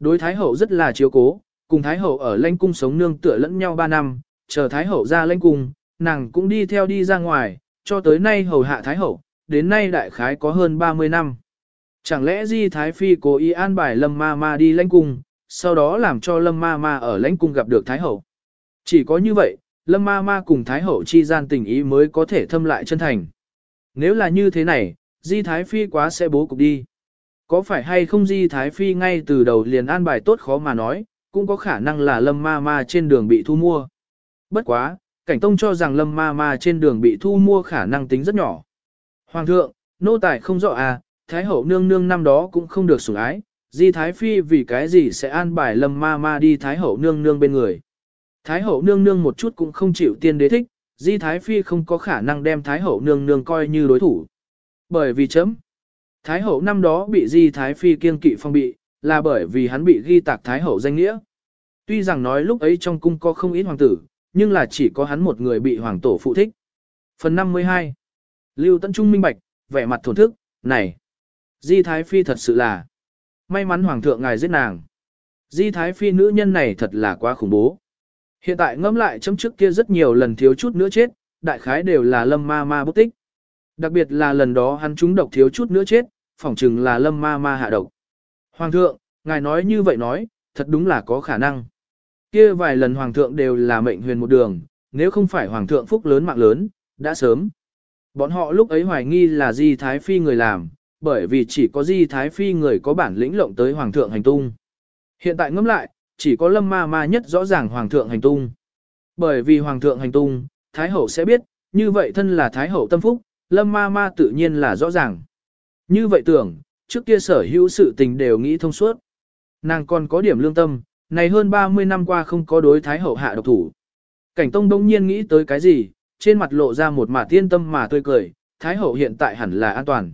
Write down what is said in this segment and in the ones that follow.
đối Thái Hậu rất là chiếu cố, cùng Thái Hậu ở lãnh cung sống nương tựa lẫn nhau 3 năm, chờ Thái Hậu ra lãnh cung, nàng cũng đi theo đi ra ngoài, cho tới nay hầu hạ Thái Hậu, đến nay đại khái có hơn 30 năm. Chẳng lẽ Di Thái Phi cố ý an bài Lâm Ma Ma đi lãnh cung, sau đó làm cho Lâm Ma Ma ở lãnh cung gặp được Thái Hậu. Chỉ có như vậy, Lâm Ma Ma cùng Thái Hậu chi gian tình ý mới có thể thâm lại chân thành. Nếu là như thế này, Di Thái Phi quá sẽ bố cục đi. Có phải hay không Di Thái Phi ngay từ đầu liền an bài tốt khó mà nói, cũng có khả năng là Lâm Ma Ma trên đường bị thu mua. Bất quá, Cảnh Tông cho rằng Lâm Ma Ma trên đường bị thu mua khả năng tính rất nhỏ. Hoàng thượng, nô tài không rõ à, Thái hậu nương nương năm đó cũng không được sủng ái, Di Thái Phi vì cái gì sẽ an bài Lâm Ma Ma đi Thái hậu nương nương bên người. Thái hậu nương nương một chút cũng không chịu tiên đế thích, Di Thái Phi không có khả năng đem Thái hậu nương nương coi như đối thủ. Bởi vì chấm. Thái hậu năm đó bị Di Thái Phi kiên kỵ phong bị, là bởi vì hắn bị ghi tạc Thái hậu danh nghĩa. Tuy rằng nói lúc ấy trong cung có không ít hoàng tử, nhưng là chỉ có hắn một người bị hoàng tổ phụ thích. Phần 52 Lưu Tấn Trung minh bạch, vẻ mặt thổn thức, này, Di Thái Phi thật sự là, may mắn Hoàng thượng ngài giết nàng. Di Thái Phi nữ nhân này thật là quá khủng bố. Hiện tại ngẫm lại chấm trước kia rất nhiều lần thiếu chút nữa chết, đại khái đều là lâm ma ma bút tích. Đặc biệt là lần đó hắn trúng độc thiếu chút nữa chết, phỏng chừng là lâm ma ma hạ độc. Hoàng thượng, ngài nói như vậy nói, thật đúng là có khả năng. Kia vài lần hoàng thượng đều là mệnh huyền một đường, nếu không phải hoàng thượng phúc lớn mạng lớn, đã sớm. Bọn họ lúc ấy hoài nghi là Di Thái Phi người làm, bởi vì chỉ có Di Thái Phi người có bản lĩnh lộng tới Hoàng thượng hành tung. Hiện tại ngẫm lại, chỉ có Lâm Ma Ma nhất rõ ràng Hoàng thượng hành tung. Bởi vì Hoàng thượng hành tung, Thái Hậu sẽ biết, như vậy thân là Thái Hậu tâm phúc, Lâm Ma Ma tự nhiên là rõ ràng. Như vậy tưởng, trước kia sở hữu sự tình đều nghĩ thông suốt. Nàng còn có điểm lương tâm, này hơn 30 năm qua không có đối Thái Hậu hạ độc thủ. Cảnh Tông đông nhiên nghĩ tới cái gì, trên mặt lộ ra một mà tiên tâm mà tươi cười, Thái Hậu hiện tại hẳn là an toàn.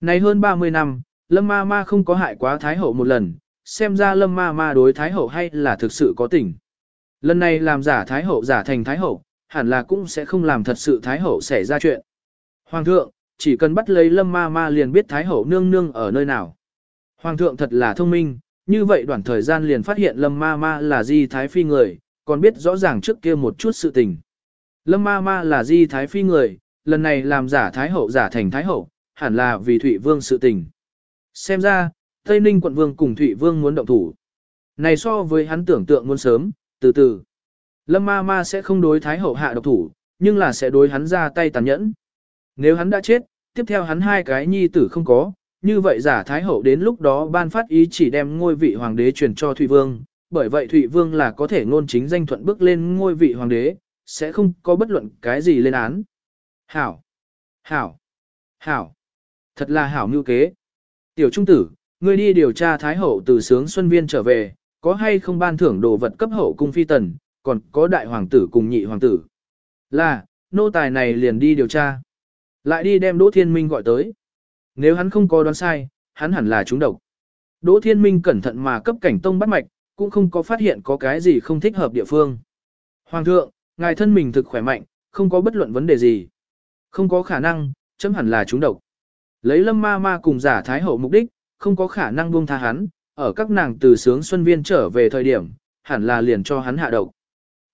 Này hơn 30 năm, Lâm Ma Ma không có hại quá Thái Hậu một lần, xem ra Lâm Ma Ma đối Thái Hậu hay là thực sự có tình. Lần này làm giả Thái Hậu giả thành Thái Hậu, hẳn là cũng sẽ không làm thật sự Thái Hậu xảy ra chuyện. Hoàng thượng, chỉ cần bắt lấy Lâm Ma Ma liền biết Thái Hậu nương nương ở nơi nào. Hoàng thượng thật là thông minh, như vậy đoạn thời gian liền phát hiện Lâm Ma Ma là di Thái Phi người, còn biết rõ ràng trước kia một chút sự tình. Lâm ma ma là di thái phi người, lần này làm giả thái hậu giả thành thái hậu, hẳn là vì Thụy Vương sự tình. Xem ra, Tây Ninh quận vương cùng Thụy Vương muốn động thủ. Này so với hắn tưởng tượng muốn sớm, từ từ. Lâm ma ma sẽ không đối thái hậu hạ độc thủ, nhưng là sẽ đối hắn ra tay tàn nhẫn. Nếu hắn đã chết, tiếp theo hắn hai cái nhi tử không có, như vậy giả thái hậu đến lúc đó ban phát ý chỉ đem ngôi vị hoàng đế truyền cho Thụy Vương, bởi vậy Thụy Vương là có thể ngôn chính danh thuận bước lên ngôi vị hoàng đế, sẽ không có bất luận cái gì lên án. Hảo! Hảo! Hảo! Thật là hảo mưu kế. Tiểu trung tử, ngươi đi điều tra Thái Hậu từ sướng Xuân Viên trở về, có hay không ban thưởng đồ vật cấp hậu cung phi tần, còn có đại hoàng tử cùng nhị hoàng tử. Là, nô tài này liền đi điều tra. Lại đi đem Đỗ Thiên Minh gọi tới. Nếu hắn không có đoán sai, hắn hẳn là trúng độc. Đỗ Thiên Minh cẩn thận mà cấp cảnh tông bắt mạch, cũng không có phát hiện có cái gì không thích hợp địa phương. Hoàng thượng, ngài thân mình thực khỏe mạnh, không có bất luận vấn đề gì. Không có khả năng, chấm hẳn là chúng độc. Lấy lâm ma ma cùng giả thái hậu mục đích, không có khả năng buông tha hắn, ở các nàng từ sướng xuân viên trở về thời điểm, hẳn là liền cho hắn hạ độc.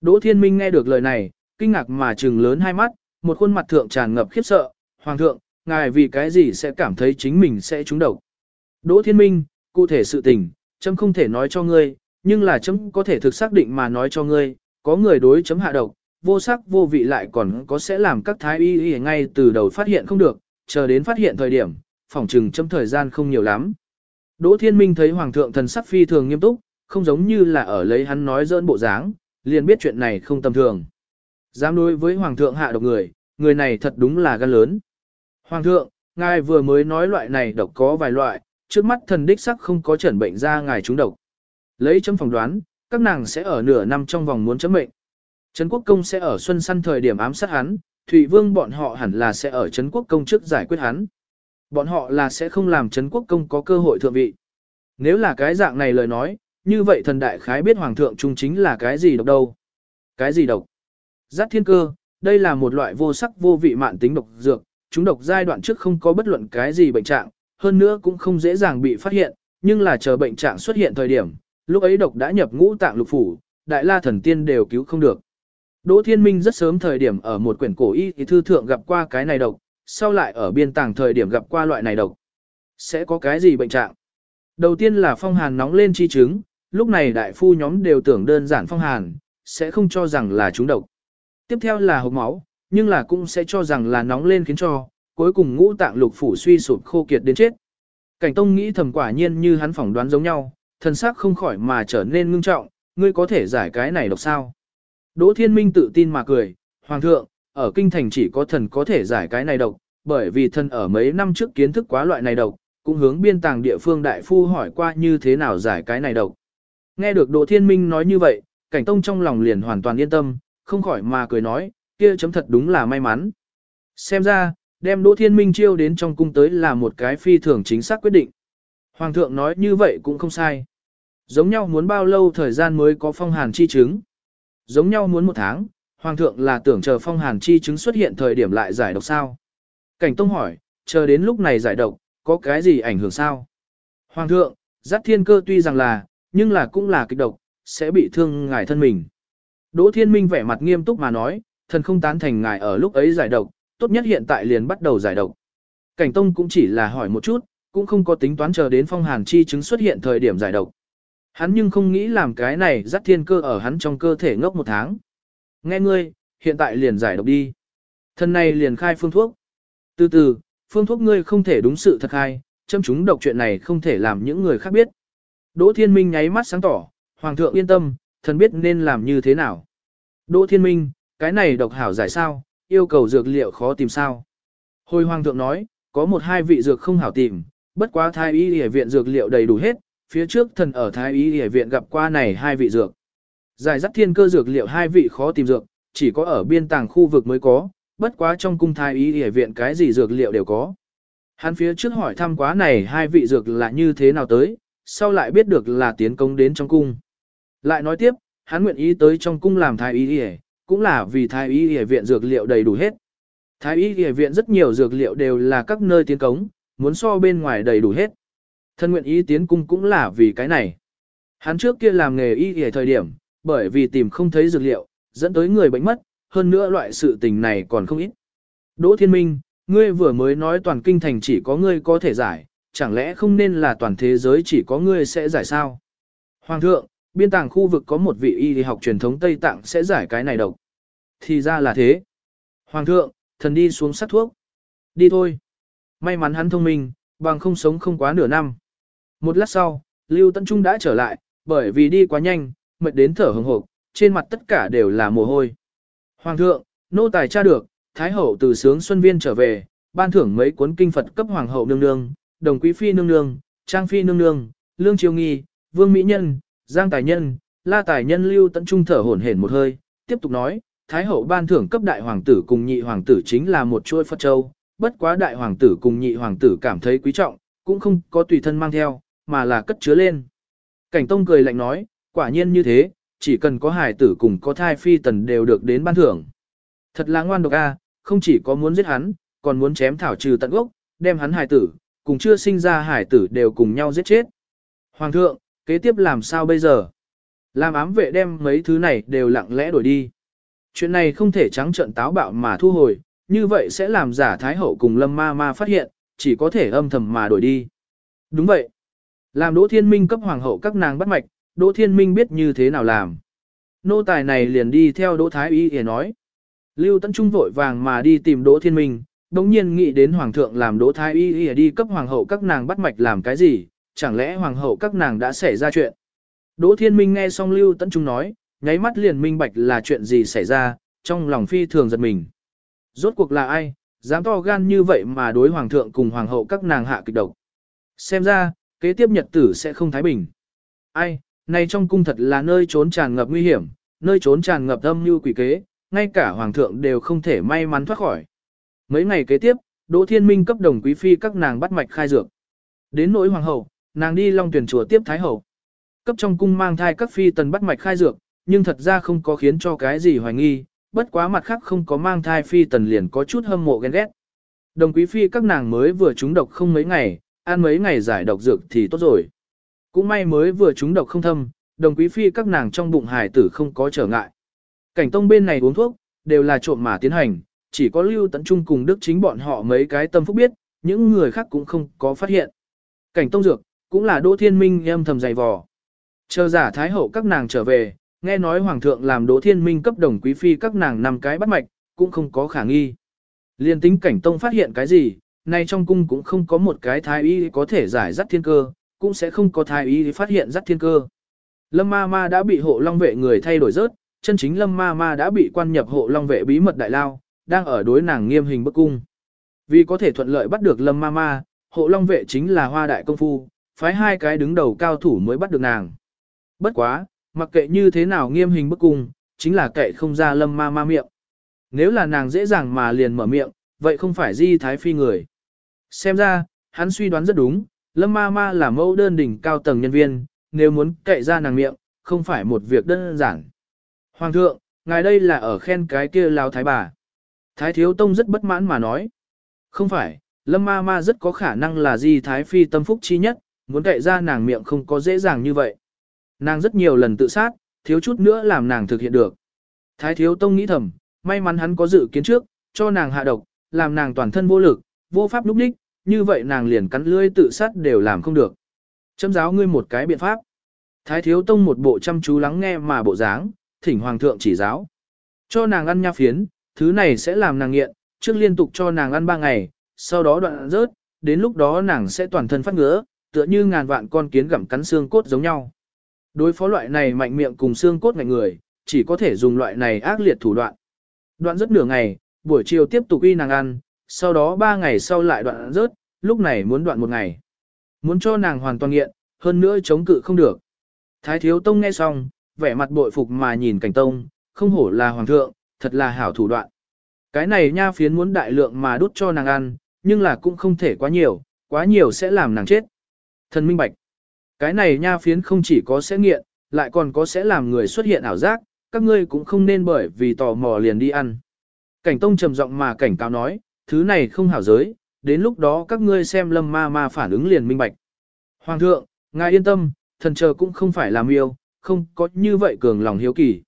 Đỗ Thiên Minh nghe được lời này, kinh ngạc mà trừng lớn hai mắt, một khuôn mặt thượng tràn ngập khiếp sợ, "Hoàng thượng, ngài vì cái gì sẽ cảm thấy chính mình sẽ trúng độc?" Đỗ Thiên Minh, cụ thể sự tình, chấm không thể nói cho ngươi, nhưng là chấm có thể thực xác định mà nói cho ngươi, có người đối chấm hạ độc, vô sắc vô vị lại còn có sẽ làm các thái y y ngay từ đầu phát hiện không được, chờ đến phát hiện thời điểm, phỏng chừng chấm thời gian không nhiều lắm. Đỗ Thiên Minh thấy Hoàng thượng thần sắc phi thường nghiêm túc, không giống như là ở lấy hắn nói dỡn bộ dáng, liền biết chuyện này không tầm thường. Dám đối với Hoàng thượng hạ độc người, người này thật đúng là gan lớn. Hoàng thượng, ngài vừa mới nói loại này độc có vài loại, trước mắt thần đích sắc không có chẩn bệnh ra ngài trúng độc. Lấy chấm phỏng đoán, các nàng sẽ ở nửa năm trong vòng muốn chấm mệnh. Trấn Quốc Công sẽ ở xuân săn thời điểm ám sát hắn, Thụy Vương bọn họ hẳn là sẽ ở Trấn Quốc Công trước giải quyết hắn. Bọn họ là sẽ không làm Trấn Quốc Công có cơ hội thượng vị. Nếu là cái dạng này lời nói, như vậy thần đại khái biết Hoàng thượng trung chính là cái gì độc đâu. Cái gì độc? Giác thiên cơ, đây là một loại vô sắc vô vị mạn tính độc dược, chúng độc giai đoạn trước không có bất luận cái gì bệnh trạng, hơn nữa cũng không dễ dàng bị phát hiện, nhưng là chờ bệnh trạng xuất hiện thời điểm, lúc ấy độc đã nhập ngũ tạng lục phủ, đại la thần tiên đều cứu không được. Đỗ Thiên Minh rất sớm thời điểm ở một quyển cổ y thì thư thượng gặp qua cái này độc, sau lại ở biên tàng thời điểm gặp qua loại này độc. Sẽ có cái gì bệnh trạng? Đầu tiên là phong hàn nóng lên chi chứng, lúc này đại phu nhóm đều tưởng đơn giản phong hàn, sẽ không cho rằng là chúng độc. Tiếp theo là hộc máu, nhưng là cũng sẽ cho rằng là nóng lên khiến cho, cuối cùng ngũ tạng lục phủ suy sụp khô kiệt đến chết. Cảnh Tông nghĩ thầm quả nhiên như hắn phỏng đoán giống nhau, thần sắc không khỏi mà trở nên ngưng trọng, ngươi có thể giải cái này độc sao? Đỗ Thiên Minh tự tin mà cười, Hoàng thượng, ở kinh thành chỉ có thần có thể giải cái này độc, bởi vì thần ở mấy năm trước kiến thức quá loại này độc, cũng hướng biên tàng địa phương đại phu hỏi qua như thế nào giải cái này độc. Nghe được Đỗ Thiên Minh nói như vậy, cảnh tông trong lòng liền hoàn toàn yên tâm, không khỏi mà cười nói, kia chấm thật đúng là may mắn. Xem ra, đem Đỗ Thiên Minh chiêu đến trong cung tới là một cái phi thường chính xác quyết định. Hoàng thượng nói như vậy cũng không sai. Giống nhau muốn bao lâu thời gian mới có phong hàn chi chứng. Giống nhau muốn một tháng, Hoàng thượng là tưởng chờ phong hàn chi chứng xuất hiện thời điểm lại giải độc sao. Cảnh Tông hỏi, chờ đến lúc này giải độc, có cái gì ảnh hưởng sao? Hoàng thượng, giác thiên cơ tuy rằng là, nhưng là cũng là kịch độc, sẽ bị thương ngài thân mình. Đỗ Thiên Minh vẻ mặt nghiêm túc mà nói, thần không tán thành ngài ở lúc ấy giải độc, tốt nhất hiện tại liền bắt đầu giải độc. Cảnh Tông cũng chỉ là hỏi một chút, cũng không có tính toán chờ đến phong hàn chi chứng xuất hiện thời điểm giải độc. Hắn nhưng không nghĩ làm cái này dắt thiên cơ ở hắn trong cơ thể ngốc một tháng. Nghe ngươi, hiện tại liền giải độc đi. Thân này liền khai phương thuốc. Từ từ, phương thuốc ngươi không thể đúng sự thật khai, châm chúng độc chuyện này không thể làm những người khác biết. Đỗ Thiên Minh nháy mắt sáng tỏ, Hoàng thượng yên tâm, thần biết nên làm như thế nào. Đỗ Thiên Minh, cái này độc hảo giải sao, yêu cầu dược liệu khó tìm sao. Hồi Hoàng thượng nói, có một hai vị dược không hảo tìm, bất quá thái y y viện dược liệu đầy đủ hết, phía trước thần ở thái y y viện gặp qua này hai vị dược. Giải dắt thiên cơ dược liệu hai vị khó tìm dược, chỉ có ở biên tàng khu vực mới có, bất quá trong cung thái y y viện cái gì dược liệu đều có. Hắn phía trước hỏi thăm quá này hai vị dược là như thế nào tới, sau lại biết được là tiến công đến trong cung. Lại nói tiếp, hắn nguyện ý tới trong cung làm thái y y, cũng là vì thái y y viện dược liệu đầy đủ hết. Thái y y viện rất nhiều dược liệu đều là các nơi tiến cống, muốn so bên ngoài đầy đủ hết. Thân nguyện ý tiến cung cũng là vì cái này. Hắn trước kia làm nghề y y thời điểm, bởi vì tìm không thấy dược liệu, dẫn tới người bệnh mất, hơn nữa loại sự tình này còn không ít. Đỗ Thiên Minh, ngươi vừa mới nói toàn kinh thành chỉ có ngươi có thể giải, chẳng lẽ không nên là toàn thế giới chỉ có ngươi sẽ giải sao? Hoàng thượng, biên tàng khu vực có một vị y học truyền thống Tây Tạng sẽ giải cái này độc. Thì ra là thế. Hoàng thượng, thần đi xuống sát thuốc. Đi thôi. May mắn hắn thông minh, bằng không sống không quá nửa năm. Một lát sau, Lưu Tân Trung đã trở lại, bởi vì đi quá nhanh, mệt đến thở hừng hộp, trên mặt tất cả đều là mồ hôi. Hoàng thượng, nô tài tra được, Thái hậu từ sướng Xuân Viên trở về, ban thưởng mấy cuốn kinh Phật cấp Hoàng hậu nương nương, đồng quý phi nương nương, trang phi nương nương, lương triều nghi, vương mỹ nhân, giang tài nhân, la tài nhân lưu tận trung thở hổn hển một hơi, tiếp tục nói, Thái hậu ban thưởng cấp đại hoàng tử cùng nhị hoàng tử chính là một chuôi Phật Châu, bất quá đại hoàng tử cùng nhị hoàng tử cảm thấy quý trọng, cũng không có tùy thân mang theo, mà là cất chứa lên. Cảnh Tông cười lạnh nói, quả nhiên như thế, chỉ cần có hài tử cùng có thai phi tần đều được đến ban thưởng. Thật là ngoan độc a, không chỉ có muốn giết hắn, còn muốn chém thảo trừ tận gốc, đem hắn hài tử, cùng chưa sinh ra hài tử đều cùng nhau giết chết. Hoàng thượng, kế tiếp làm sao bây giờ? Làm ám vệ đem mấy thứ này đều lặng lẽ đổi đi. Chuyện này không thể trắng trợn táo bạo mà thu hồi, như vậy sẽ làm giả thái hậu cùng lâm ma ma phát hiện, chỉ có thể âm thầm mà đổi đi. Đúng vậy. Làm Đỗ Thiên Minh cấp hoàng hậu các nàng bắt mạch, Đỗ Thiên Minh biết như thế nào làm. Nô tài này liền đi theo Đỗ Thái Y để nói. Lưu Tấn Trung vội vàng mà đi tìm Đỗ Thiên Minh, đồng nhiên nghĩ đến Hoàng thượng làm Đỗ Thái Y đi cấp Hoàng hậu các nàng bắt mạch làm cái gì, chẳng lẽ Hoàng hậu các nàng đã xảy ra chuyện. Đỗ Thiên Minh nghe xong Lưu Tấn Trung nói, nháy mắt liền minh bạch là chuyện gì xảy ra, trong lòng phi thường giật mình. Rốt cuộc là ai, dám to gan như vậy mà đối Hoàng thượng cùng Hoàng hậu các nàng hạ kịch độc. Xem ra, kế tiếp nhật tử sẽ không thái bình. Ai, này trong cung thật là nơi trốn tràn ngập nguy hiểm, nơi trốn tràn ngập âm mưu quỷ kế, ngay cả hoàng thượng đều không thể may mắn thoát khỏi. Mấy ngày kế tiếp, Đỗ Thiên Minh cấp đồng quý phi các nàng bắt mạch khai dược. Đến nỗi hoàng hậu, nàng đi long tuyển chùa tiếp thái hậu. Cấp trong cung mang thai các phi tần bắt mạch khai dược, nhưng thật ra không có khiến cho cái gì hoài nghi, bất quá mặt khác không có mang thai phi tần liền có chút hâm mộ ghen ghét. Đồng quý phi các nàng mới vừa trúng độc không mấy ngày, ăn mấy ngày giải độc dược thì tốt rồi. cũng may mới vừa trúng độc không thâm, đồng quý phi các nàng trong bụng hải tử không có trở ngại. Cảnh tông bên này uống thuốc, đều là trộm mà tiến hành, chỉ có Lưu Tấn Trung cùng Đức chính bọn họ mấy cái tâm phúc biết, những người khác cũng không có phát hiện. Cảnh tông dược, cũng là Đỗ Thiên Minh em thầm dày vò. Chờ giả thái hậu các nàng trở về, nghe nói hoàng thượng làm Đỗ Thiên Minh cấp đồng quý phi các nàng năm cái bắt mạch, cũng không có khả nghi. Liên tính cảnh tông phát hiện cái gì, nay trong cung cũng không có một cái thái y có thể giải dắt thiên cơ, cũng sẽ không có thái y phát hiện dắt thiên cơ. Lâm ma ma đã bị hộ long vệ người thay đổi rớt, chân chính lâm ma ma đã bị quan nhập hộ long vệ bí mật đại lao, đang ở đối nàng nghiêm hình bức cung. Vì có thể thuận lợi bắt được lâm ma ma, hộ long vệ chính là hoa đại công phu, phái hai cái đứng đầu cao thủ mới bắt được nàng. Bất quá, mặc kệ như thế nào nghiêm hình bức cung, chính là kệ không ra lâm ma ma miệng. Nếu là nàng dễ dàng mà liền mở miệng, vậy không phải di thái phi người. Xem ra, hắn suy đoán rất đúng, lâm ma ma là mẫu đơn đỉnh cao tầng nhân viên, nếu muốn kệ ra nàng miệng, không phải một việc đơn giản. Hoàng thượng, ngài đây là ở khen cái kia lao thái bà. Thái thiếu tông rất bất mãn mà nói. Không phải, lâm ma ma rất có khả năng là di thái phi tâm phúc chi nhất, muốn cậy ra nàng miệng không có dễ dàng như vậy. Nàng rất nhiều lần tự sát, thiếu chút nữa làm nàng thực hiện được. Thái thiếu tông nghĩ thầm, may mắn hắn có dự kiến trước, cho nàng hạ độc, làm nàng toàn thân vô lực, vô pháp lúc đích, như vậy nàng liền cắn lưỡi tự sát đều làm không được. Châm giáo ngươi một cái biện pháp. Thái thiếu tông một bộ chăm chú lắng nghe mà bộ dáng, thỉnh hoàng thượng chỉ giáo. Cho nàng ăn nha phiến, thứ này sẽ làm nàng nghiện, trước liên tục cho nàng ăn ba ngày, sau đó đoạn rớt, đến lúc đó nàng sẽ toàn thân phát ngứa, tựa như ngàn vạn con kiến gặm cắn xương cốt giống nhau. Đối phó loại này mạnh miệng cùng xương cốt ngạnh người, chỉ có thể dùng loại này ác liệt thủ đoạn. Đoạn rất nửa ngày, buổi chiều tiếp tục uy nàng ăn, sau đó ba ngày sau lại đoạn rớt, lúc này muốn đoạn một ngày. Muốn cho nàng hoàn toàn nghiện, hơn nữa chống cự không được. Thái thiếu tông nghe xong, vẻ mặt bội phục mà nhìn cảnh tông, không hổ là hoàng thượng, thật là hảo thủ đoạn. Cái này nha phiến muốn đại lượng mà đút cho nàng ăn, nhưng là cũng không thể quá nhiều, quá nhiều sẽ làm nàng chết. Thần minh bạch. Cái này nha phiến không chỉ có sẽ nghiện, lại còn có sẽ làm người xuất hiện ảo giác, các ngươi cũng không nên bởi vì tò mò liền đi ăn. Cảnh tông trầm giọng mà cảnh cáo nói, thứ này không hảo giới, đến lúc đó các ngươi xem lâm ma ma phản ứng liền minh bạch. Hoàng thượng, ngài yên tâm, thần chờ cũng không phải làm yêu, không có như vậy cường lòng hiếu kỳ.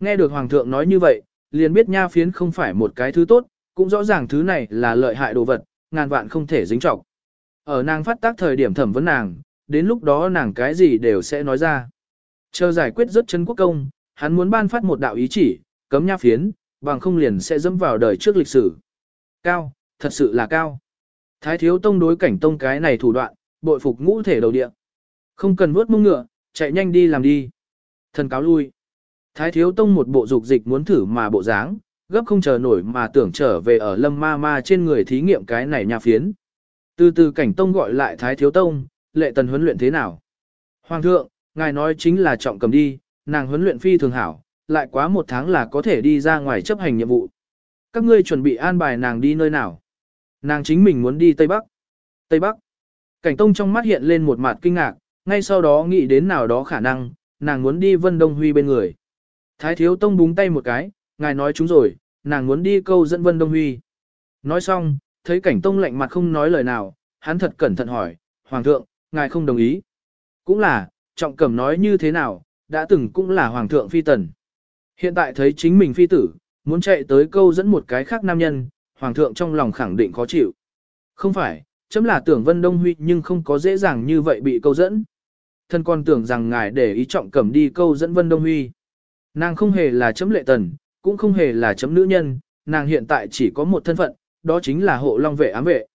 Nghe được hoàng thượng nói như vậy, liền biết nha phiến không phải một cái thứ tốt, cũng rõ ràng thứ này là lợi hại đồ vật, ngàn vạn không thể dính trọng. Ở nàng phát tác thời điểm thẩm vấn nàng, đến lúc đó nàng cái gì đều sẽ nói ra. Chờ giải quyết rất chân quốc công, hắn muốn ban phát một đạo ý chỉ, cấm nha phiến, bằng không liền sẽ dẫm vào đời trước lịch sử. Cao, thật sự là cao. Thái thiếu tông đối cảnh tông cái này thủ đoạn, bội phục ngũ thể đầu địa. Không cần vớt mông ngựa, chạy nhanh đi làm đi. Thần cáo lui. Thái thiếu tông một bộ dục dịch muốn thử mà bộ dáng, gấp không chờ nổi mà tưởng trở về ở lâm ma ma trên người thí nghiệm cái này nhà phiến. Từ từ cảnh tông gọi lại thái thiếu tông, lệ tần huấn luyện thế nào? Hoàng thượng, ngài nói chính là trọng cầm đi, nàng huấn luyện phi thường hảo, lại quá một tháng là có thể đi ra ngoài chấp hành nhiệm vụ. Các ngươi chuẩn bị an bài nàng đi nơi nào? Nàng chính mình muốn đi Tây Bắc. Tây Bắc. Cảnh Tông trong mắt hiện lên một mặt kinh ngạc, ngay sau đó nghĩ đến nào đó khả năng, nàng muốn đi Vân Đông Huy bên người. Thái Thiếu Tông búng tay một cái, ngài nói chúng rồi, nàng muốn đi câu dẫn Vân Đông Huy. Nói xong, thấy Cảnh Tông lạnh mặt không nói lời nào, hắn thật cẩn thận hỏi, Hoàng thượng, ngài không đồng ý. Cũng là, trọng cẩm nói như thế nào, đã từng cũng là Hoàng thượng phi tần. Hiện tại thấy chính mình phi tử, muốn chạy tới câu dẫn một cái khác nam nhân, Hoàng thượng trong lòng khẳng định khó chịu. Không phải, chấm là tưởng Vân Đông Huy nhưng không có dễ dàng như vậy bị câu dẫn. Thân con tưởng rằng ngài để ý trọng cẩm đi câu dẫn Vân Đông Huy. Nàng không hề là chấm lệ tần, cũng không hề là chấm nữ nhân, nàng hiện tại chỉ có một thân phận, đó chính là hộ long vệ ám vệ.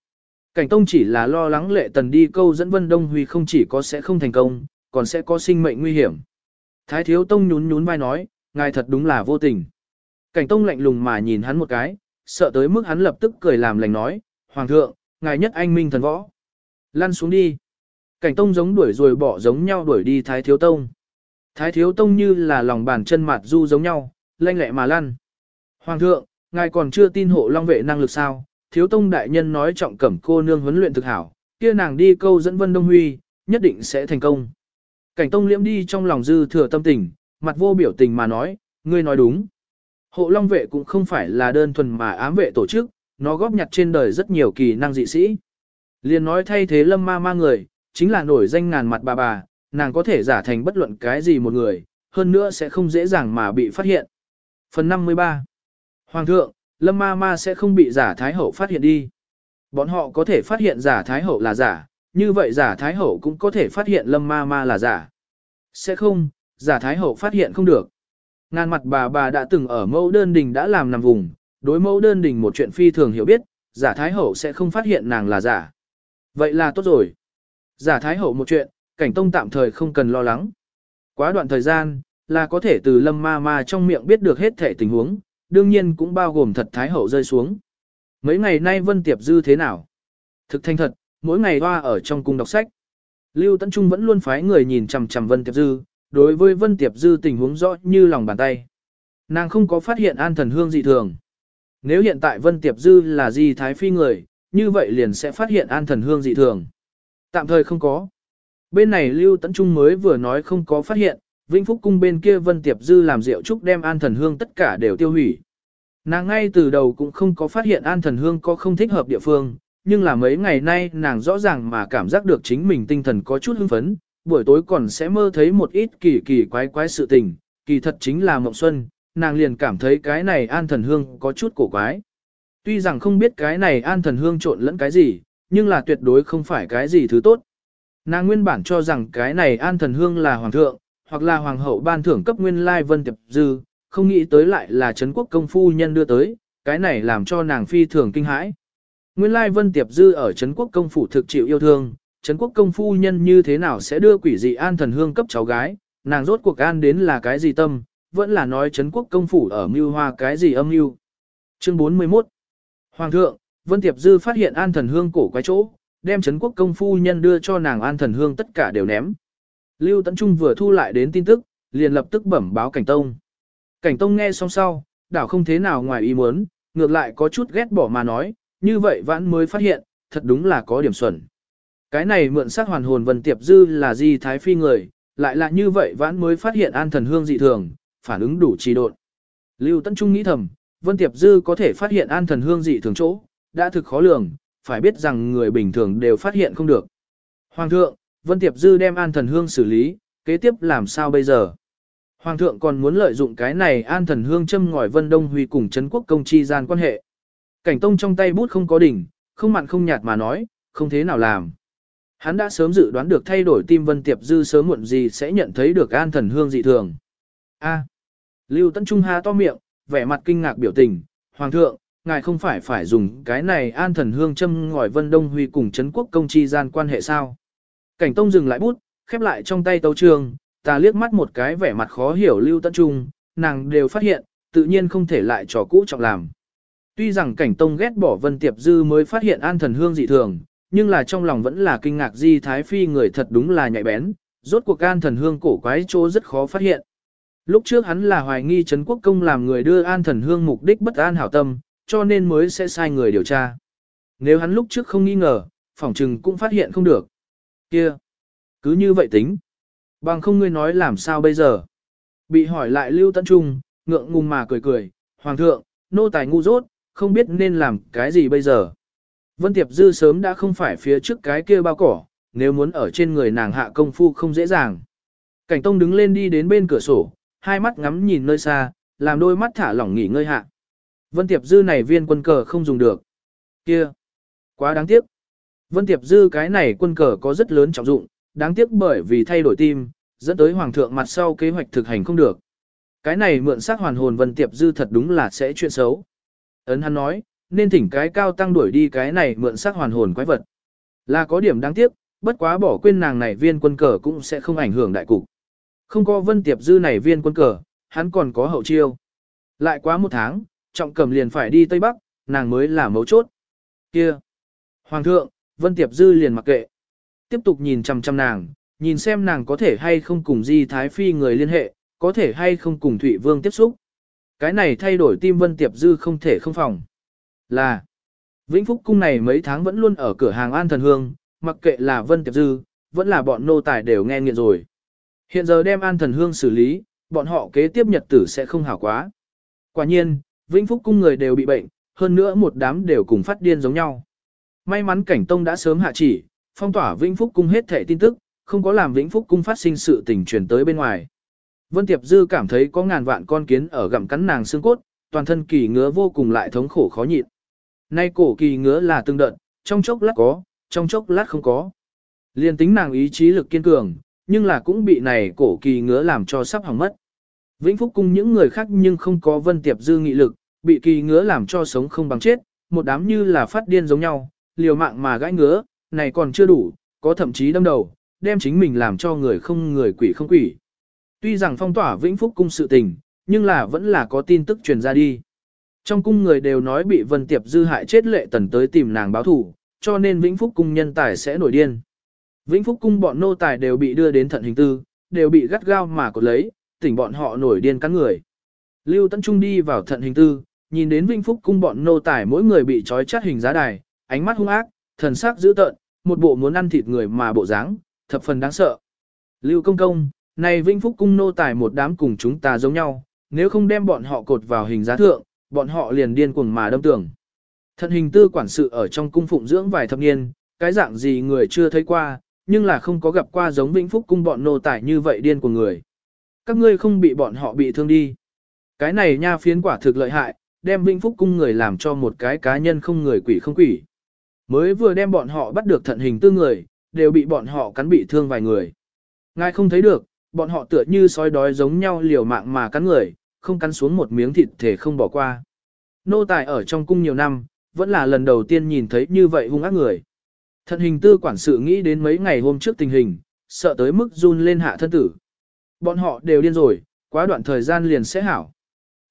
Cảnh Tông chỉ là lo lắng lệ tần đi câu dẫn Vân Đông Huy không chỉ có sẽ không thành công, còn sẽ có sinh mệnh nguy hiểm. Thái Thiếu Tông nhún nhún vai nói, ngài thật đúng là vô tình. Cảnh Tông lạnh lùng mà nhìn hắn một cái, sợ tới mức hắn lập tức cười làm lành nói, Hoàng thượng, ngài nhất anh minh thần võ. Lăn xuống đi. Cảnh Tông giống đuổi rồi bỏ giống nhau đuổi đi Thái Thiếu Tông. Thái Thiếu Tông như là lòng bàn chân mặt du giống nhau, lanh lẹ mà lăn. Hoàng thượng, ngài còn chưa tin hộ long vệ năng lực sao? Thiếu Tông đại nhân nói trọng cẩm cô nương huấn luyện thực hảo, kia nàng đi câu dẫn Vân Đông Huy, nhất định sẽ thành công. Cảnh Tông liễm đi trong lòng dư thừa tâm tình, mặt vô biểu tình mà nói, ngươi nói đúng. Hộ Long vệ cũng không phải là đơn thuần mà ám vệ tổ chức, nó góp nhặt trên đời rất nhiều kỳ năng dị sĩ. Liên nói thay thế lâm ma ma người, chính là nổi danh ngàn mặt bà bà, nàng có thể giả thành bất luận cái gì một người, hơn nữa sẽ không dễ dàng mà bị phát hiện. Phần 53 Hoàng thượng, Lâm Ma Ma sẽ không bị giả Thái Hậu phát hiện đi. Bọn họ có thể phát hiện giả Thái Hậu là giả, như vậy giả Thái Hậu cũng có thể phát hiện Lâm Ma Ma là giả. Sẽ không, giả Thái Hậu phát hiện không được. Ngàn mặt bà bà đã từng ở mẫu đơn đình đã làm nằm vùng, đối mẫu đơn đình một chuyện phi thường hiểu biết, giả Thái Hậu sẽ không phát hiện nàng là giả. Vậy là tốt rồi. Giả Thái Hậu một chuyện, cảnh tông tạm thời không cần lo lắng. Quá đoạn thời gian, là có thể từ lâm ma ma trong miệng biết được hết thể tình huống, đương nhiên cũng bao gồm thật Thái Hậu rơi xuống. Mấy ngày nay Vân Tiệp Dư thế nào? Thực thanh thật, mỗi ngày hoa ở trong cung đọc sách. Lưu Tấn Trung vẫn luôn phái người nhìn chằm chằm Vân Tiệp Dư, đối với Vân Tiệp Dư tình huống rõ như lòng bàn tay. Nàng không có phát hiện an thần hương dị thường. Nếu hiện tại Vân Tiệp Dư là di thái phi người, như vậy liền sẽ phát hiện an thần hương dị thường. Tạm thời không có. Bên này Lưu Tấn Trung mới vừa nói không có phát hiện, Vinh Phúc cung bên kia Vân Tiệp Dư làm rượu trúc đem an thần hương tất cả đều tiêu hủy. Nàng ngay từ đầu cũng không có phát hiện an thần hương có không thích hợp địa phương, nhưng là mấy ngày nay nàng rõ ràng mà cảm giác được chính mình tinh thần có chút hưng phấn, buổi tối còn sẽ mơ thấy một ít kỳ kỳ quái quái sự tình, kỳ thật chính là mộng xuân, nàng liền cảm thấy cái này an thần hương có chút cổ quái. Tuy rằng không biết cái này an thần hương trộn lẫn cái gì, nhưng là tuyệt đối không phải cái gì thứ tốt. Nàng nguyên bản cho rằng cái này an thần hương là hoàng thượng, hoặc là hoàng hậu ban thưởng cấp nguyên lai vân tiệp dư, không nghĩ tới lại là Trấn quốc công phu nhân đưa tới, cái này làm cho nàng phi thường kinh hãi. Nguyên lai vân tiệp dư ở Trấn quốc công phủ thực chịu yêu thương, Trấn quốc công phu nhân như thế nào sẽ đưa quỷ dị an thần hương cấp cháu gái, nàng rốt cuộc an đến là cái gì tâm, vẫn là nói Trấn quốc công phủ ở mưu hoa cái gì âm mưu. Chương 41 Hoàng thượng, Vân Tiệp Dư phát hiện an thần hương cổ quái chỗ, đem Trấn quốc công phu nhân đưa cho nàng an thần hương tất cả đều ném. Lưu Tấn Trung vừa thu lại đến tin tức, liền lập tức bẩm báo Cảnh Tông. Cảnh Tông nghe xong sau, đảo không thế nào ngoài ý muốn, ngược lại có chút ghét bỏ mà nói, như vậy vãn mới phát hiện, thật đúng là có điểm xuẩn. Cái này mượn sát hoàn hồn Vân Tiệp Dư là di thái phi người, lại là như vậy vãn mới phát hiện an thần hương dị thường, phản ứng đủ trì độn. Lưu Tấn Trung nghĩ thầm, Vân Tiệp Dư có thể phát hiện an thần hương dị thường chỗ, đã thực khó lường, phải biết rằng người bình thường đều phát hiện không được. Hoàng thượng, Vân Tiệp Dư đem an thần hương xử lý, kế tiếp làm sao bây giờ? Hoàng thượng còn muốn lợi dụng cái này an thần hương châm ngòi Vân Đông Huy cùng Trấn quốc công chi gian quan hệ. Cảnh Tông trong tay bút không có đỉnh, không mặn không nhạt mà nói, không thế nào làm. Hắn đã sớm dự đoán được thay đổi tim Vân Tiệp Dư sớm muộn gì sẽ nhận thấy được an thần hương dị thường. A. Lưu Tấn Trung ha to miệng, vẻ mặt kinh ngạc biểu tình, Hoàng thượng, ngài không phải phải dùng cái này an thần hương châm ngòi Vân Đông Huy cùng Trấn quốc công chi gian quan hệ sao? Cảnh Tông dừng lại bút, khép lại trong tay tấu trường, ta liếc mắt một cái vẻ mặt khó hiểu Lưu Tấn Trung, nàng đều phát hiện, tự nhiên không thể lại trò cũ trọng làm. Tuy rằng Cảnh Tông ghét bỏ Vân Tiệp Dư mới phát hiện an thần hương dị thường, nhưng là trong lòng vẫn là kinh ngạc Di Thái Phi người thật đúng là nhạy bén, rốt cuộc an thần hương cổ quái chỗ rất khó phát hiện. Lúc trước hắn là hoài nghi Trấn Quốc Công làm người đưa an thần hương mục đích bất an hảo tâm, cho nên mới sẽ sai người điều tra. Nếu hắn lúc trước không nghi ngờ, phỏng trừng cũng phát hiện không được. Kia, cứ như vậy tính. Bằng không ngươi nói làm sao bây giờ. Bị hỏi lại Lưu Tấn Trung, ngượng ngùng mà cười cười, Hoàng thượng, nô tài ngu dốt, không biết nên làm cái gì bây giờ. Vân Tiệp Dư sớm đã không phải phía trước cái kia bao cỏ, nếu muốn ở trên người nàng hạ công phu không dễ dàng. Cảnh Tông đứng lên đi đến bên cửa sổ, hai mắt ngắm nhìn nơi xa, làm đôi mắt thả lỏng nghỉ ngơi hạ. Vân Tiệp Dư này viên quân cờ không dùng được. Kia, quá đáng tiếc. Vân Tiệp Dư cái này quân cờ có rất lớn trọng dụng, đáng tiếc bởi vì thay đổi tim, dẫn tới hoàng thượng mặt sau kế hoạch thực hành không được. Cái này mượn xác hoàn hồn Vân Tiệp Dư thật đúng là sẽ chuyện xấu. Ấn hắn nói, nên thỉnh cái cao tăng đuổi đi cái này mượn xác hoàn hồn quái vật. Là có điểm đáng tiếc, bất quá bỏ quên nàng này viên quân cờ cũng sẽ không ảnh hưởng đại cục. Không có Vân Tiệp Dư này viên quân cờ, hắn còn có hậu chiêu. Lại quá một tháng, trọng cầm liền phải đi Tây Bắc, nàng mới là mấu chốt. Kia! Hoàng thượng, Vân Tiệp Dư liền mặc kệ. Tiếp tục nhìn chằm chằm nàng, nhìn xem nàng có thể hay không cùng Di Thái Phi người liên hệ, có thể hay không cùng Thụy Vương tiếp xúc. Cái này thay đổi tim Vân Tiệp Dư không thể không phòng. Là, Vĩnh Phúc Cung này mấy tháng vẫn luôn ở cửa hàng An Thần Hương, mặc kệ là Vân Tiệp Dư, vẫn là bọn nô tài đều nghe nghiện rồi. Hiện giờ đem An Thần Hương xử lý, bọn họ kế tiếp nhật tử sẽ không hảo quá. Quả nhiên, Vĩnh Phúc Cung người đều bị bệnh, hơn nữa một đám đều cùng phát điên giống nhau. May mắn cảnh tông đã sớm hạ chỉ, phong tỏa Vĩnh Phúc cung hết thẻ tin tức, không có làm Vĩnh Phúc cung phát sinh sự tình truyền tới bên ngoài. Vân Tiệp Dư cảm thấy có ngàn vạn con kiến ở gặm cắn nàng xương cốt, toàn thân kỳ ngứa vô cùng lại thống khổ khó nhịn. Nay cổ kỳ ngứa là tương đợt, trong chốc lát có, trong chốc lát không có. Liên tính nàng ý chí lực kiên cường, nhưng là cũng bị này cổ kỳ ngứa làm cho sắp hỏng mất. Vĩnh Phúc cung những người khác nhưng không có Vân Tiệp Dư nghị lực, bị kỳ ngứa làm cho sống không bằng chết, một đám như là phát điên giống nhau, liều mạng mà gãi ngứa, này còn chưa đủ, có thậm chí đâm đầu, đem chính mình làm cho người không người quỷ không quỷ. Tuy rằng phong tỏa Vĩnh Phúc cung sự tình, nhưng là vẫn là có tin tức truyền ra đi. Trong cung người đều nói bị Vân Tiệp dư hại chết lệ tần tới tìm nàng báo thủ, cho nên Vĩnh Phúc cung nhân tài sẽ nổi điên. Vĩnh Phúc cung bọn nô tài đều bị đưa đến thận hình tư, đều bị gắt gao mà cột lấy, tỉnh bọn họ nổi điên cắn người. Lưu Tấn Trung đi vào thận hình tư, nhìn đến Vĩnh Phúc cung bọn nô tài mỗi người bị trói chát hình giá đài, ánh mắt hung ác, thần sắc dữ tợn, một bộ muốn ăn thịt người mà bộ dáng, thập phần đáng sợ. Lưu công công, này Vinh Phúc cung nô tài một đám cùng chúng ta giống nhau, nếu không đem bọn họ cột vào hình giá thượng, bọn họ liền điên cuồng mà đâm tường. Thận hình tư quản sự ở trong cung phụng dưỡng vài thập niên, cái dạng gì người chưa thấy qua, nhưng là không có gặp qua giống Vĩnh Phúc cung bọn nô tài như vậy điên của người. Các ngươi không bị bọn họ bị thương đi. Cái này nha phiến quả thực lợi hại, đem Vĩnh Phúc cung người làm cho một cái cá nhân không người quỷ không quỷ. Mới vừa đem bọn họ bắt được thận hình tư người, đều bị bọn họ cắn bị thương vài người. Ngài không thấy được, bọn họ tựa như sói đói giống nhau liều mạng mà cắn người, không cắn xuống một miếng thịt thể không bỏ qua. Nô tài ở trong cung nhiều năm, vẫn là lần đầu tiên nhìn thấy như vậy hung ác người. Thận hình tư quản sự nghĩ đến mấy ngày hôm trước tình hình, sợ tới mức run lên hạ thân tử. Bọn họ đều điên rồi, quá đoạn thời gian liền sẽ hảo.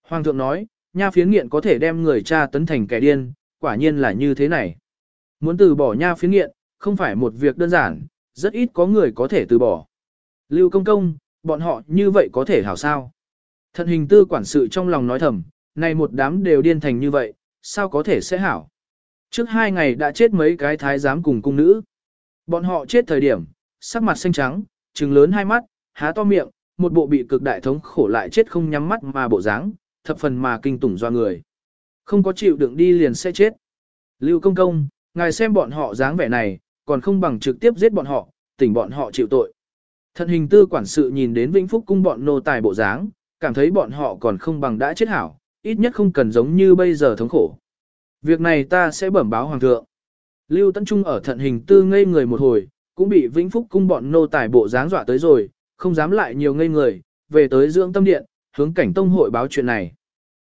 Hoàng thượng nói, nha phiến nghiện có thể đem người cha tấn thành kẻ điên, quả nhiên là như thế này. Muốn từ bỏ nha phiến nghiện, không phải một việc đơn giản, rất ít có người có thể từ bỏ. Lưu công công, bọn họ như vậy có thể hảo sao? Thận hình tư quản sự trong lòng nói thầm, này một đám đều điên thành như vậy, sao có thể sẽ hảo? Trước hai ngày đã chết mấy cái thái giám cùng cung nữ. Bọn họ chết thời điểm, sắc mặt xanh trắng, trừng lớn hai mắt, há to miệng, một bộ bị cực đại thống khổ lại chết không nhắm mắt mà bộ dáng, thập phần mà kinh tủng do người. Không có chịu đựng đi liền sẽ chết. Lưu công công, ngài xem bọn họ dáng vẻ này, còn không bằng trực tiếp giết bọn họ, tỉnh bọn họ chịu tội. Thận hình tư quản sự nhìn đến Vĩnh Phúc cung bọn nô tài bộ dáng, cảm thấy bọn họ còn không bằng đã chết hảo, ít nhất không cần giống như bây giờ thống khổ. Việc này ta sẽ bẩm báo hoàng thượng. Lưu Tấn Trung ở thận hình tư ngây người một hồi, cũng bị Vĩnh Phúc cung bọn nô tài bộ dáng dọa tới rồi, không dám lại nhiều ngây người, về tới dưỡng tâm điện, hướng cảnh tông hội báo chuyện này.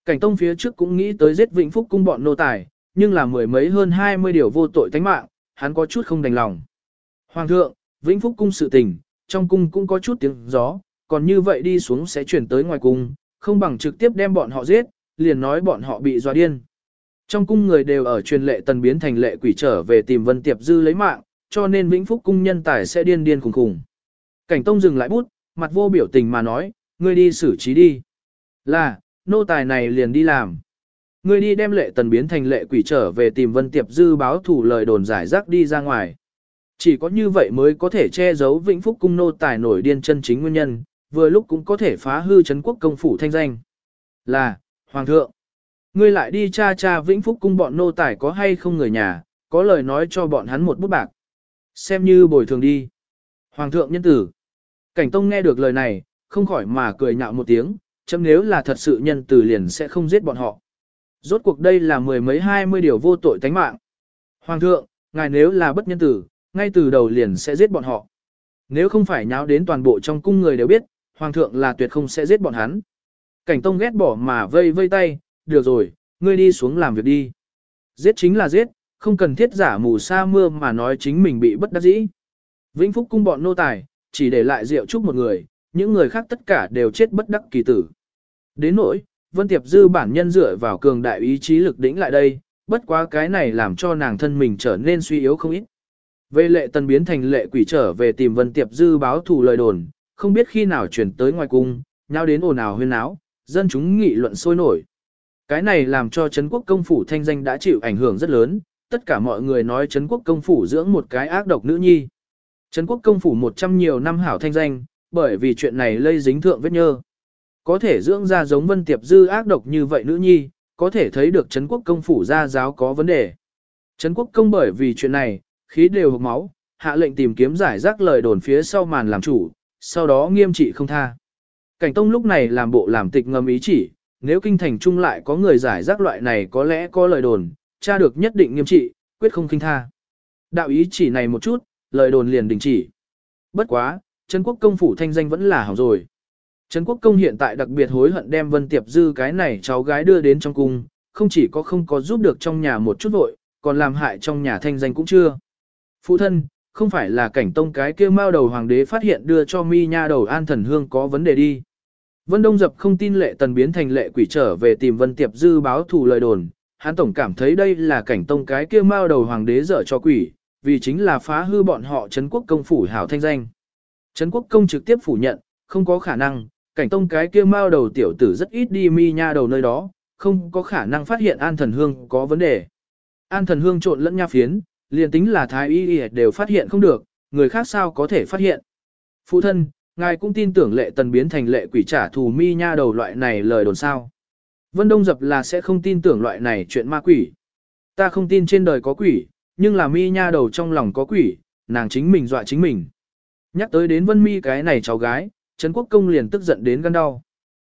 Cảnh tông phía trước cũng nghĩ tới giết Vĩnh Phúc cung bọn nô tài, nhưng là mười mấy hơn 20 điều vô tội tánh mạng, hắn có chút không đành lòng. Hoàng thượng, Vĩnh Phúc cung sự tình, trong cung cũng có chút tiếng gió, còn như vậy đi xuống sẽ chuyển tới ngoài cung, không bằng trực tiếp đem bọn họ giết, liền nói bọn họ bị dọa điên. Trong cung người đều ở truyền lệ tần biến thành lệ quỷ trở về tìm Vân Tiệp Dư lấy mạng, cho nên Vĩnh Phúc cung nhân tài sẽ điên điên khùng khùng. Cảnh Tông dừng lại bút, mặt vô biểu tình mà nói, ngươi đi xử trí đi. Là, nô tài này liền đi làm. Ngươi đi đem lệ tần biến thành lệ quỷ trở về tìm Vân Tiệp Dư báo thủ lời đồn giải rác đi ra ngoài. Chỉ có như vậy mới có thể che giấu Vĩnh Phúc cung nô tài nổi điên chân chính nguyên nhân, vừa lúc cũng có thể phá hư chấn quốc công phủ thanh danh. Là, Hoàng thượng, ngươi lại đi cha cha Vĩnh Phúc cung bọn nô tài có hay không người nhà, có lời nói cho bọn hắn một bút bạc. Xem như bồi thường đi. Hoàng thượng nhân tử. Cảnh Tông nghe được lời này, không khỏi mà cười nhạo một tiếng, chấm nếu là thật sự nhân tử liền sẽ không giết bọn họ. Rốt cuộc đây là mười mấy hai mươi điều vô tội tánh mạng. Hoàng thượng, ngài nếu là bất nhân tử, ngay từ đầu liền sẽ giết bọn họ. Nếu không phải nháo đến toàn bộ trong cung người đều biết, Hoàng thượng là tuyệt không sẽ giết bọn hắn. Cảnh Tông ghét bỏ mà vây vây tay, được rồi, ngươi đi xuống làm việc đi. Giết chính là giết, không cần thiết giả mù sa mưa mà nói chính mình bị bất đắc dĩ. Vĩnh Phúc cung bọn nô tài, chỉ để lại Diệu Trúc một người, những người khác tất cả đều chết bất đắc kỳ tử. Đến nỗi, Vân Tiệp Dư bản nhân dựa vào cường đại ý chí lực đỉnh lại đây, bất quá cái này làm cho nàng thân mình trở nên suy yếu không ít. Về lệ tần biến thành lệ quỷ trở về tìm Vân Tiệp Dư báo thù lời đồn, không biết khi nào chuyển tới ngoài cung, nhau đến ồn ào huyên náo, dân chúng nghị luận sôi nổi. Cái này làm cho Trấn quốc công phủ thanh danh đã chịu ảnh hưởng rất lớn, tất cả mọi người nói Trấn quốc công phủ dưỡng một cái ác độc nữ nhi. Trấn quốc công phủ một trăm nhiều năm hảo thanh danh, bởi vì chuyện này lây dính thượng vết nhơ. Có thể dưỡng ra giống Vân Tiệp Dư ác độc như vậy nữ nhi, có thể thấy được Trấn quốc công phủ gia giáo có vấn đề. Trấn quốc công bởi vì chuyện này, khí đều hộc máu, hạ lệnh tìm kiếm giải rác lời đồn phía sau màn làm chủ, sau đó nghiêm trị không tha. Cảnh Tông lúc này làm bộ làm tịch ngầm ý chỉ, nếu kinh thành trung lại có người giải rác loại này có lẽ có lời đồn, tra được nhất định nghiêm trị, quyết không kinh tha. Đạo ý chỉ này một chút, lời đồn liền đình chỉ. Bất quá, Trấn Quốc công phủ thanh danh vẫn là hỏng rồi. Trấn Quốc công hiện tại đặc biệt hối hận đem Vân Tiệp Dư cái này cháu gái đưa đến trong cung, không chỉ có không có giúp được trong nhà một chút vội, còn làm hại trong nhà thanh danh cũng chưa. Phụ thân, không phải là cảnh tông cái kia mao đầu hoàng đế phát hiện đưa cho mi nha đầu an thần hương có vấn đề đi. Vân Đông Dập không tin lệ tần biến thành lệ quỷ trở về tìm Vân Tiệp Dư báo thù lời đồn, hắn tổng cảm thấy đây là cảnh tông cái kia mao đầu hoàng đế dở cho quỷ, vì chính là phá hư bọn họ Trấn Quốc công phủ hảo thanh danh. Trấn Quốc công trực tiếp phủ nhận, không có khả năng, cảnh tông cái kia mao đầu tiểu tử rất ít đi mi nha đầu nơi đó, không có khả năng phát hiện an thần hương có vấn đề. An thần hương trộn lẫn nha phiến, liền tính là thái y y đều phát hiện không được, người khác sao có thể phát hiện. Phụ thân, ngài cũng tin tưởng lệ tần biến thành lệ quỷ trả thù mi nha đầu loại này lời đồn sao. Vân Đông Dập là sẽ không tin tưởng loại này chuyện ma quỷ. Ta không tin trên đời có quỷ, nhưng là mi nha đầu trong lòng có quỷ, nàng chính mình dọa chính mình. Nhắc tới đến Vân Mi cái này cháu gái, Trấn Quốc Công liền tức giận đến gan đau.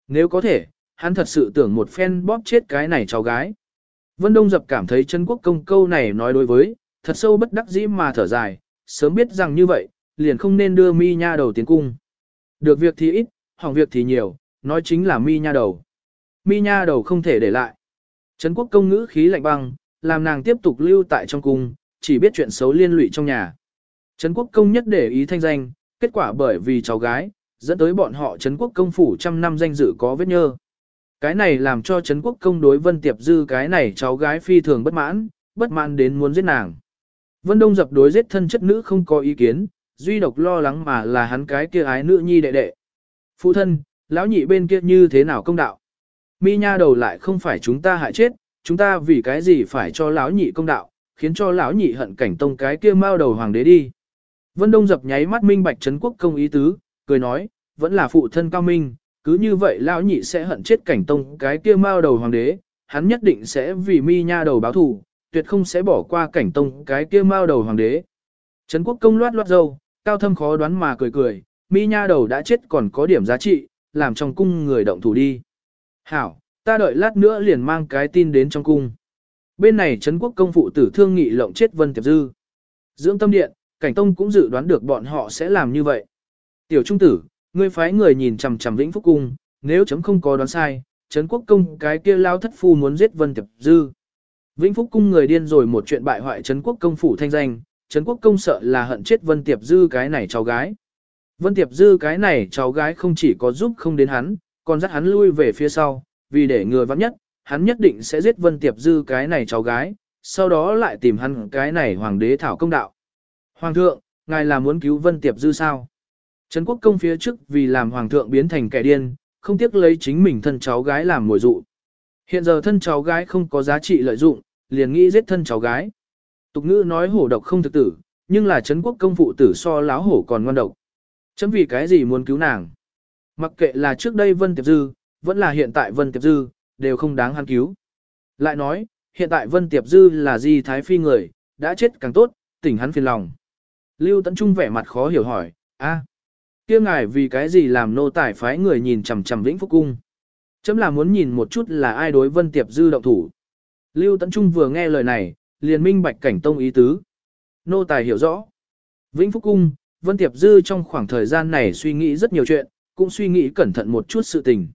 Nếu có thể, hắn thật sự tưởng một phen bóp chết cái này cháu gái. Vân Đông Dập cảm thấy Trấn Quốc Công câu này nói đối với, thật sâu bất đắc dĩ mà thở dài, sớm biết rằng như vậy, liền không nên đưa mi nha đầu tiến cung. Được việc thì ít, hỏng việc thì nhiều, nói chính là mi nha đầu. Mi nha đầu không thể để lại. Trấn quốc công ngữ khí lạnh băng, làm nàng tiếp tục lưu tại trong cung, chỉ biết chuyện xấu liên lụy trong nhà. Trấn quốc công nhất để ý thanh danh, kết quả bởi vì cháu gái, dẫn tới bọn họ Trấn quốc công phủ trăm năm danh dự có vết nhơ. Cái này làm cho Trấn quốc công đối Vân Tiệp Dư cái này cháu gái phi thường bất mãn, bất mãn đến muốn giết nàng. Vân Đông dập đối giết thân chất nữ không có ý kiến, duy độc lo lắng mà là hắn cái kia ái nữ nhi đệ đệ. Phụ thân, lão nhị bên kia như thế nào công đạo? Mi nha đầu lại không phải chúng ta hại chết, chúng ta vì cái gì phải cho lão nhị công đạo, khiến cho lão nhị hận cảnh tông cái kia mau đầu hoàng đế đi. Vân Đông dập nháy mắt minh bạch trấn quốc công ý tứ, cười nói, vẫn là phụ thân cao minh, cứ như vậy lão nhị sẽ hận chết cảnh tông cái kia mau đầu hoàng đế, hắn nhất định sẽ vì mi nha đầu báo thù, tuyệt không sẽ bỏ qua cảnh tông cái kia mau đầu hoàng đế. Trấn quốc công loát loát dâu, cao thâm khó đoán mà cười cười, mi nha đầu đã chết còn có điểm giá trị, làm trong cung người động thủ đi. Hảo, ta đợi lát nữa liền mang cái tin đến trong cung. Bên này Trấn quốc công phụ tử thương nghị lộng chết Vân Tiệp Dư. Dưỡng tâm điện, cảnh tông cũng dự đoán được bọn họ sẽ làm như vậy. Tiểu trung tử, ngươi phái người nhìn chằm chằm vĩnh phúc cung, nếu chấm không có đoán sai, Trấn quốc công cái kia lao thất phu muốn giết Vân Tiệp Dư. Vĩnh Phúc cung người điên rồi một chuyện bại hoại Trấn quốc công phủ thanh danh, Trấn quốc công sợ là hận chết Vân Tiệp Dư cái này cháu gái. Vân Tiệp Dư cái này cháu gái không chỉ có giúp không đến hắn, còn dắt hắn lui về phía sau, vì để người vắng nhất, hắn nhất định sẽ giết Vân Tiệp Dư cái này cháu gái, sau đó lại tìm hắn cái này hoàng đế thảo công đạo. Hoàng thượng, ngài là muốn cứu Vân Tiệp Dư sao? Trấn quốc công phía trước vì làm hoàng thượng biến thành kẻ điên, không tiếc lấy chính mình thân cháu gái làm mồi dụ. Hiện giờ thân cháu gái không có giá trị lợi dụng, liền nghĩ giết thân cháu gái. Tục ngữ nói hổ độc không thực tử, nhưng là Trấn quốc công phụ tử so láo hổ còn ngoan độc. Chấm vì cái gì muốn cứu nàng? Mặc kệ là trước đây Vân Tiệp Dư, vẫn là hiện tại Vân Tiệp Dư, đều không đáng hắn cứu. Lại nói, hiện tại Vân Tiệp Dư là di thái phi người, đã chết càng tốt, tỉnh hắn phiền lòng. Lưu Tấn Trung vẻ mặt khó hiểu hỏi, a, kia ngài vì cái gì làm nô tài phái người nhìn chằm chằm Vĩnh Phúc Cung? Chấm là muốn nhìn một chút là ai đối Vân Tiệp Dư động thủ. Lưu Tấn Trung vừa nghe lời này, liền minh bạch cảnh tông ý tứ. Nô tài hiểu rõ. Vĩnh Phúc Cung, Vân Tiệp Dư trong khoảng thời gian này suy nghĩ rất nhiều chuyện, cũng suy nghĩ cẩn thận một chút sự tình.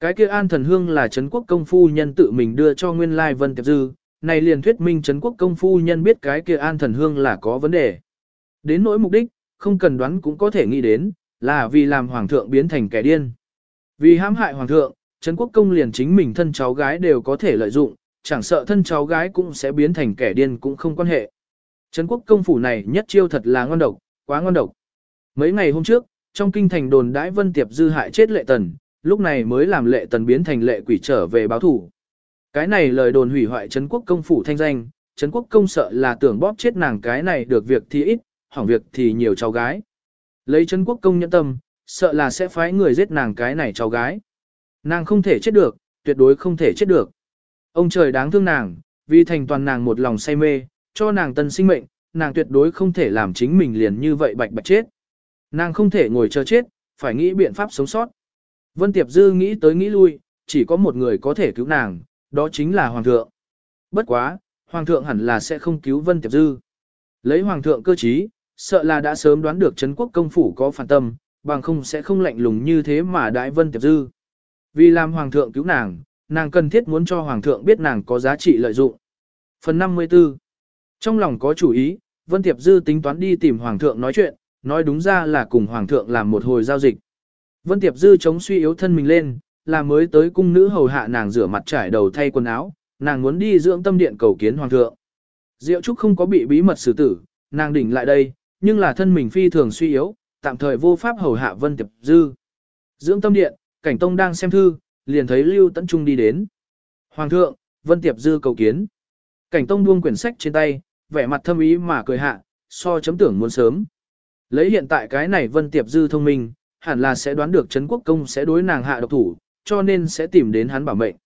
Cái kia An Thần Hương là Trấn Quốc Công Phu Nhân tự mình đưa cho Nguyên Lai Vân Tiệp Dư, này liền thuyết minh Trấn Quốc Công Phu Nhân biết cái kia An Thần Hương là có vấn đề. Đến nỗi mục đích, không cần đoán cũng có thể nghĩ đến, là vì làm Hoàng thượng biến thành kẻ điên. Vì hãm hại Hoàng thượng, Trấn Quốc Công liền chính mình thân cháu gái đều có thể lợi dụng, chẳng sợ thân cháu gái cũng sẽ biến thành kẻ điên cũng không quan hệ. Trấn Quốc Công Phủ này nhất chiêu thật là ngon độc, quá ngon độc. Mấy ngày hôm trước, trong kinh thành đồn đãi Vân Tiệp dư hại chết lệ tần, lúc này mới làm lệ tần biến thành lệ quỷ trở về báo thủ. Cái này lời đồn hủy hoại Trấn quốc công phủ thanh danh, Trấn quốc công sợ là tưởng bóp chết nàng cái này được việc thì ít, hỏng việc thì nhiều cháu gái. Lấy Trấn quốc công nhẫn tâm, sợ là sẽ phái người giết nàng cái này cháu gái. Nàng không thể chết được, tuyệt đối không thể chết được. Ông trời đáng thương nàng, vì thành toàn nàng một lòng say mê, cho nàng tân sinh mệnh, nàng tuyệt đối không thể làm chính mình liền như vậy bạch bạch chết. Nàng không thể ngồi chờ chết, phải nghĩ biện pháp sống sót. Vân Tiệp Dư nghĩ tới nghĩ lui, chỉ có một người có thể cứu nàng, đó chính là Hoàng thượng. Bất quá, Hoàng thượng hẳn là sẽ không cứu Vân Tiệp Dư. Lấy Hoàng thượng cơ trí, sợ là đã sớm đoán được Trấn quốc công phủ có phản tâm, bằng không sẽ không lạnh lùng như thế mà đại Vân Tiệp Dư. Vì làm Hoàng thượng cứu nàng, nàng cần thiết muốn cho Hoàng thượng biết nàng có giá trị lợi dụng. Phần 54 Trong lòng có chủ ý, Vân Tiệp Dư tính toán đi tìm Hoàng thượng nói chuyện, nói đúng ra là cùng Hoàng thượng làm một hồi giao dịch. Vân Tiệp Dư chống suy yếu thân mình lên, là mới tới cung nữ hầu hạ nàng rửa mặt trải đầu thay quần áo, nàng muốn đi dưỡng tâm điện cầu kiến Hoàng thượng. Diệu Trúc không có bị bí mật xử tử, nàng đỉnh lại đây, nhưng là thân mình phi thường suy yếu, tạm thời vô pháp hầu hạ Vân Tiệp Dư. Dưỡng tâm điện, Cảnh Tông đang xem thư, liền thấy Lưu Tấn Trung đi đến. Hoàng thượng, Vân Tiệp Dư cầu kiến. Cảnh Tông buông quyển sách trên tay, vẻ mặt thâm ý mà cười hạ, so chấm tưởng muốn sớm. Lấy hiện tại cái này Vân Tiệp Dư thông minh, hẳn là sẽ đoán được Trấn Quốc Công sẽ đối nàng hạ độc thủ, cho nên sẽ tìm đến hắn bảo mệnh.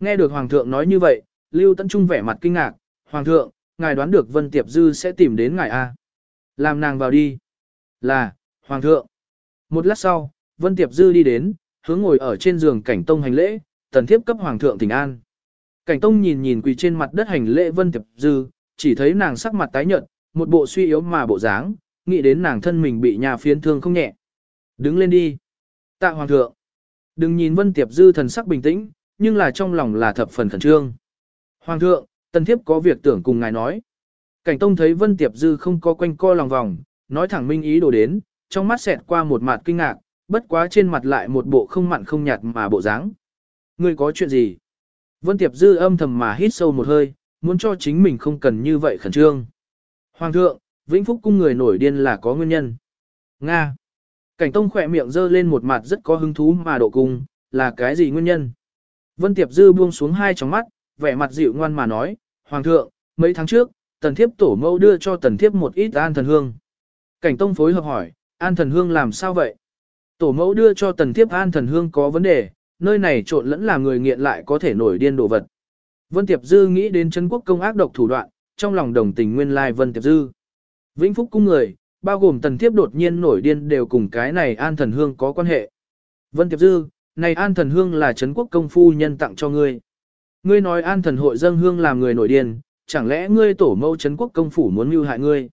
Nghe được Hoàng thượng nói như vậy, Lưu Tấn Trung vẻ mặt kinh ngạc, Hoàng thượng, ngài đoán được Vân Tiệp Dư sẽ tìm đến ngài A. Làm nàng vào đi. Là, Hoàng thượng. Một lát sau, Vân Tiệp Dư đi đến, hướng ngồi ở trên giường cảnh tông hành lễ, tần thiếp cấp Hoàng thượng tỉnh an. Cảnh tông nhìn nhìn quỳ trên mặt đất hành lễ Vân Tiệp Dư, chỉ thấy nàng sắc mặt tái nhợt, một bộ suy yếu mà bộ dáng, nghĩ đến nàng thân mình bị nhà phiến thương không nhẹ. Đứng lên đi. Tạ Hoàng thượng. Đừng nhìn Vân Tiệp Dư thần sắc bình tĩnh, nhưng là trong lòng là thập phần khẩn trương. Hoàng thượng, tần thiếp có việc tưởng cùng ngài nói. Cảnh Tông thấy Vân Tiệp Dư không có quanh co lòng vòng, nói thẳng minh ý đồ đến, trong mắt xẹt qua một mặt kinh ngạc, bất quá trên mặt lại một bộ không mặn không nhạt mà bộ dáng. Ngươi có chuyện gì? Vân Tiệp Dư âm thầm mà hít sâu một hơi, muốn cho chính mình không cần như vậy khẩn trương. Hoàng thượng, Vĩnh Phúc cung người nổi điên là có nguyên nhân. Nga. Cảnh Tông khỏe miệng dơ lên một mặt rất có hứng thú mà độ cung, là cái gì nguyên nhân? Vân Tiệp Dư buông xuống hai tròng mắt, vẻ mặt dịu ngoan mà nói, Hoàng thượng, mấy tháng trước, tần thiếp tổ mẫu đưa cho tần thiếp một ít an thần hương. Cảnh Tông phối hợp hỏi, an thần hương làm sao vậy? Tổ mẫu đưa cho tần thiếp an thần hương có vấn đề, nơi này trộn lẫn là người nghiện lại có thể nổi điên đồ vật. Vân Tiệp Dư nghĩ đến Trấn quốc công ác độc thủ đoạn, trong lòng đồng tình nguyên lai Vân Tiệp Dư. Vĩnh Phúc cung người, bao gồm tần thiếp đột nhiên nổi điên đều cùng cái này an thần hương có quan hệ. Vân Tiệp Dư, này an thần hương là Trấn quốc công phu nhân tặng cho ngươi. Ngươi nói an thần hội dân hương làm người nổi điên, chẳng lẽ ngươi tổ mâu Trấn quốc công phủ muốn mưu hại ngươi.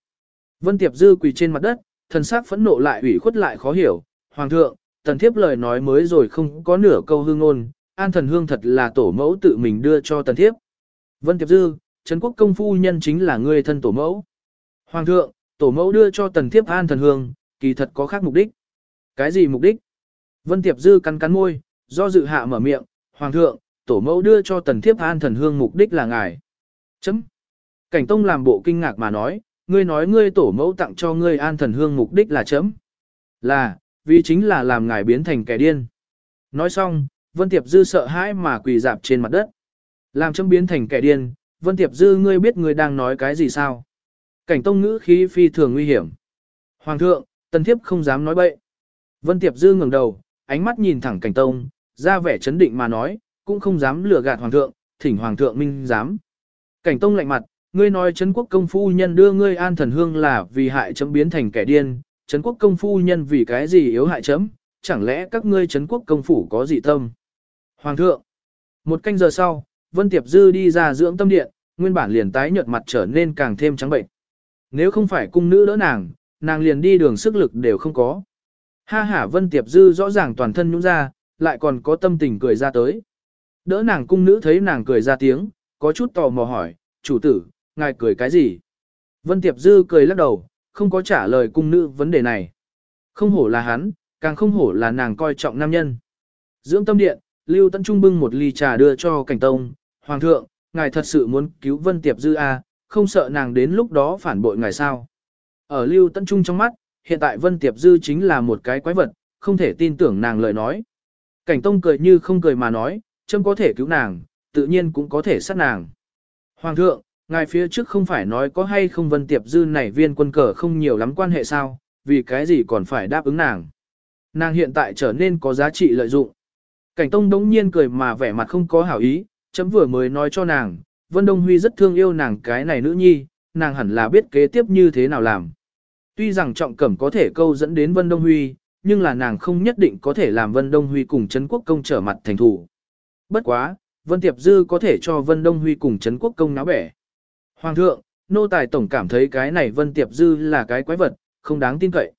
Vân Tiệp Dư quỳ trên mặt đất, thần sắc phẫn nộ lại ủy khuất lại khó hiểu. Hoàng thượng, tần thiếp lời nói mới rồi không có nửa câu hương ngôn, an thần hương thật là tổ mẫu tự mình đưa cho tần thiếp. Vân Tiệp Dư, Trấn quốc công phu nhân chính là ngươi thân tổ mẫu. Hoàng thượng, tổ mẫu đưa cho tần thiếp an thần hương, kỳ thật có khác mục đích. Cái gì mục đích? Vân Tiệp Dư cắn cắn môi, do dự hạ mở miệng, Hoàng thượng, tổ mẫu đưa cho tần thiếp an thần hương mục đích là ngài. Chấm. Cảnh Tông làm bộ kinh ngạc mà nói, ngươi nói ngươi tổ mẫu tặng cho ngươi an thần hương mục đích là chấm. Là, vì chính là làm ngài biến thành kẻ điên. Nói xong, Vân Tiệp Dư sợ hãi mà quỳ dạp trên mặt đất. Làm chấm biến thành kẻ điên, Vân Tiệp Dư ngươi biết ngươi đang nói cái gì sao? Cảnh tông ngữ khí phi thường nguy hiểm. Hoàng thượng, tần thiếp không dám nói bậy. Vân Tiệp Dư ngẩng đầu, ánh mắt nhìn thẳng cảnh tông, ra vẻ chấn định mà nói, cũng không dám lừa gạt hoàng thượng, thỉnh hoàng thượng minh dám. Cảnh tông lạnh mặt, ngươi nói Trấn quốc công phu nhân đưa ngươi an thần hương là vì hại chấm biến thành kẻ điên, Trấn quốc công phu nhân vì cái gì yếu hại chấm, chẳng lẽ các ngươi Trấn quốc công phủ có dị tâm. Hoàng thượng, một canh giờ sau, Vân Tiệp Dư đi ra dưỡng tâm điện, nguyên bản liền tái nhợt mặt trở nên càng thêm trắng bệnh. Nếu không phải cung nữ đỡ nàng, nàng liền đi đường sức lực đều không có. Ha ha Vân Tiệp Dư rõ ràng toàn thân nhũn ra, lại còn có tâm tình cười ra tới. Đỡ nàng cung nữ thấy nàng cười ra tiếng, có chút tò mò hỏi, chủ tử, ngài cười cái gì? Vân Tiệp Dư cười lắc đầu, không có trả lời cung nữ vấn đề này. Không hổ là hắn, càng không hổ là nàng coi trọng nam nhân. Dưỡng tâm điện, Lưu Tấn Trung bưng một ly trà đưa cho cảnh tông, Hoàng thượng, ngài thật sự muốn cứu Vân Tiệp Dư à, không sợ nàng đến lúc đó phản bội ngài sao. Ở Lưu Tấn Trung trong mắt, hiện tại Vân Tiệp Dư chính là một cái quái vật, không thể tin tưởng nàng lời nói. Cảnh Tông cười như không cười mà nói, châm có thể cứu nàng, tự nhiên cũng có thể sát nàng. Hoàng thượng, ngài phía trước không phải nói có hay không Vân Tiệp Dư này viên quân cờ không nhiều lắm quan hệ sao, vì cái gì còn phải đáp ứng nàng. Nàng hiện tại trở nên có giá trị lợi dụng. Cảnh Tông đống nhiên cười mà vẻ mặt không có hảo ý, chấm vừa mới nói cho nàng, Vân Đông Huy rất thương yêu nàng cái này nữ nhi, nàng hẳn là biết kế tiếp như thế nào làm. Tuy rằng trọng cẩm có thể câu dẫn đến Vân Đông Huy, nhưng là nàng không nhất định có thể làm Vân Đông Huy cùng Trấn Quốc Công trở mặt thành thủ. Bất quá, Vân Tiệp Dư có thể cho Vân Đông Huy cùng Trấn Quốc Công náo bẻ. Hoàng thượng, nô tài tổng cảm thấy cái này Vân Tiệp Dư là cái quái vật, không đáng tin cậy.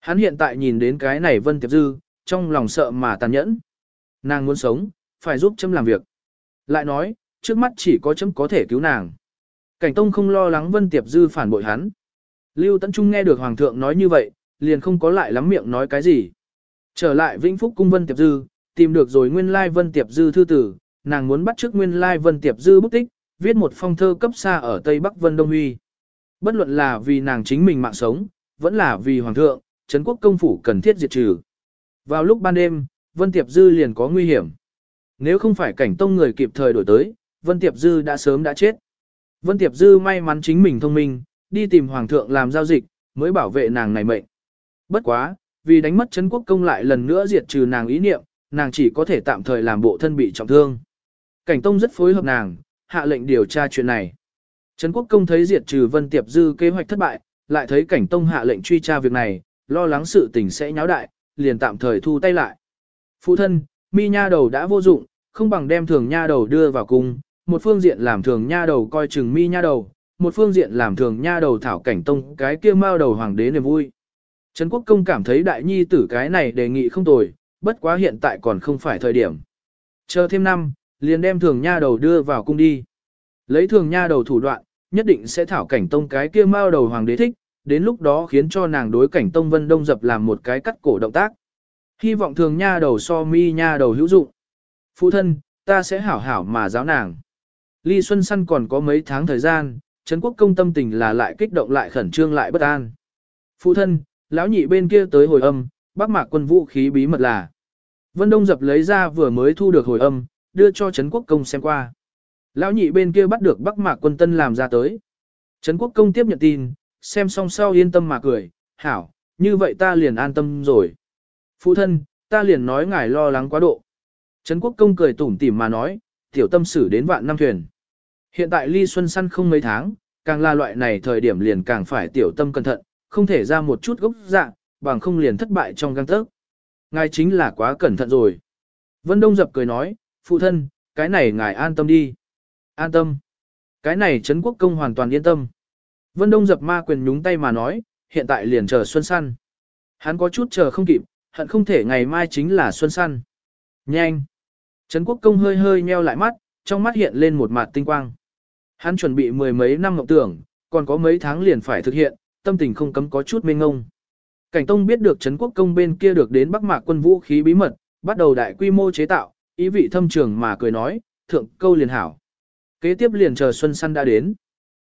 Hắn hiện tại nhìn đến cái này Vân Tiệp Dư, trong lòng sợ mà tàn nhẫn. Nàng muốn sống, phải giúp chấm làm việc. Lại nói, trước mắt chỉ có chấm có thể cứu nàng. Cảnh Tông không lo lắng Vân Tiệp Dư phản bội hắn. Lưu Tấn Trung nghe được Hoàng thượng nói như vậy, liền không có lại lắm miệng nói cái gì. Trở lại Vĩnh Phúc cung Vân Tiệp Dư, tìm được rồi nguyên lai Vân Tiệp Dư thư tử, nàng muốn bắt trước nguyên lai Vân Tiệp Dư bút tích, viết một phong thơ cấp xa ở Tây Bắc Vân Đông Huy. Bất luận là vì nàng chính mình mạng sống, vẫn là vì Hoàng thượng, Trấn quốc công phủ cần thiết diệt trừ. Vào lúc ban đêm, Vân Tiệp Dư liền có nguy hiểm. Nếu không phải cảnh tông người kịp thời đổi tới, Vân Tiệp Dư đã sớm đã chết. Vân Tiệp Dư may mắn chính mình thông minh, đi tìm Hoàng thượng làm giao dịch, mới bảo vệ nàng này mệnh. Bất quá, vì đánh mất Trấn quốc công lại lần nữa diệt trừ nàng ý niệm, nàng chỉ có thể tạm thời làm bộ thân bị trọng thương. Cảnh Tông rất phối hợp nàng, hạ lệnh điều tra chuyện này. Trấn quốc công thấy diệt trừ Vân Tiệp Dư kế hoạch thất bại, lại thấy Cảnh Tông hạ lệnh truy tra việc này, lo lắng sự tình sẽ nháo đại, liền tạm thời thu tay lại. Phụ thân, mi nha đầu đã vô dụng, không bằng đem thường nha đầu đưa vào cung, một phương diện làm thường nha đầu coi chừng mi nha đầu, một phương diện làm thường nha đầu thảo cảnh tông cái kia mao đầu hoàng đế niềm vui. Trấn Quốc Công cảm thấy đại nhi tử cái này đề nghị không tồi, bất quá hiện tại còn không phải thời điểm. Chờ thêm năm, liền đem thường nha đầu đưa vào cung đi. Lấy thường nha đầu thủ đoạn, nhất định sẽ thảo cảnh tông cái kia mao đầu hoàng đế thích, đến lúc đó khiến cho nàng đối cảnh tông vân đông dập làm một cái cắt cổ động tác. Hy vọng thường nha đầu so mi nha đầu hữu dụng. Phụ thân, ta sẽ hảo hảo mà giáo nàng. Ly Xuân Săn còn có mấy tháng thời gian, Trấn Quốc công tâm tình là lại kích động lại khẩn trương lại bất an. Phụ thân, lão nhị bên kia tới hồi âm, bác mạc quân vũ khí bí mật là. Vân Đông dập lấy ra vừa mới thu được hồi âm, đưa cho Trấn Quốc công xem qua. Lão nhị bên kia bắt được Bắc mạc quân tân làm ra tới. Trấn Quốc công tiếp nhận tin, xem xong sau yên tâm mà cười, hảo, như vậy ta liền an tâm rồi. Phụ thân, ta liền nói ngài lo lắng quá độ. Trấn Quốc công cười tủm tỉm mà nói, tiểu tâm xử đến vạn năm thuyền. Hiện tại ly xuân săn không mấy tháng, càng là loại này thời điểm liền càng phải tiểu tâm cẩn thận, không thể ra một chút gốc dạng, bằng không liền thất bại trong găng tớc. Ngài chính là quá cẩn thận rồi. Vân Đông dập cười nói, phụ thân, cái này ngài an tâm đi. An tâm. Cái này Trấn Quốc công hoàn toàn yên tâm. Vân Đông dập ma quyền nhúng tay mà nói, hiện tại liền chờ xuân săn. Hắn có chút chờ không kịp, hận không thể ngày mai chính là xuân săn. Nhanh! Trấn quốc công hơi hơi nheo lại mắt, trong mắt hiện lên một mặt tinh quang. Hắn chuẩn bị mười mấy năm mộng tưởng, còn có mấy tháng liền phải thực hiện, tâm tình không cấm có chút mênh ngông. Cảnh Tông biết được Trấn quốc công bên kia được đến Bắc Mạc quân vũ khí bí mật, bắt đầu đại quy mô chế tạo, ý vị thâm trường mà cười nói, thượng câu liền hảo. Kế tiếp liền chờ xuân săn đã đến.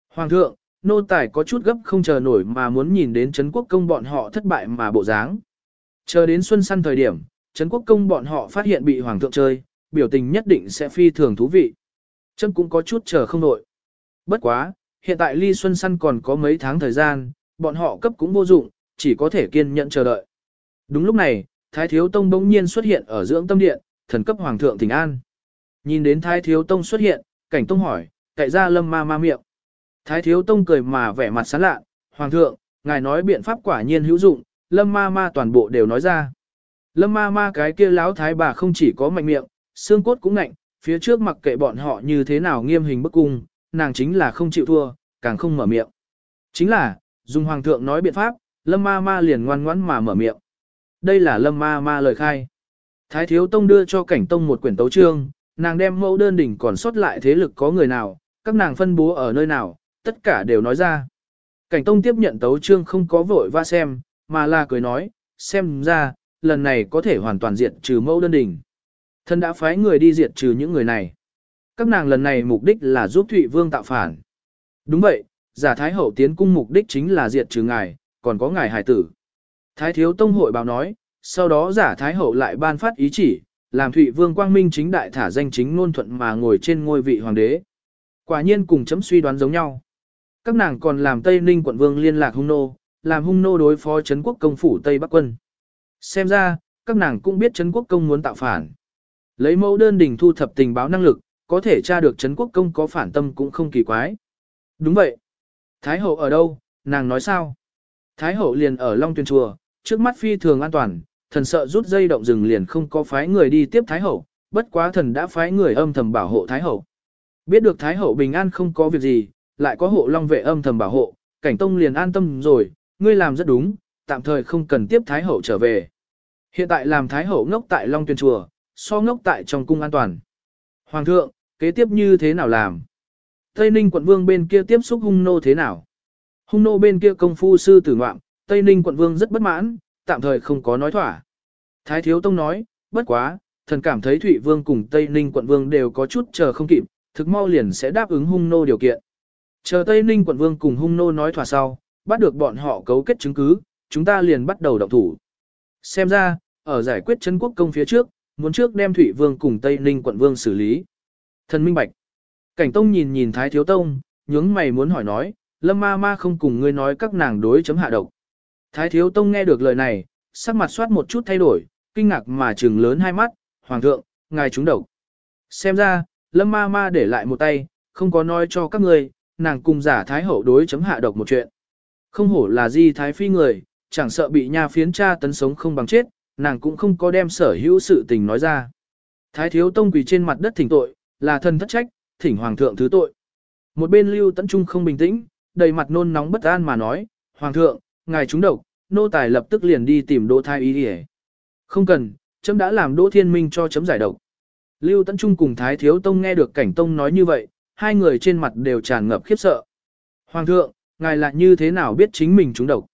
Hoàng thượng, nô tài có chút gấp không chờ nổi mà muốn nhìn đến Trấn quốc công bọn họ thất bại mà bộ dáng. Chờ đến xuân săn thời điểm, Trấn quốc công bọn họ phát hiện bị hoàng thượng chơi, biểu tình nhất định sẽ phi thường thú vị. Trâm cũng có chút chờ không nổi. Bất quá, hiện tại ly xuân săn còn có mấy tháng thời gian, bọn họ cấp cũng vô dụng, chỉ có thể kiên nhẫn chờ đợi. Đúng lúc này, Thái Thiếu Tông bỗng nhiên xuất hiện ở dưỡng tâm điện, thần cấp hoàng thượng thỉnh an. Nhìn đến Thái Thiếu Tông xuất hiện, cảnh tông hỏi, cậy ra lâm ma ma miệng. Thái Thiếu Tông cười mà vẻ mặt sán lạ, Hoàng thượng, ngài nói biện pháp quả nhiên hữu dụng, lâm ma ma toàn bộ đều nói ra. Lâm ma ma cái kia láo thái bà không chỉ có mạnh miệng, xương cốt cũng ngạnh, phía trước mặc kệ bọn họ như thế nào nghiêm hình bức cung, nàng chính là không chịu thua, càng không mở miệng. Chính là, dùng hoàng thượng nói biện pháp, lâm ma ma liền ngoan ngoãn mà mở miệng. Đây là lâm ma ma lời khai. Thái thiếu tông đưa cho cảnh tông một quyển tấu trương, nàng đem mẫu đơn đỉnh còn sót lại thế lực có người nào, các nàng phân bố ở nơi nào, tất cả đều nói ra. Cảnh Tông tiếp nhận tấu trương không có vội va xem, mà là cười nói, xem ra, lần này có thể hoàn toàn diệt trừ mẫu đơn đỉnh. Thân đã phái người đi diệt trừ những người này. Các nàng lần này mục đích là giúp Thụy Vương tạo phản. Đúng vậy, giả Thái Hậu tiến cung mục đích chính là diệt trừ ngài, còn có ngài hải tử. Thái Thiếu Tông hội báo nói, sau đó giả Thái Hậu lại ban phát ý chỉ, làm Thụy Vương Quang Minh chính đại thả danh chính ngôn thuận mà ngồi trên ngôi vị hoàng đế. Quả nhiên cùng chấm suy đoán giống nhau. Các nàng còn làm Tây Ninh quận vương liên lạc hung nô, làm hung nô đối phó Trấn quốc công phủ Tây Bắc quân. Xem ra, các nàng cũng biết Trấn quốc công muốn tạo phản. Lấy mẫu đơn đình thu thập tình báo năng lực, có thể tra được Trấn quốc công có phản tâm cũng không kỳ quái. Đúng vậy. Thái hậu ở đâu, nàng nói sao? Thái hậu liền ở Long Tuyền Chùa, trước mắt phi thường an toàn, thần sợ rút dây động rừng liền không có phái người đi tiếp Thái hậu, bất quá thần đã phái người âm thầm bảo hộ Thái hậu. Biết được Thái hậu bình an không có việc gì, lại có hộ Long vệ âm thầm bảo hộ, cảnh tông liền an tâm rồi, ngươi làm rất đúng, tạm thời không cần tiếp Thái hậu trở về. Hiện tại làm Thái hậu ngốc tại Long Tuyền Chùa, so ngốc tại trong cung an toàn. Hoàng thượng, kế tiếp như thế nào làm? Tây Ninh quận vương bên kia tiếp xúc hung nô thế nào? Hung nô bên kia công phu sư tử ngoạm, Tây Ninh quận vương rất bất mãn, tạm thời không có nói thỏa. Thái Thiếu Tông nói, bất quá, thần cảm thấy Thụy Vương cùng Tây Ninh quận vương đều có chút chờ không kịp, thực mau liền sẽ đáp ứng hung nô điều kiện. Chờ Tây Ninh quận vương cùng hung nô nói thỏa sau, bắt được bọn họ cấu kết chứng cứ, chúng ta liền bắt đầu động thủ. Xem ra, ở giải quyết chân quốc công phía trước, muốn trước đem Thụy Vương cùng Tây Ninh quận vương xử lý. Thần minh bạch. Cảnh Tông nhìn nhìn Thái Thiếu Tông, nhướng mày muốn hỏi nói, Lâm ma ma không cùng ngươi nói các nàng đối chấm hạ độc. Thái Thiếu Tông nghe được lời này, sắc mặt soát một chút thay đổi, kinh ngạc mà trừng lớn hai mắt, Hoàng thượng, ngài trúng độc. Xem ra, Lâm ma ma để lại một tay, không có nói cho các người, nàng cùng giả Thái Hậu đối chấm hạ độc một chuyện. Không hổ là di Thái Phi người, chẳng sợ bị nha phiến tra tấn sống không bằng chết, nàng cũng không có đem sở hữu sự tình nói ra. Thái Thiếu Tông quỳ trên mặt đất thỉnh tội, là thân thất trách, thỉnh Hoàng thượng thứ tội. Một bên Lưu Tấn Trung không bình tĩnh, đầy mặt nôn nóng bất an mà nói, Hoàng thượng, ngài trúng độc, nô tài lập tức liền đi tìm Đỗ Thái Y đi không cần, chấm đã làm Đỗ Thiên Minh cho chấm giải độc. Lưu Tấn Trung cùng Thái Thiếu Tông nghe được cảnh Tông nói như vậy, hai người trên mặt đều tràn ngập khiếp sợ. Hoàng thượng, ngài lại như thế nào biết chính mình trúng độc?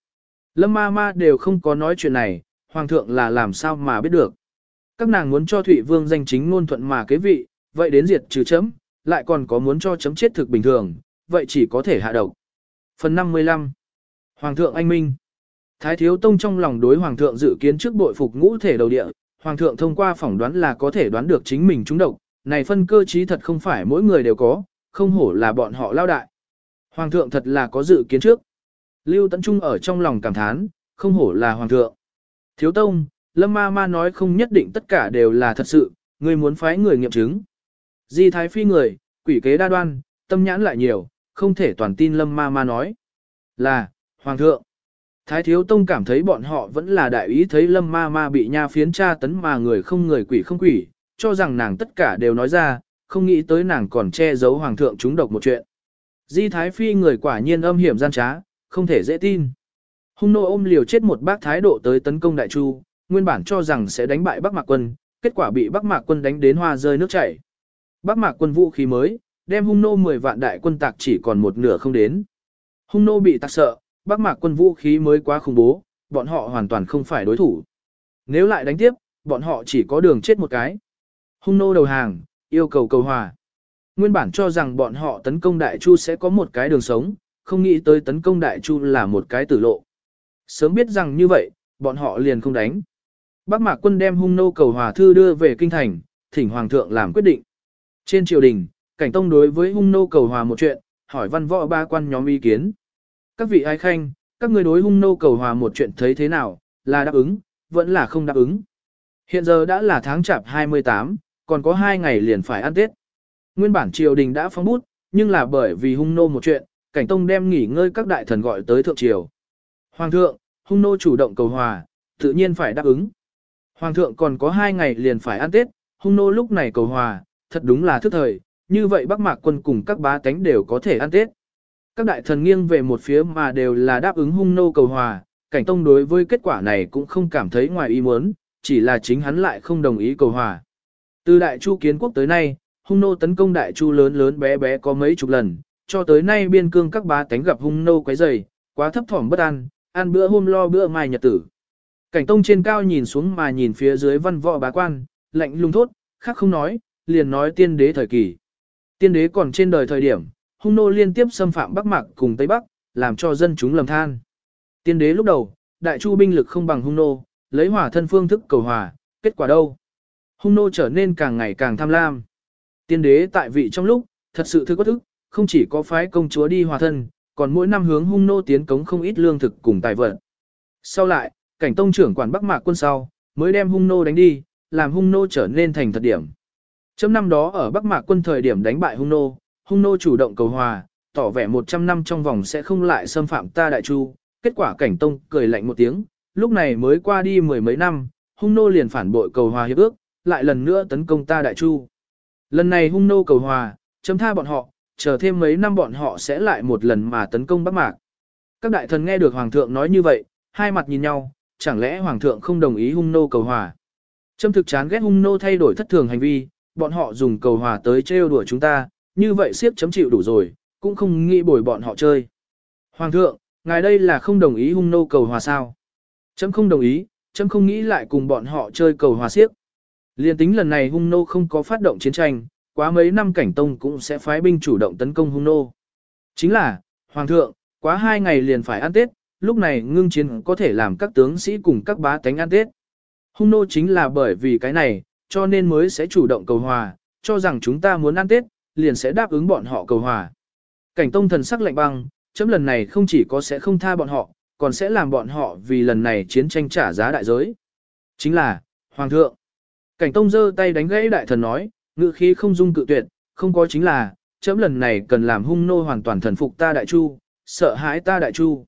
Lâm ma ma đều không có nói chuyện này, Hoàng thượng là làm sao mà biết được. Các nàng muốn cho Thụy Vương danh chính ngôn thuận mà kế vị, vậy đến diệt trừ chấm, lại còn có muốn cho chấm chết thực bình thường, vậy chỉ có thể hạ độc. Phần 55 Hoàng thượng anh minh Thái thiếu tông trong lòng đối hoàng thượng dự kiến trước bội phục ngũ thể đầu địa, hoàng thượng thông qua phỏng đoán là có thể đoán được chính mình trúng độc, này phân cơ trí thật không phải mỗi người đều có, không hổ là bọn họ lao đại. Hoàng thượng thật là có dự kiến trước. Lưu Tấn Trung ở trong lòng cảm thán, không hổ là hoàng thượng. Thiếu tông, Lâm Ma Ma nói không nhất định tất cả đều là thật sự, người muốn phái người nghiệm chứng. Di thái phi người, quỷ kế đa đoan, tâm nhãn lại nhiều, không thể toàn tin Lâm Ma Ma nói. Là, Hoàng thượng. Thái thiếu tông cảm thấy bọn họ vẫn là đại ý thấy Lâm Ma Ma bị nha phiến tra tấn mà người không người quỷ không quỷ, cho rằng nàng tất cả đều nói ra, không nghĩ tới nàng còn che giấu Hoàng thượng chúng độc một chuyện. Di thái phi người quả nhiên âm hiểm gian trá, không thể dễ tin. Hung nô ôm liều chết một bác thái độ tới tấn công đại chu, nguyên bản cho rằng sẽ đánh bại Bắc Mạc quân, kết quả bị Bắc Mạc quân đánh đến hoa rơi nước chảy. Bắc Mạc quân vũ khí mới, đem hung nô 10 vạn đại quân tạc chỉ còn một nửa không đến. Hung nô bị tạc sợ, Bắc Mạc quân vũ khí mới quá khủng bố, bọn họ hoàn toàn không phải đối thủ. Nếu lại đánh tiếp, bọn họ chỉ có đường chết một cái. Hung nô đầu hàng, yêu cầu cầu hòa. Nguyên bản cho rằng bọn họ tấn công Đại Chu sẽ có một cái đường sống, không nghĩ tới tấn công Đại Chu là một cái tử lộ. Sớm biết rằng như vậy, bọn họ liền không đánh. Bắc Mạc quân đem hung nô cầu hòa thư đưa về kinh thành, thỉnh hoàng thượng làm quyết định. Trên triều đình, cảnh tông đối với hung nô cầu hòa một chuyện, hỏi văn võ ba quan nhóm ý kiến. Các vị ai khanh, các người đối hung nô cầu hòa một chuyện thấy thế nào, là đáp ứng, vẫn là không đáp ứng. Hiện giờ đã là tháng chạp 28, còn có 2 ngày liền phải ăn Tết. Nguyên bản triều đình đã phong bút, nhưng là bởi vì hung nô một chuyện, cảnh tông đem nghỉ ngơi các đại thần gọi tới thượng triều. Hoàng thượng, hung nô chủ động cầu hòa, tự nhiên phải đáp ứng. Hoàng thượng còn có 2 ngày liền phải ăn Tết, hung nô lúc này cầu hòa, thật đúng là thức thời, như vậy Bắc Mạc quân cùng các bá tánh đều có thể ăn Tết. Các đại thần nghiêng về một phía mà đều là đáp ứng hung nô cầu hòa, cảnh tông đối với kết quả này cũng không cảm thấy ngoài ý muốn, chỉ là chính hắn lại không đồng ý cầu hòa. Từ đại chu kiến quốc tới nay, hung nô tấn công đại chu lớn lớn bé bé có mấy chục lần, cho tới nay biên cương các bá tánh gặp hung nô quấy rầy, quá thấp thỏm bất an, ăn bữa hôm lo bữa mai nhật tử. Cảnh tông trên cao nhìn xuống mà nhìn phía dưới văn võ bá quan, lạnh lùng thốt, khác không nói, liền nói tiên đế thời kỳ. Tiên đế còn trên đời thời điểm, hung nô liên tiếp xâm phạm Bắc Mạc cùng Tây Bắc, làm cho dân chúng lầm than. Tiên đế lúc đầu, đại chu binh lực không bằng hung nô, lấy hỏa thân phương thức cầu hòa, kết quả đâu? Hung nô trở nên càng ngày càng tham lam. Tiên đế tại vị trong lúc, thật sự thư có thức, không chỉ có phái công chúa đi hòa thân, còn mỗi năm hướng hung nô tiến cống không ít lương thực cùng tài vật. Sau lại, cảnh tông trưởng quản Bắc Mạc quân sau, mới đem hung nô đánh đi, làm hung nô trở nên thành thật điểm. Trong năm đó ở Bắc Mạc quân thời điểm đánh bại hung nô, hung nô chủ động cầu hòa, tỏ vẻ 100 năm trong vòng sẽ không lại xâm phạm ta đại chu. Kết quả cảnh tông cười lạnh một tiếng, lúc này mới qua đi mười mấy năm, hung nô liền phản bội cầu hòa hiệp ước, lại lần nữa tấn công ta đại chu. Lần này hung nô cầu hòa, chấm tha bọn họ, chờ thêm mấy năm bọn họ sẽ lại một lần mà tấn công Bắc Mạc. Các đại thần nghe được Hoàng thượng nói như vậy, hai mặt nhìn nhau, chẳng lẽ Hoàng thượng không đồng ý hung nô cầu hòa. Trâm thực chán ghét hung nô thay đổi thất thường hành vi, bọn họ dùng cầu hòa tới trêu đùa chúng ta, như vậy siếp chấm chịu đủ rồi, cũng không nghĩ bồi bọn họ chơi. Hoàng thượng, ngài đây là không đồng ý hung nô cầu hòa sao? Chấm không đồng ý, chấm không nghĩ lại cùng bọn họ chơi cầu hòa siếc. Liên tính lần này hung nô không có phát động chiến tranh, quá mấy năm cảnh tông cũng sẽ phái binh chủ động tấn công hung nô. Chính là, Hoàng thượng, quá hai ngày liền phải ăn Tết, lúc này ngưng chiến có thể làm các tướng sĩ cùng các bá tánh ăn Tết. Hung nô chính là bởi vì cái này, cho nên mới sẽ chủ động cầu hòa, cho rằng chúng ta muốn ăn Tết, liền sẽ đáp ứng bọn họ cầu hòa. Cảnh tông thần sắc lạnh băng, chấm lần này không chỉ có sẽ không tha bọn họ, còn sẽ làm bọn họ vì lần này chiến tranh trả giá đại giới. Chính là, Hoàng thượng. Cảnh tông giơ tay đánh gãy đại thần nói, ngự khí không dung cự tuyệt, không có chính là, chấm lần này cần làm hung nô hoàn toàn thần phục ta đại chu, sợ hãi ta đại chu.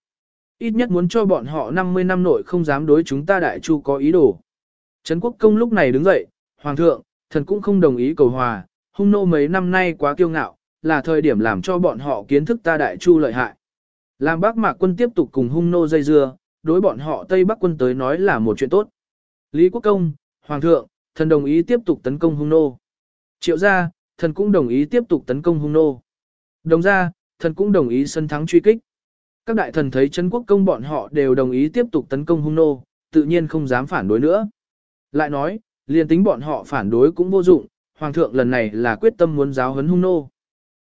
Ít nhất muốn cho bọn họ 50 năm nội không dám đối chúng ta đại chu có ý đồ. Trấn quốc công lúc này đứng dậy, Hoàng thượng, thần cũng không đồng ý cầu hòa, hung nô mấy năm nay quá kiêu ngạo, là thời điểm làm cho bọn họ kiến thức ta đại chu lợi hại. Làm bác mạc quân tiếp tục cùng hung nô dây dưa, đối bọn họ Tây Bắc quân tới nói là một chuyện tốt. Lý Quốc Công, Hoàng thượng, thần đồng ý tiếp tục tấn công hung nô. Triệu gia, thần cũng đồng ý tiếp tục tấn công hung nô. Đồng gia, thần cũng đồng ý sân thắng truy kích. Các đại thần thấy Trấn Quốc công bọn họ đều đồng ý tiếp tục tấn công hung nô, tự nhiên không dám phản đối nữa. Lại nói, liền tính bọn họ phản đối cũng vô dụng, Hoàng thượng lần này là quyết tâm muốn giáo huấn hung nô.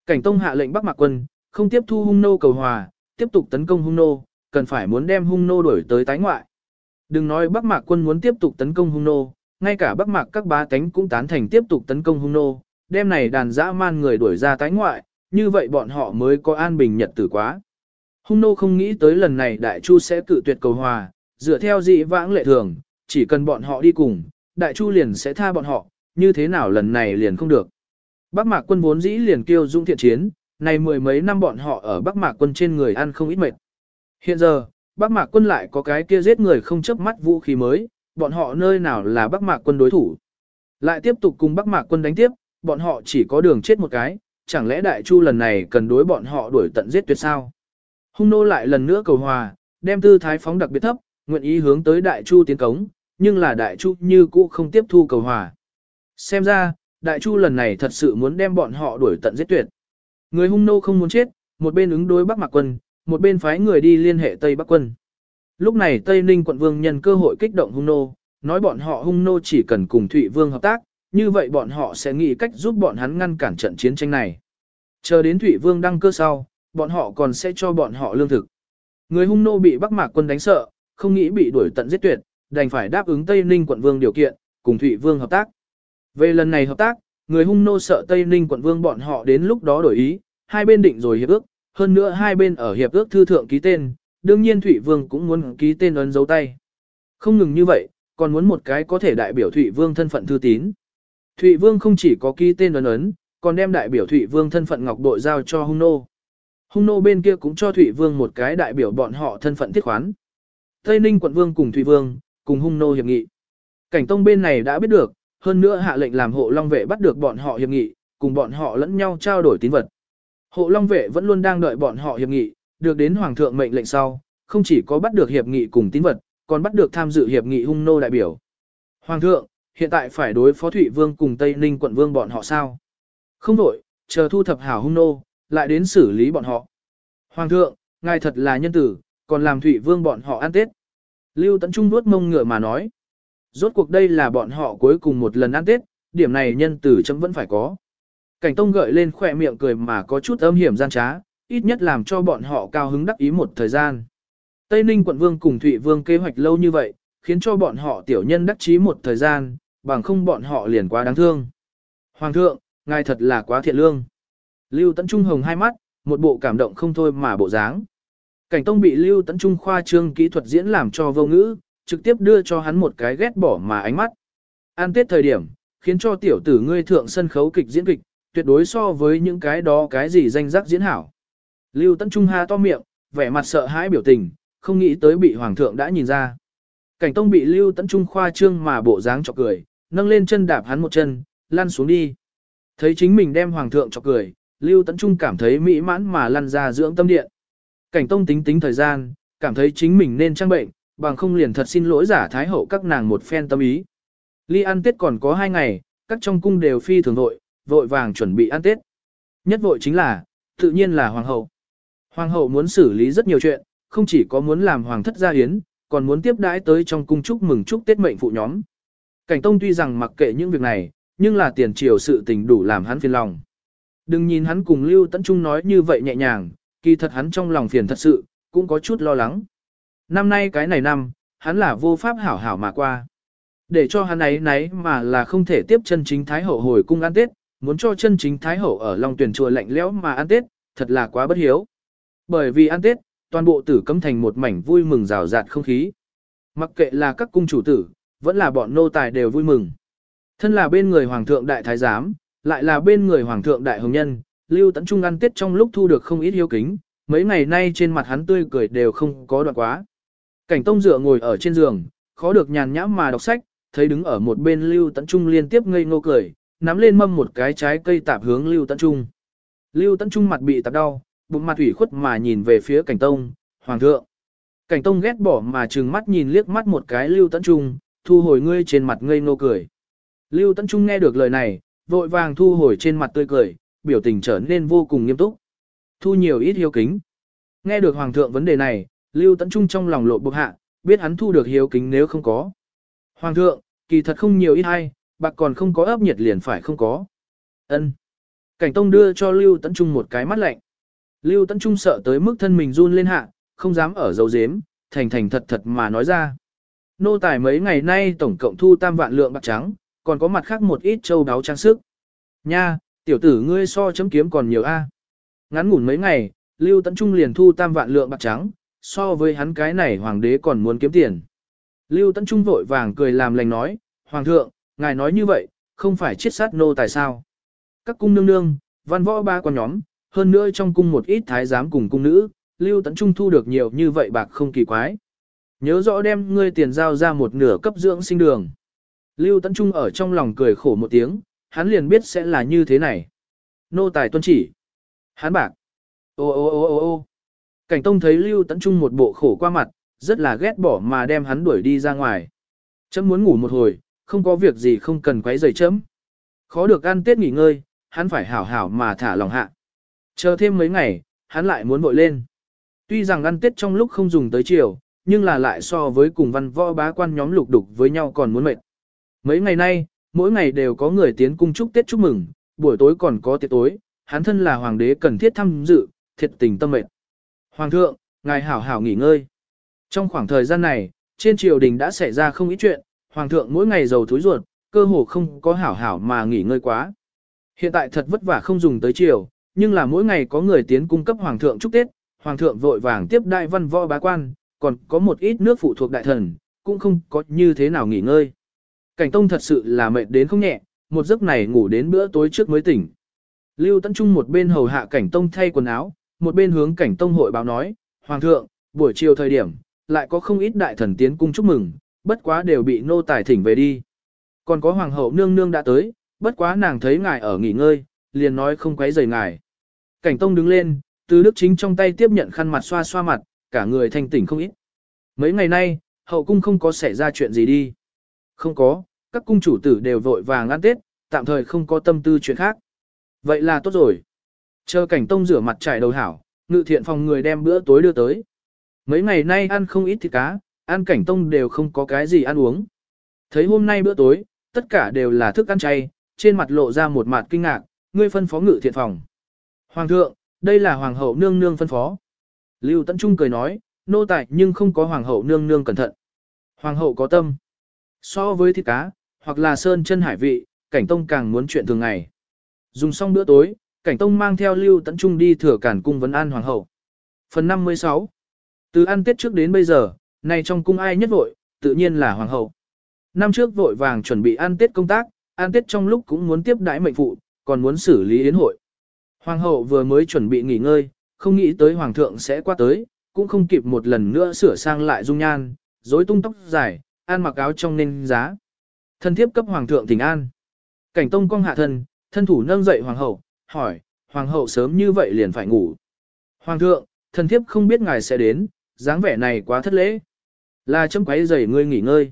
Cảnh Tông hạ lệnh Bắc Mạc quân, không tiếp thu hung nô cầu hòa, tiếp tục tấn công hung nô, cần phải muốn đem hung nô đuổi tới tái ngoại. Đừng nói Bắc Mạc quân muốn tiếp tục tấn công hung nô, ngay cả Bắc Mạc các bá tánh cũng tán thành tiếp tục tấn công hung nô, đem này đàn dã man người đuổi ra tái ngoại, như vậy bọn họ mới có an bình nhật tử quá. Hung nô không nghĩ tới lần này đại chu sẽ cự tuyệt cầu hòa, dựa theo dị vãng lệ thường, chỉ cần bọn họ đi cùng, đại chu liền sẽ tha bọn họ, như thế nào lần này liền không được. Bắc Mạc quân vốn dĩ liền kêu dung thiện chiến, này mười mấy năm bọn họ ở Bắc Mạc quân trên người ăn không ít mệt. Hiện giờ, Bắc Mạc quân lại có cái kia giết người không chớp mắt vũ khí mới, bọn họ nơi nào là Bắc Mạc quân đối thủ. Lại tiếp tục cùng Bắc Mạc quân đánh tiếp, bọn họ chỉ có đường chết một cái, chẳng lẽ Đại Chu lần này cần đối bọn họ đuổi tận giết tuyệt sao? Hung nô lại lần nữa cầu hòa, đem tư thái phóng đặc biệt thấp, nguyện ý hướng tới Đại Chu tiến cống, nhưng là Đại Chu như cũ không tiếp thu cầu hòa. Xem ra, Đại Chu lần này thật sự muốn đem bọn họ đuổi tận giết tuyệt. Người hung nô không muốn chết, một bên ứng đối Bắc Mạc quân, một bên phái người đi liên hệ Tây Bắc quân. Lúc này Tây Ninh quận vương nhân cơ hội kích động hung nô, nói bọn họ hung nô chỉ cần cùng Thụy Vương hợp tác, như vậy bọn họ sẽ nghĩ cách giúp bọn hắn ngăn cản trận chiến tranh này. Chờ đến Thụy Vương đăng cơ sau, bọn họ còn sẽ cho bọn họ lương thực. Người hung nô bị Bắc Mạc quân đánh sợ, không nghĩ bị đuổi tận giết tuyệt, đành phải đáp ứng Tây Ninh quận vương điều kiện, cùng Thụy Vương hợp tác. Về lần này hợp tác, người hung nô sợ Tây Ninh quận vương bọn họ đến lúc đó đổi ý, hai bên định rồi hiệp ước, hơn nữa hai bên ở hiệp ước thư thượng ký tên, đương nhiên Thụy Vương cũng muốn ký tên ấn dấu tay. Không ngừng như vậy, còn muốn một cái có thể đại biểu Thụy Vương thân phận thư tín. Thụy Vương không chỉ có ký tên ấn ấn, còn đem đại biểu Thụy Vương thân phận ngọc bội giao cho Hung Nô. Hung Nô bên kia cũng cho Thụy Vương một cái đại biểu bọn họ thân phận thiết khoán. Tây Ninh quận Vương cùng Thụy Vương, cùng Hung Nô hiệp nghị. Cảnh Tông bên này đã biết được, hơn nữa hạ lệnh làm hộ long vệ bắt được bọn họ hiệp nghị, cùng bọn họ lẫn nhau trao đổi tín vật. Hộ long vệ vẫn luôn đang đợi bọn họ hiệp nghị, được đến Hoàng thượng mệnh lệnh sau, không chỉ có bắt được hiệp nghị cùng tín vật, còn bắt được tham dự hiệp nghị hung nô đại biểu. Hoàng thượng, hiện tại phải đối phó Thụy Vương cùng Tây Ninh quận vương bọn họ sao? Không đổi, chờ thu thập hảo hung nô, lại đến xử lý bọn họ. Hoàng thượng, ngài thật là nhân tử, còn làm Thụy Vương bọn họ ăn Tết. Lưu Tấn Trung nuốt mông ngựa mà nói. Rốt cuộc đây là bọn họ cuối cùng một lần ăn Tết, điểm này nhân tử chấm vẫn phải có. Cảnh Tông gợi lên khỏe miệng cười mà có chút âm hiểm gian trá, ít nhất làm cho bọn họ cao hứng đắc ý một thời gian. Tây Ninh quận vương cùng Thụy vương kế hoạch lâu như vậy, khiến cho bọn họ tiểu nhân đắc chí một thời gian, bằng không bọn họ liền quá đáng thương. Hoàng thượng, ngài thật là quá thiện lương. Lưu Tấn Trung hồng hai mắt, một bộ cảm động không thôi mà bộ dáng. Cảnh Tông bị Lưu Tấn Trung khoa trương kỹ thuật diễn làm cho vô ngữ, trực tiếp đưa cho hắn một cái ghét bỏ mà ánh mắt. An tết thời điểm, khiến cho tiểu tử ngươi thượng sân khấu kịch diễn kịch, tuyệt đối so với những cái đó cái gì danh giác diễn hảo. Lưu Tấn Trung ha to miệng, vẻ mặt sợ hãi biểu tình, không nghĩ tới bị hoàng thượng đã nhìn ra. Cảnh Tông bị Lưu Tấn Trung khoa trương mà bộ dáng chọc cười, nâng lên chân đạp hắn một chân, lăn xuống đi. Thấy chính mình đem hoàng thượng chọc cười, Lưu Tấn Trung cảm thấy mỹ mãn mà lăn ra dưỡng tâm điện. Cảnh Tông tính tính thời gian, cảm thấy chính mình nên trang bệnh, bằng không liền thật xin lỗi giả thái hậu các nàng một phen tâm ý. Ly ăn Tết còn có hai ngày, các trong cung đều phi thường vội, vội vàng chuẩn bị ăn Tết. Nhất vội chính là, tự nhiên là hoàng hậu. Hoàng hậu muốn xử lý rất nhiều chuyện, không chỉ có muốn làm hoàng thất gia hiến, còn muốn tiếp đãi tới trong cung chúc mừng chúc Tết mệnh phụ nhóm. Cảnh Tông tuy rằng mặc kệ những việc này, nhưng là tiền triều sự tình đủ làm hắn phiền lòng. Đừng nhìn hắn cùng Lưu Tấn Trung nói như vậy nhẹ nhàng, kỳ thật hắn trong lòng phiền thật sự, cũng có chút lo lắng. Năm nay cái này năm, hắn là vô pháp hảo hảo mà qua. Để cho hắn ấy nấy mà là không thể tiếp chân chính Thái Hậu hồi cung ăn Tết, muốn cho chân chính Thái Hậu ở Long tuyển chùa lạnh lẽo mà ăn Tết, thật là quá bất hiếu. Bởi vì ăn Tết, toàn bộ tử cấm thành một mảnh vui mừng rào rạt không khí. Mặc kệ là các cung chủ tử, vẫn là bọn nô tài đều vui mừng. Thân là bên người Hoàng thượng Đại Thái Giám, lại là bên người Hoàng thượng Đại Hồng Nhân, Lưu Tấn Trung ăn Tết trong lúc thu được không ít hiếu kính, mấy ngày nay trên mặt hắn tươi cười đều không có đoạn quá. Cảnh Tông dựa ngồi ở trên giường, khó được nhàn nhã mà đọc sách, thấy đứng ở một bên Lưu Tấn Trung liên tiếp ngây ngô cười, nắm lên mâm một cái trái cây tạp hướng Lưu Tấn Trung. Lưu Tấn Trung mặt bị tạp đau, bụng mặt ủy khuất mà nhìn về phía Cảnh Tông, Hoàng thượng. Cảnh Tông ghét bỏ mà trừng mắt nhìn liếc mắt một cái Lưu Tấn Trung, thu hồi ngươi trên mặt ngây ngô cười. Lưu Tấn Trung nghe được lời này, vội vàng thu hồi trên mặt tươi cười, biểu tình trở nên vô cùng nghiêm túc. Thu nhiều ít hiếu kính. Nghe được Hoàng thượng vấn đề này, Lưu Tấn Trung trong lòng lộ bộc hạ, biết hắn thu được hiếu kính nếu không có. Hoàng thượng, kỳ thật không nhiều ít hay, bạc còn không có ấp nhiệt liền phải không có. Ân. Cảnh Tông đưa cho Lưu Tấn Trung một cái mắt lạnh. Lưu Tấn Trung sợ tới mức thân mình run lên hạ, không dám ở dấu dếm, thành thành thật thật mà nói ra. Nô tài mấy ngày nay tổng cộng thu tam vạn lượng bạc trắng, còn có mặt khác một ít châu đáo trang sức. Nha, tiểu tử ngươi so chấm kiếm còn nhiều a. Ngắn ngủn mấy ngày, Lưu Tấn Trung liền thu tam vạn lượng bạc trắng, so với hắn cái này hoàng đế còn muốn kiếm tiền. Lưu Tấn Trung vội vàng cười làm lành nói, Hoàng thượng, ngài nói như vậy, không phải chết sát nô tài sao. Các cung nương nương, văn võ ba con nhóm, hơn nữa trong cung một ít thái giám cùng cung nữ, Lưu Tấn Trung thu được nhiều như vậy bạc không kỳ quái. Nhớ rõ đem ngươi tiền giao ra một nửa cấp dưỡng sinh đường. Lưu Tấn Trung ở trong lòng cười khổ một tiếng, hắn liền biết sẽ là như thế này. Nô tài tuân chỉ. Hắn bạc. Ô ô ô ô ô Cảnh Tông thấy Lưu Tấn Trung một bộ khổ qua mặt, rất là ghét bỏ mà đem hắn đuổi đi ra ngoài. Chấm muốn ngủ một hồi, không có việc gì không cần quấy rầy chấm. Khó được ăn tết nghỉ ngơi, hắn phải hảo hảo mà thả lòng hạ. Chờ thêm mấy ngày, hắn lại muốn vội lên. Tuy rằng ăn tết trong lúc không dùng tới chiều, nhưng là lại so với cùng văn võ bá quan nhóm lục đục với nhau còn muốn mệt. Mấy ngày nay, mỗi ngày đều có người tiến cung chúc Tết chúc mừng, buổi tối còn có tiệc tối, hắn thân là hoàng đế cần thiết tham dự, thiệt tình tâm mệt. Hoàng thượng, ngài hảo hảo nghỉ ngơi. Trong khoảng thời gian này, trên triều đình đã xảy ra không ít chuyện, hoàng thượng mỗi ngày giàu thúi ruột, cơ hồ không có hảo hảo mà nghỉ ngơi quá. Hiện tại thật vất vả không dùng tới triều, nhưng là mỗi ngày có người tiến cung cấp hoàng thượng chúc Tết, hoàng thượng vội vàng tiếp đại văn võ bá quan, còn có một ít nước phụ thuộc đại thần, cũng không có như thế nào nghỉ ngơi. Cảnh Tông thật sự là mệt đến không nhẹ, một giấc này ngủ đến bữa tối trước mới tỉnh. Lưu Tấn Trung một bên hầu hạ Cảnh Tông thay quần áo, một bên hướng Cảnh Tông hội báo nói, Hoàng thượng, buổi chiều thời điểm, lại có không ít đại thần tiến cung chúc mừng, bất quá đều bị nô tài thỉnh về đi. Còn có hoàng hậu nương nương đã tới, bất quá nàng thấy ngài ở nghỉ ngơi, liền nói không quấy rầy ngài. Cảnh Tông đứng lên, từ đức chính trong tay tiếp nhận khăn mặt xoa xoa mặt, cả người thanh tỉnh không ít. Mấy ngày nay, hậu cung không có xảy ra chuyện gì đi. Không có, các cung chủ tử đều vội vàng ăn Tết, tạm thời không có tâm tư chuyện khác. Vậy là tốt rồi. Chờ cảnh tông rửa mặt trải đầu hảo, ngự thiện phòng người đem bữa tối đưa tới. Mấy ngày nay ăn không ít thịt cá, ăn cảnh tông đều không có cái gì ăn uống. Thấy hôm nay bữa tối, tất cả đều là thức ăn chay, trên mặt lộ ra một mặt kinh ngạc, ngươi phân phó ngự thiện phòng. Hoàng thượng, đây là hoàng hậu nương nương phân phó. Lưu Tấn Trung cười nói, nô tài nhưng không có hoàng hậu nương nương cẩn thận. Hoàng hậu có tâm. So với thịt cá, hoặc là sơn chân hải vị, cảnh tông càng muốn chuyện thường ngày. Dùng xong bữa tối, cảnh tông mang theo Lưu Tấn Trung đi thừa cản cung vấn an hoàng hậu. Phần 56 Từ ăn tết trước đến bây giờ, nay trong cung ai nhất vội, tự nhiên là hoàng hậu. Năm trước vội vàng chuẩn bị ăn tết công tác, ăn tết trong lúc cũng muốn tiếp đãi mệnh phụ, còn muốn xử lý yến hội. Hoàng hậu vừa mới chuẩn bị nghỉ ngơi, không nghĩ tới hoàng thượng sẽ qua tới, cũng không kịp một lần nữa sửa sang lại dung nhan, rối tung tóc dài, ăn mặc áo trong nên giá. Thân thiếp cấp hoàng thượng thỉnh an. Cảnh tông cong hạ thân, thân thủ nâng dậy hoàng hậu, hỏi, hoàng hậu sớm như vậy liền phải ngủ. Hoàng thượng, thần thiếp không biết ngài sẽ đến, dáng vẻ này quá thất lễ. Là chấm quấy rầy ngươi nghỉ ngơi.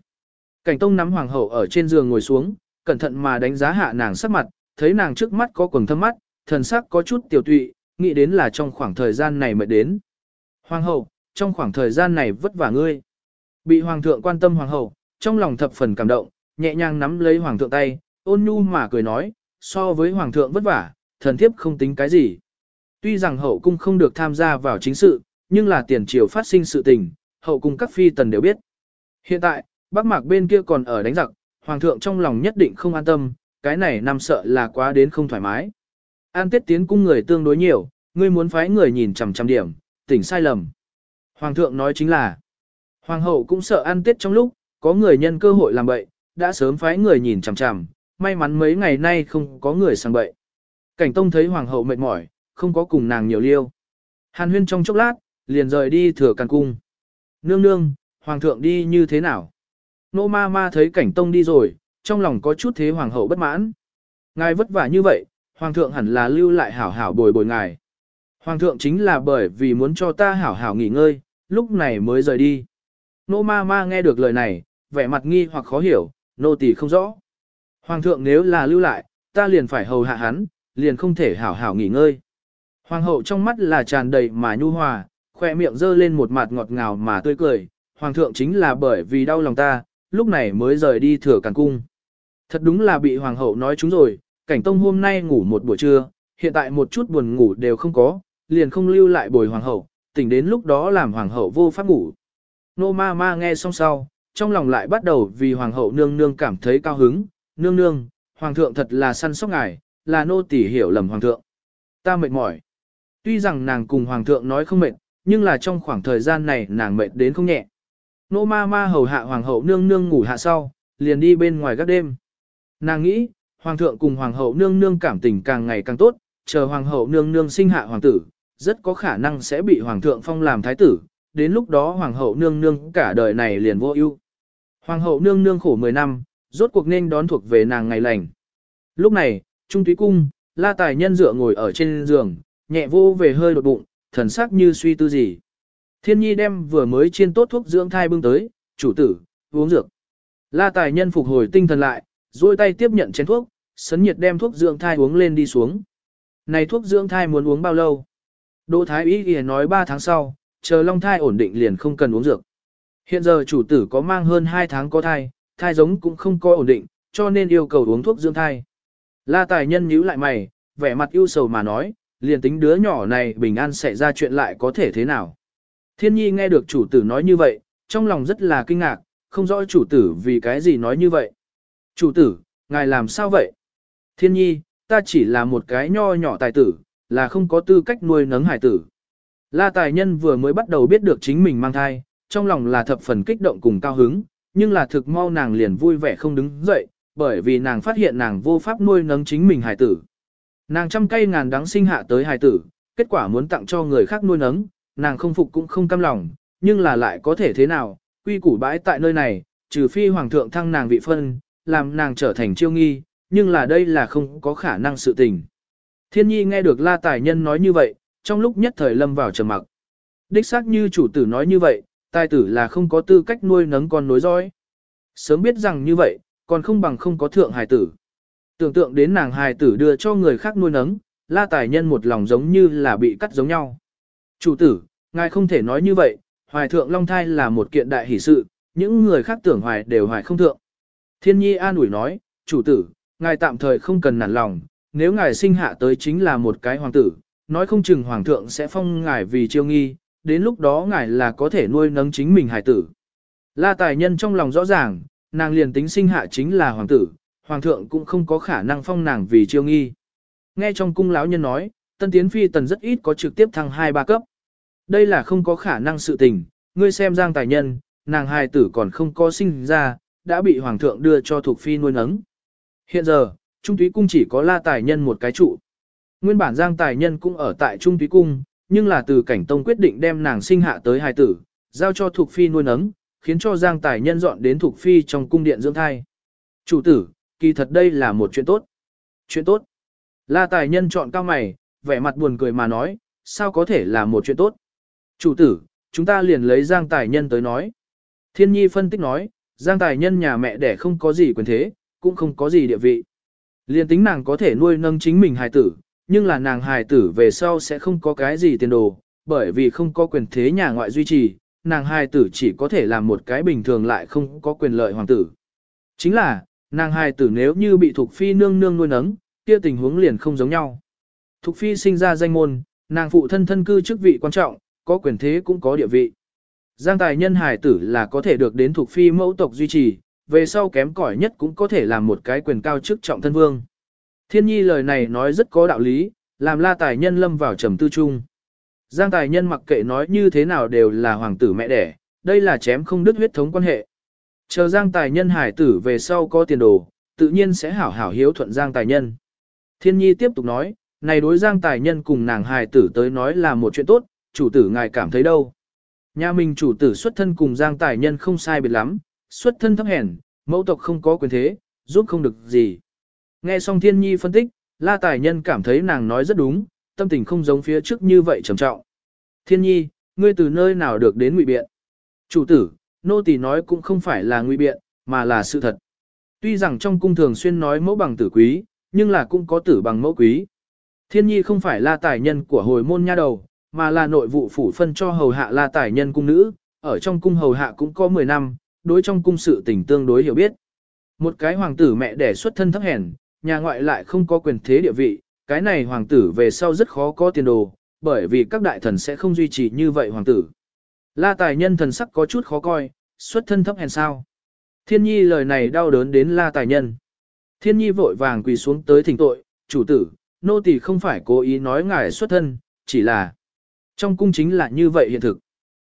Cảnh tông nắm hoàng hậu ở trên giường ngồi xuống, cẩn thận mà đánh giá hạ nàng sắc mặt, thấy nàng trước mắt có quầng thâm mắt, thần sắc có chút tiểu tụy, nghĩ đến là trong khoảng thời gian này mới đến. Hoàng hậu, trong khoảng thời gian này vất vả ngươi. Bị hoàng thượng quan tâm hoàng hậu, trong lòng thập phần cảm động, nhẹ nhàng nắm lấy hoàng thượng tay, ôn nhu mà cười nói, so với hoàng thượng vất vả, thần thiếp không tính cái gì. Tuy rằng hậu cung không được tham gia vào chính sự, nhưng là tiền triều phát sinh sự tình, hậu cung các phi tần đều biết. Hiện tại, bác mạc bên kia còn ở đánh giặc, hoàng thượng trong lòng nhất định không an tâm, cái này nằm sợ là quá đến không thoải mái. An tiết tiến cung người tương đối nhiều, ngươi muốn phái người nhìn chằm chằm điểm, tỉnh sai lầm. Hoàng thượng nói chính là, hoàng hậu cũng sợ an tiết trong lúc, có người nhân cơ hội làm bậy, đã sớm phái người nhìn chằm chằm, may mắn mấy ngày nay không có người sang bậy. Cảnh tông thấy hoàng hậu mệt mỏi, không có cùng nàng nhiều liêu. Hàn huyên trong chốc lát, liền rời đi thừa càn cung. Nương nương, hoàng thượng đi như thế nào? Nô ma ma thấy cảnh tông đi rồi, trong lòng có chút thế hoàng hậu bất mãn. Ngài vất vả như vậy, hoàng thượng hẳn là lưu lại hảo hảo bồi bồi ngài. Hoàng thượng chính là bởi vì muốn cho ta hảo hảo nghỉ ngơi, lúc này mới rời đi. Nô ma ma nghe được lời này, vẻ mặt nghi hoặc khó hiểu, nô tỳ không rõ. Hoàng thượng nếu là lưu lại, ta liền phải hầu hạ hắn, liền không thể hảo hảo nghỉ ngơi. Hoàng hậu trong mắt là tràn đầy mà nhu hòa, khoe miệng dơ lên một mặt ngọt ngào mà tươi cười. Hoàng thượng chính là bởi vì đau lòng ta, lúc này mới rời đi thừa càn cung. Thật đúng là bị hoàng hậu nói chúng rồi, cảnh tông hôm nay ngủ một buổi trưa, hiện tại một chút buồn ngủ đều không có, liền không lưu lại bồi hoàng hậu, tỉnh đến lúc đó làm hoàng hậu vô pháp ngủ. Nô ma ma nghe xong sau, trong lòng lại bắt đầu vì hoàng hậu nương nương cảm thấy cao hứng, nương nương, hoàng thượng thật là săn sóc ngài, là nô tỳ hiểu lầm hoàng thượng. Ta mệt mỏi. Tuy rằng nàng cùng hoàng thượng nói không mệt, nhưng là trong khoảng thời gian này nàng mệt đến không nhẹ. Nô ma ma hầu hạ hoàng hậu nương nương ngủ hạ sau, liền đi bên ngoài gác đêm. Nàng nghĩ, hoàng thượng cùng hoàng hậu nương nương cảm tình càng ngày càng tốt, chờ hoàng hậu nương nương sinh hạ hoàng tử, rất có khả năng sẽ bị hoàng thượng phong làm thái tử, đến lúc đó hoàng hậu nương nương cả đời này liền vô ưu. Hoàng hậu nương nương khổ 10 năm, rốt cuộc nên đón thuộc về nàng ngày lành. Lúc này, Trung Túy Cung, la tài nhân dựa ngồi ở trên giường, nhẹ vô về hơi đột bụng, thần sắc như suy tư gì. Thiên nhi đem vừa mới chiên tốt thuốc dưỡng thai bưng tới, chủ tử, uống dược. La tài nhân phục hồi tinh thần lại, duỗi tay tiếp nhận chén thuốc, sấn nhiệt đem thuốc dưỡng thai uống lên đi xuống. Này thuốc dưỡng thai muốn uống bao lâu? Đỗ Thái Ý Y nói 3 tháng sau, chờ long thai ổn định liền không cần uống dược. Hiện giờ chủ tử có mang hơn 2 tháng có thai, thai giống cũng không có ổn định, cho nên yêu cầu uống thuốc dưỡng thai. La tài nhân nhíu lại mày, vẻ mặt ưu sầu mà nói, liền tính đứa nhỏ này bình an sẽ ra chuyện lại có thể thế nào. Thiên nhi nghe được chủ tử nói như vậy, trong lòng rất là kinh ngạc, không rõ chủ tử vì cái gì nói như vậy. Chủ tử, ngài làm sao vậy? Thiên nhi, ta chỉ là một cái nho nhỏ tài tử, là không có tư cách nuôi nấng hải tử. La tài nhân vừa mới bắt đầu biết được chính mình mang thai, trong lòng là thập phần kích động cùng cao hứng, nhưng là thực mau nàng liền vui vẻ không đứng dậy, bởi vì nàng phát hiện nàng vô pháp nuôi nấng chính mình hài tử. Nàng trăm cây ngàn đắng sinh hạ tới hài tử, kết quả muốn tặng cho người khác nuôi nấng, nàng không phục cũng không cam lòng, nhưng là lại có thể thế nào, quy củ bãi tại nơi này, trừ phi hoàng thượng thăng nàng vị phân, làm nàng trở thành chiêu nghi, nhưng là đây là không có khả năng sự tình. Thiên nhi nghe được la tài nhân nói như vậy, trong lúc nhất thời lâm vào trầm mặc. Đích xác như chủ tử nói như vậy, tài tử là không có tư cách nuôi nấng con nối dõi. Sớm biết rằng như vậy, còn không bằng không có thượng hài tử. Tưởng tượng đến nàng hài tử đưa cho người khác nuôi nấng, la tài nhân một lòng giống như là bị cắt giống nhau. Chủ tử, ngài không thể nói như vậy, hoài thượng long thai là một kiện đại hỷ sự, những người khác tưởng hoài đều hoài không thượng. Thiên nhi an ủi nói, chủ tử, ngài tạm thời không cần nản lòng, nếu ngài sinh hạ tới chính là một cái hoàng tử, nói không chừng hoàng thượng sẽ phong ngài vì chiêu nghi, đến lúc đó ngài là có thể nuôi nấng chính mình hài tử. La tài nhân trong lòng rõ ràng, nàng liền tính sinh hạ chính là hoàng tử, hoàng thượng cũng không có khả năng phong nàng vì chiêu nghi. Nghe trong cung lão nhân nói, tân tiến phi tần rất ít có trực tiếp thăng 2-3 cấp. Đây là không có khả năng sự tình, ngươi xem giang tài nhân, nàng hài tử còn không có sinh ra, đã bị hoàng thượng đưa cho thuộc phi nuôi nấng. Hiện giờ, Trung Túy Cung chỉ có la tài nhân một cái trụ. Nguyên bản giang tài nhân cũng ở tại Trung Túy Cung, nhưng là từ cảnh tông quyết định đem nàng sinh hạ tới hài tử, giao cho thuộc Phi nuôi nấng, khiến cho Giang Tài Nhân dọn đến Thục Phi trong cung điện dưỡng thai. Chủ tử, kỳ thật đây là một chuyện tốt. Chuyện tốt. La Tài Nhân chọn cao mày, vẻ mặt buồn cười mà nói, sao có thể là một chuyện tốt. Chủ tử, chúng ta liền lấy Giang Tài Nhân tới nói. Thiên Nhi phân tích nói, Giang Tài Nhân nhà mẹ đẻ không có gì quyền thế, cũng không có gì địa vị. liền tính nàng có thể nuôi nâng chính mình hài tử, nhưng là nàng hài tử về sau sẽ không có cái gì tiền đồ, bởi vì không có quyền thế nhà ngoại duy trì, nàng hài tử chỉ có thể làm một cái bình thường lại không có quyền lợi hoàng tử. Chính là, nàng hài tử nếu như bị Thục Phi nương nương nuôi nấng, kia tình huống liền không giống nhau. Thục Phi sinh ra danh môn, nàng phụ thân thân cư chức vị quan trọng, có quyền thế cũng có địa vị. Giang tài nhân hài tử là có thể được đến Thục Phi mẫu tộc duy trì, về sau kém cỏi nhất cũng có thể làm một cái quyền cao chức trọng thân vương. Thiên nhi lời này nói rất có đạo lý, làm la tài nhân lâm vào trầm tư chung. Giang tài nhân mặc kệ nói như thế nào đều là hoàng tử mẹ đẻ, đây là chém không đứt huyết thống quan hệ. Chờ Giang tài nhân hải tử về sau có tiền đồ, tự nhiên sẽ hảo hảo hiếu thuận Giang tài nhân. Thiên nhi tiếp tục nói, này đối Giang tài nhân cùng nàng hài tử tới nói là một chuyện tốt, chủ tử ngài cảm thấy đâu. Nhà mình chủ tử xuất thân cùng Giang tài nhân không sai biệt lắm, xuất thân thấp hèn, mẫu tộc không có quyền thế, giúp không được gì. Nghe xong thiên nhi phân tích, la tài nhân cảm thấy nàng nói rất đúng, tâm tình không giống phía trước như vậy trầm trọng. Thiên nhi, ngươi từ nơi nào được đến ngụy biện? Chủ tử, nô tỳ nói cũng không phải là ngụy biện, mà là sự thật. Tuy rằng trong cung thường xuyên nói mẫu bằng tử quý, nhưng là cũng có tử bằng mẫu quý. Thiên nhi không phải là tài nhân của hồi môn nha đầu, mà là nội vụ phủ phân cho hầu hạ là tài nhân cung nữ, ở trong cung hầu hạ cũng có 10 năm, đối trong cung sự tình tương đối hiểu biết. Một cái hoàng tử mẹ đẻ xuất thân thấp hèn, nhà ngoại lại không có quyền thế địa vị, cái này hoàng tử về sau rất khó có tiền đồ, bởi vì các đại thần sẽ không duy trì như vậy hoàng tử. La tài nhân thần sắc có chút khó coi, xuất thân thấp hèn sao. Thiên nhi lời này đau đớn đến la tài nhân. Thiên nhi vội vàng quỳ xuống tới thỉnh tội, chủ tử, nô tỳ không phải cố ý nói ngài xuất thân, chỉ là trong cung chính là như vậy hiện thực.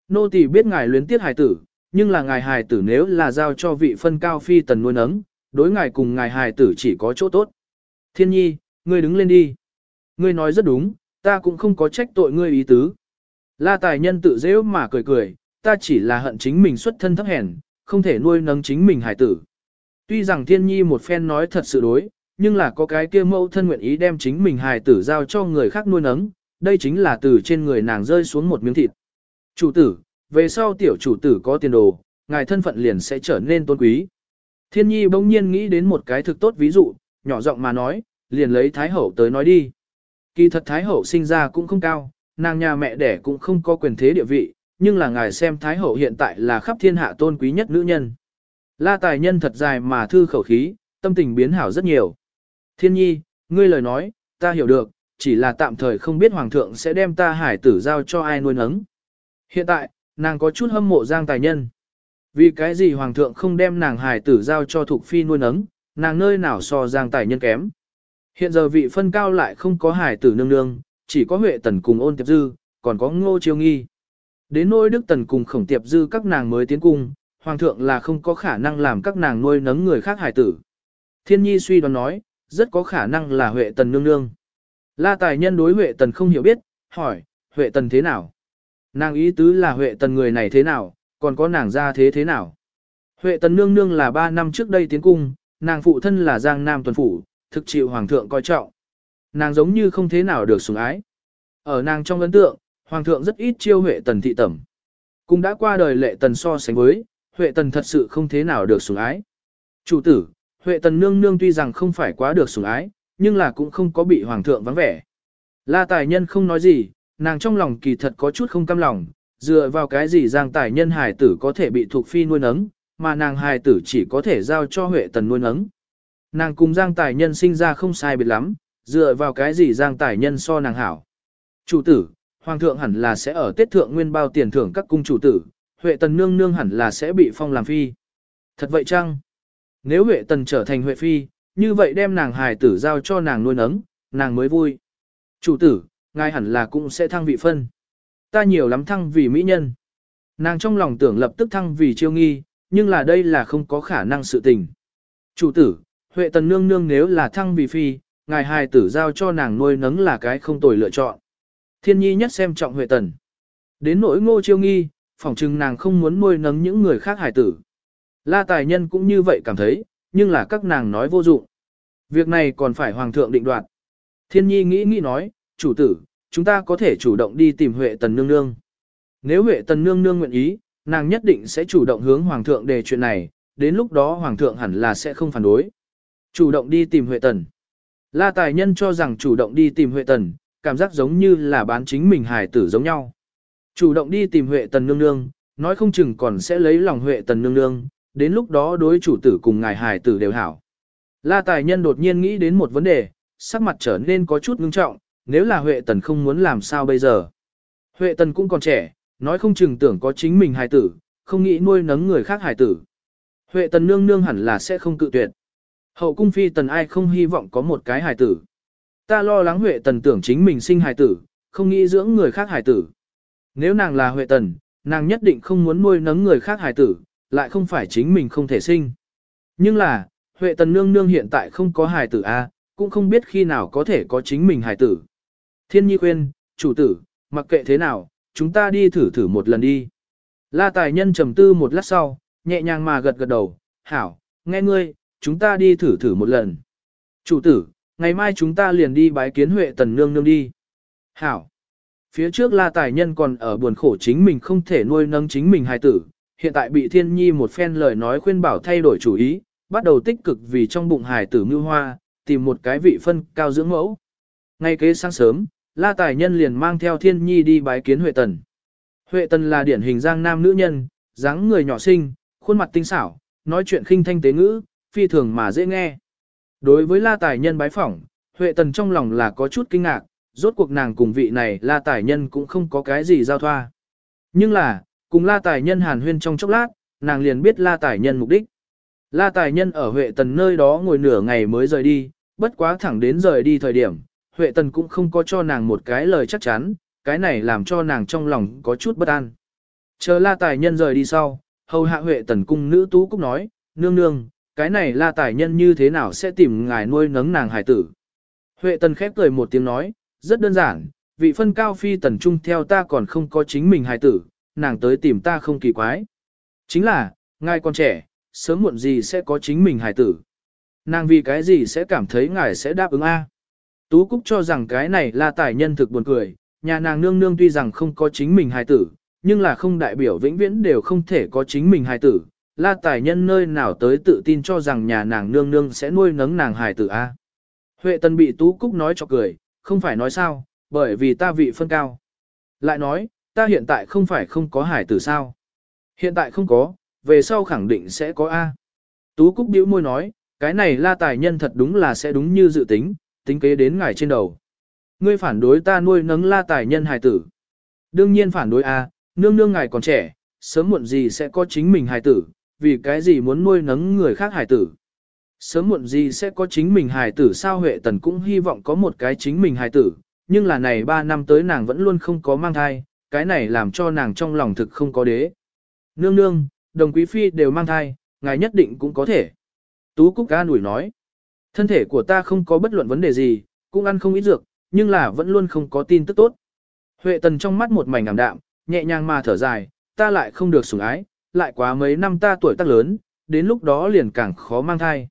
Nô tỳ biết ngài luyến tiết hài tử, nhưng là ngài hài tử nếu là giao cho vị phân cao phi tần nuôi nấng, đối ngài cùng ngài hài tử chỉ có chỗ tốt. Thiên nhi, ngươi đứng lên đi. Ngươi nói rất đúng, ta cũng không có trách tội ngươi ý tứ. La tài nhân tự dễ mà cười cười, ta chỉ là hận chính mình xuất thân thấp hèn, không thể nuôi nấng chính mình hài tử. Tuy rằng thiên nhi một phen nói thật sự đối, nhưng là có cái kia mẫu thân nguyện ý đem chính mình hài tử giao cho người khác nuôi nấng, đây chính là từ trên người nàng rơi xuống một miếng thịt. Chủ tử, về sau tiểu chủ tử có tiền đồ, ngài thân phận liền sẽ trở nên tôn quý. Thiên nhi bỗng nhiên nghĩ đến một cái thực tốt ví dụ, nhỏ giọng mà nói, liền lấy Thái Hậu tới nói đi. Kỳ thật Thái Hậu sinh ra cũng không cao, nàng nhà mẹ đẻ cũng không có quyền thế địa vị, nhưng là ngài xem Thái Hậu hiện tại là khắp thiên hạ tôn quý nhất nữ nhân. La tài nhân thật dài mà thư khẩu khí, tâm tình biến hảo rất nhiều. Thiên nhi, ngươi lời nói, ta hiểu được, chỉ là tạm thời không biết Hoàng thượng sẽ đem ta hải tử giao cho ai nuôi nấng. Hiện tại, nàng có chút hâm mộ giang tài nhân. Vì cái gì Hoàng thượng không đem nàng hải tử giao cho Thục Phi nuôi nấng, nàng nơi nào so giang tài nhân kém. Hiện giờ vị phân cao lại không có hải tử nương nương, chỉ có Huệ Tần cùng ôn tiệp dư, còn có ngô chiêu nghi. Đến nôi Đức Tần cùng khổng tiệp dư các nàng mới tiến cung, Hoàng thượng là không có khả năng làm các nàng nuôi nấng người khác hải tử. Thiên nhi suy đoán nói, rất có khả năng là Huệ Tần nương nương. La tài nhân đối Huệ Tần không hiểu biết, hỏi, Huệ Tần thế nào? Nàng ý tứ là Huệ Tần người này thế nào, còn có nàng ra thế thế nào? Huệ Tần nương nương là 3 năm trước đây tiến cung, nàng phụ thân là Giang Nam tuần phủ, thực chịu hoàng thượng coi trọng. Nàng giống như không thế nào được sủng ái. Ở nàng trong ấn tượng, hoàng thượng rất ít chiêu Huệ Tần thị tẩm. Cũng đã qua đời lệ tần so sánh với, Huệ Tần thật sự không thế nào được sủng ái. Chủ tử, Huệ Tần nương nương tuy rằng không phải quá được sủng ái, nhưng là cũng không có bị hoàng thượng vắng vẻ. La tài nhân không nói gì, nàng trong lòng kỳ thật có chút không cam lòng, dựa vào cái gì giang tài nhân hài tử có thể bị thuộc phi nuôi nấng, mà nàng hài tử chỉ có thể giao cho Huệ Tần nuôi nấng. Nàng cùng giang tài nhân sinh ra không sai biệt lắm, dựa vào cái gì giang tài nhân so nàng hảo. Chủ tử, hoàng thượng hẳn là sẽ ở tết thượng nguyên bao tiền thưởng các cung chủ tử, Huệ Tần nương nương hẳn là sẽ bị phong làm phi. Thật vậy chăng? Nếu Huệ Tần trở thành Huệ phi, như vậy đem nàng hài tử giao cho nàng nuôi nấng, nàng mới vui. Chủ tử, ngài hẳn là cũng sẽ thăng vị phân. Ta nhiều lắm thăng vì mỹ nhân. Nàng trong lòng tưởng lập tức thăng vì chiêu nghi, nhưng là đây là không có khả năng sự tình. Chủ tử, Huệ Tần nương nương nếu là thăng vì phi, ngài hài tử giao cho nàng nuôi nấng là cái không tồi lựa chọn. Thiên nhi nhất xem trọng Huệ Tần. Đến nỗi ngô chiêu nghi, phỏng chừng nàng không muốn nuôi nấng những người khác hải tử. La tài nhân cũng như vậy cảm thấy, nhưng là các nàng nói vô dụng. Việc này còn phải hoàng thượng định đoạt. Thiên nhi nghĩ nghĩ nói, chủ tử, chúng ta có thể chủ động đi tìm Huệ Tần Nương Nương. Nếu Huệ Tần Nương Nương nguyện ý, nàng nhất định sẽ chủ động hướng hoàng thượng đề chuyện này, đến lúc đó hoàng thượng hẳn là sẽ không phản đối. Chủ động đi tìm Huệ Tần. La tài nhân cho rằng chủ động đi tìm Huệ Tần, cảm giác giống như là bán chính mình hài tử giống nhau. Chủ động đi tìm Huệ Tần nương nương, nói không chừng còn sẽ lấy lòng Huệ Tần nương nương, đến lúc đó đối chủ tử cùng ngài hài tử đều hảo. La tài nhân đột nhiên nghĩ đến một vấn đề, sắc mặt trở nên có chút ngưng trọng, nếu là Huệ Tần không muốn làm sao bây giờ. Huệ Tần cũng còn trẻ, nói không chừng tưởng có chính mình hài tử, không nghĩ nuôi nấng người khác hài tử. Huệ Tần nương nương hẳn là sẽ không cự tuyệt. Hậu cung phi tần ai không hy vọng có một cái hài tử. Ta lo lắng Huệ Tần tưởng chính mình sinh hài tử, không nghĩ dưỡng người khác hài tử. Nếu nàng là Huệ Tần, nàng nhất định không muốn nuôi nấng người khác hài tử, lại không phải chính mình không thể sinh. Nhưng là, Huệ Tần nương nương hiện tại không có hài tử a, cũng không biết khi nào có thể có chính mình hài tử. Thiên Nhi khuyên, chủ tử, mặc kệ thế nào, chúng ta đi thử thử một lần đi. La tài nhân trầm tư một lát sau, nhẹ nhàng mà gật gật đầu, hảo, nghe ngươi, chúng ta đi thử thử một lần. Chủ tử, ngày mai chúng ta liền đi bái kiến Huệ Tần Nương Nương đi. Hảo. Phía trước La Tài Nhân còn ở buồn khổ chính mình không thể nuôi nâng chính mình hài tử, hiện tại bị Thiên Nhi một phen lời nói khuyên bảo thay đổi chủ ý, bắt đầu tích cực vì trong bụng hài tử mưu hoa, tìm một cái vị phân cao dưỡng mẫu. Ngay kế sáng sớm, La Tài Nhân liền mang theo Thiên Nhi đi bái kiến Huệ Tần. Huệ Tần là điển hình giang nam nữ nhân, dáng người nhỏ xinh, khuôn mặt tinh xảo, nói chuyện khinh thanh tế ngữ, phi thường mà dễ nghe. Đối với la tài nhân bái phỏng, Huệ Tần trong lòng là có chút kinh ngạc, rốt cuộc nàng cùng vị này la tài nhân cũng không có cái gì giao thoa. Nhưng là, cùng la tài nhân hàn huyên trong chốc lát, nàng liền biết la tài nhân mục đích. La tài nhân ở Huệ Tần nơi đó ngồi nửa ngày mới rời đi, bất quá thẳng đến rời đi thời điểm, Huệ Tần cũng không có cho nàng một cái lời chắc chắn, cái này làm cho nàng trong lòng có chút bất an. Chờ la tài nhân rời đi sau, hầu hạ Huệ Tần cung nữ tú cũng nói, nương nương, cái này la tài nhân như thế nào sẽ tìm ngài nuôi nấng nàng hải tử. Huệ tần khép cười một tiếng nói, rất đơn giản, vị phân cao phi tần trung theo ta còn không có chính mình hải tử, nàng tới tìm ta không kỳ quái. Chính là, ngài còn trẻ, sớm muộn gì sẽ có chính mình hải tử. Nàng vì cái gì sẽ cảm thấy ngài sẽ đáp ứng A. Tú Cúc cho rằng cái này là tài nhân thực buồn cười, nhà nàng nương nương tuy rằng không có chính mình hài tử, nhưng là không đại biểu vĩnh viễn đều không thể có chính mình hài tử, la tài nhân nơi nào tới tự tin cho rằng nhà nàng nương nương sẽ nuôi nấng nàng hài tử a. Huệ tần bị Tú Cúc nói cho cười, không phải nói sao, bởi vì ta vị phân cao. Lại nói, ta hiện tại không phải không có hài tử sao. Hiện tại không có, về sau khẳng định sẽ có A. Tú Cúc bĩu môi nói, cái này la tài nhân thật đúng là sẽ đúng như dự tính, tính kế đến ngài trên đầu. Ngươi phản đối ta nuôi nấng la tài nhân hài tử. Đương nhiên phản đối A, nương nương ngài còn trẻ, sớm muộn gì sẽ có chính mình hài tử, vì cái gì muốn nuôi nấng người khác hài tử. Sớm muộn gì sẽ có chính mình hài tử sao Huệ Tần cũng hy vọng có một cái chính mình hài tử, nhưng là này 3 năm tới nàng vẫn luôn không có mang thai, cái này làm cho nàng trong lòng thực không có đế. Nương nương, đồng quý phi đều mang thai, ngài nhất định cũng có thể. Tú Cúc ca nủi nói, thân thể của ta không có bất luận vấn đề gì, cũng ăn không ít dược, nhưng là vẫn luôn không có tin tức tốt. Huệ Tần trong mắt một mảnh ảm đạm, nhẹ nhàng mà thở dài, ta lại không được sủng ái, lại quá mấy năm ta tuổi tác lớn, đến lúc đó liền càng khó mang thai.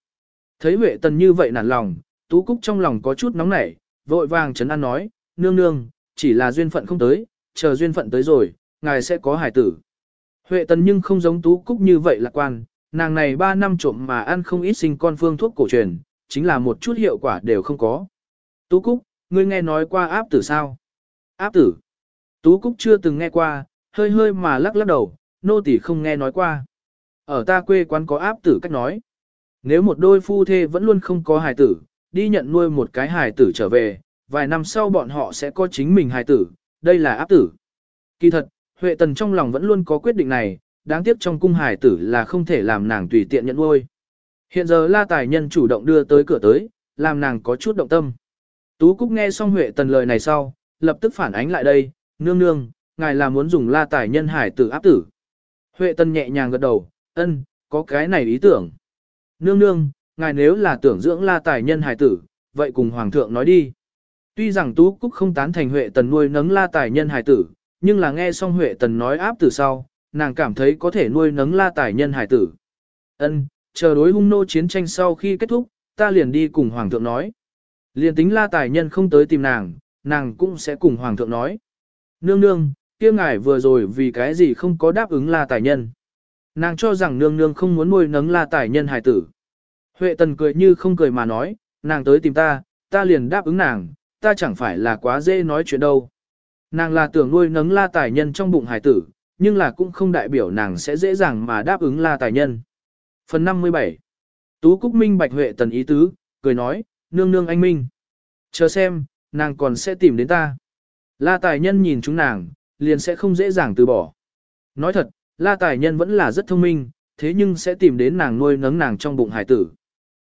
Thấy Huệ Tần như vậy nản lòng, Tú Cúc trong lòng có chút nóng nảy, vội vàng chấn an nói, nương nương, chỉ là duyên phận không tới, chờ duyên phận tới rồi, ngài sẽ có hải tử. Huệ Tần nhưng không giống Tú Cúc như vậy lạc quan, nàng này 3 năm trộm mà ăn không ít sinh con phương thuốc cổ truyền, chính là một chút hiệu quả đều không có. Tú Cúc, ngươi nghe nói qua áp tử sao? Áp tử. Tú Cúc chưa từng nghe qua, hơi hơi mà lắc lắc đầu, nô tỳ không nghe nói qua. Ở ta quê quán có áp tử cách nói. Nếu một đôi phu thê vẫn luôn không có hài tử, đi nhận nuôi một cái hài tử trở về, vài năm sau bọn họ sẽ có chính mình hài tử, đây là áp tử. Kỳ thật, Huệ Tần trong lòng vẫn luôn có quyết định này, đáng tiếc trong cung hài tử là không thể làm nàng tùy tiện nhận nuôi. Hiện giờ La Tài Nhân chủ động đưa tới cửa tới, làm nàng có chút động tâm. Tú Cúc nghe xong Huệ Tần lời này sau, lập tức phản ánh lại đây, nương nương, ngài là muốn dùng La Tài Nhân hải tử áp tử. Huệ Tân nhẹ nhàng gật đầu, ân, có cái này ý tưởng. Nương nương, ngài nếu là tưởng dưỡng la tài nhân hài tử, vậy cùng Hoàng thượng nói đi. Tuy rằng Tú Cúc không tán thành Huệ Tần nuôi nấng la tài nhân hài tử, nhưng là nghe xong Huệ Tần nói áp từ sau, nàng cảm thấy có thể nuôi nấng la tài nhân hài tử. Ân, chờ đối hung nô chiến tranh sau khi kết thúc, ta liền đi cùng Hoàng thượng nói. Liền tính la tài nhân không tới tìm nàng, nàng cũng sẽ cùng Hoàng thượng nói. Nương nương, kia ngài vừa rồi vì cái gì không có đáp ứng la tài nhân. Nàng cho rằng nương nương không muốn nuôi nấng la tài nhân hài tử. Huệ tần cười như không cười mà nói, nàng tới tìm ta, ta liền đáp ứng nàng, ta chẳng phải là quá dễ nói chuyện đâu. Nàng là tưởng nuôi nấng la tài nhân trong bụng hài tử, nhưng là cũng không đại biểu nàng sẽ dễ dàng mà đáp ứng la tài nhân. Phần 57 Tú Cúc Minh bạch Huệ tần ý tứ, cười nói, nương nương anh Minh. Chờ xem, nàng còn sẽ tìm đến ta. La tài nhân nhìn chúng nàng, liền sẽ không dễ dàng từ bỏ. Nói thật, la tài nhân vẫn là rất thông minh, thế nhưng sẽ tìm đến nàng nuôi nấng nàng trong bụng hải tử.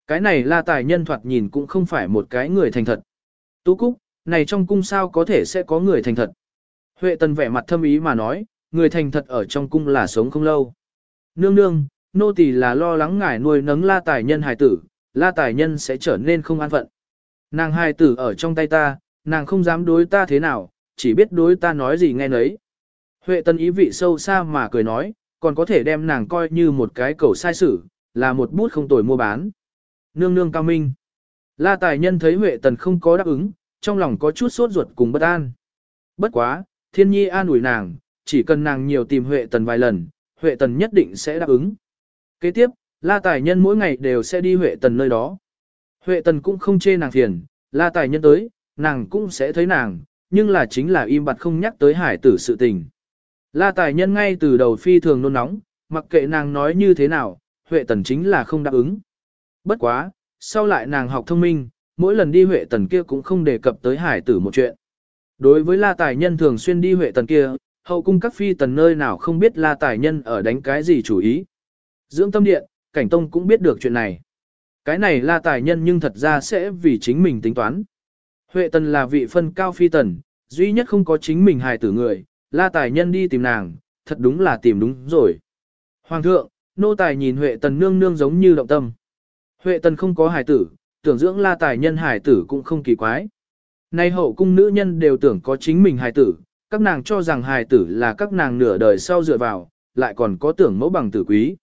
Cái này la tài nhân thoạt nhìn cũng không phải một cái người thành thật. Tú Cúc, này trong cung sao có thể sẽ có người thành thật. Huệ tần vẻ mặt thâm ý mà nói, người thành thật ở trong cung là sống không lâu. Nương nương, nô tỳ là lo lắng ngài nuôi nấng la tài nhân Hải tử, la tài nhân sẽ trở nên không an phận. Nàng hài tử ở trong tay ta, nàng không dám đối ta thế nào, chỉ biết đối ta nói gì nghe nấy. Huệ tân ý vị sâu xa mà cười nói, còn có thể đem nàng coi như một cái cầu sai sử, là một bút không tồi mua bán. Nương nương cao minh. La tài nhân thấy Huệ tần không có đáp ứng, trong lòng có chút sốt ruột cùng bất an. Bất quá, thiên nhi an ủi nàng, chỉ cần nàng nhiều tìm Huệ tần vài lần, Huệ tần nhất định sẽ đáp ứng. Kế tiếp, la tài nhân mỗi ngày đều sẽ đi Huệ tần nơi đó. Huệ tần cũng không chê nàng phiền, la tài nhân tới, nàng cũng sẽ thấy nàng, nhưng là chính là im bặt không nhắc tới hải tử sự tình. La tài nhân ngay từ đầu phi thường nôn nóng, mặc kệ nàng nói như thế nào, Huệ tần chính là không đáp ứng. Bất quá, sau lại nàng học thông minh, mỗi lần đi Huệ tần kia cũng không đề cập tới hải tử một chuyện. Đối với la tài nhân thường xuyên đi Huệ tần kia, hậu cung các phi tần nơi nào không biết la tài nhân ở đánh cái gì chủ ý. Dưỡng tâm điện, cảnh tông cũng biết được chuyện này. Cái này la tài nhân nhưng thật ra sẽ vì chính mình tính toán. Huệ tần là vị phân cao phi tần, duy nhất không có chính mình hài tử người, la tài nhân đi tìm nàng, thật đúng là tìm đúng rồi. Hoàng thượng, nô tài nhìn Huệ tần nương nương giống như động tâm. Huệ tần không có hài tử, tưởng dưỡng la tài nhân hài tử cũng không kỳ quái. Nay hậu cung nữ nhân đều tưởng có chính mình hài tử, các nàng cho rằng hài tử là các nàng nửa đời sau dựa vào, lại còn có tưởng mẫu bằng tử quý.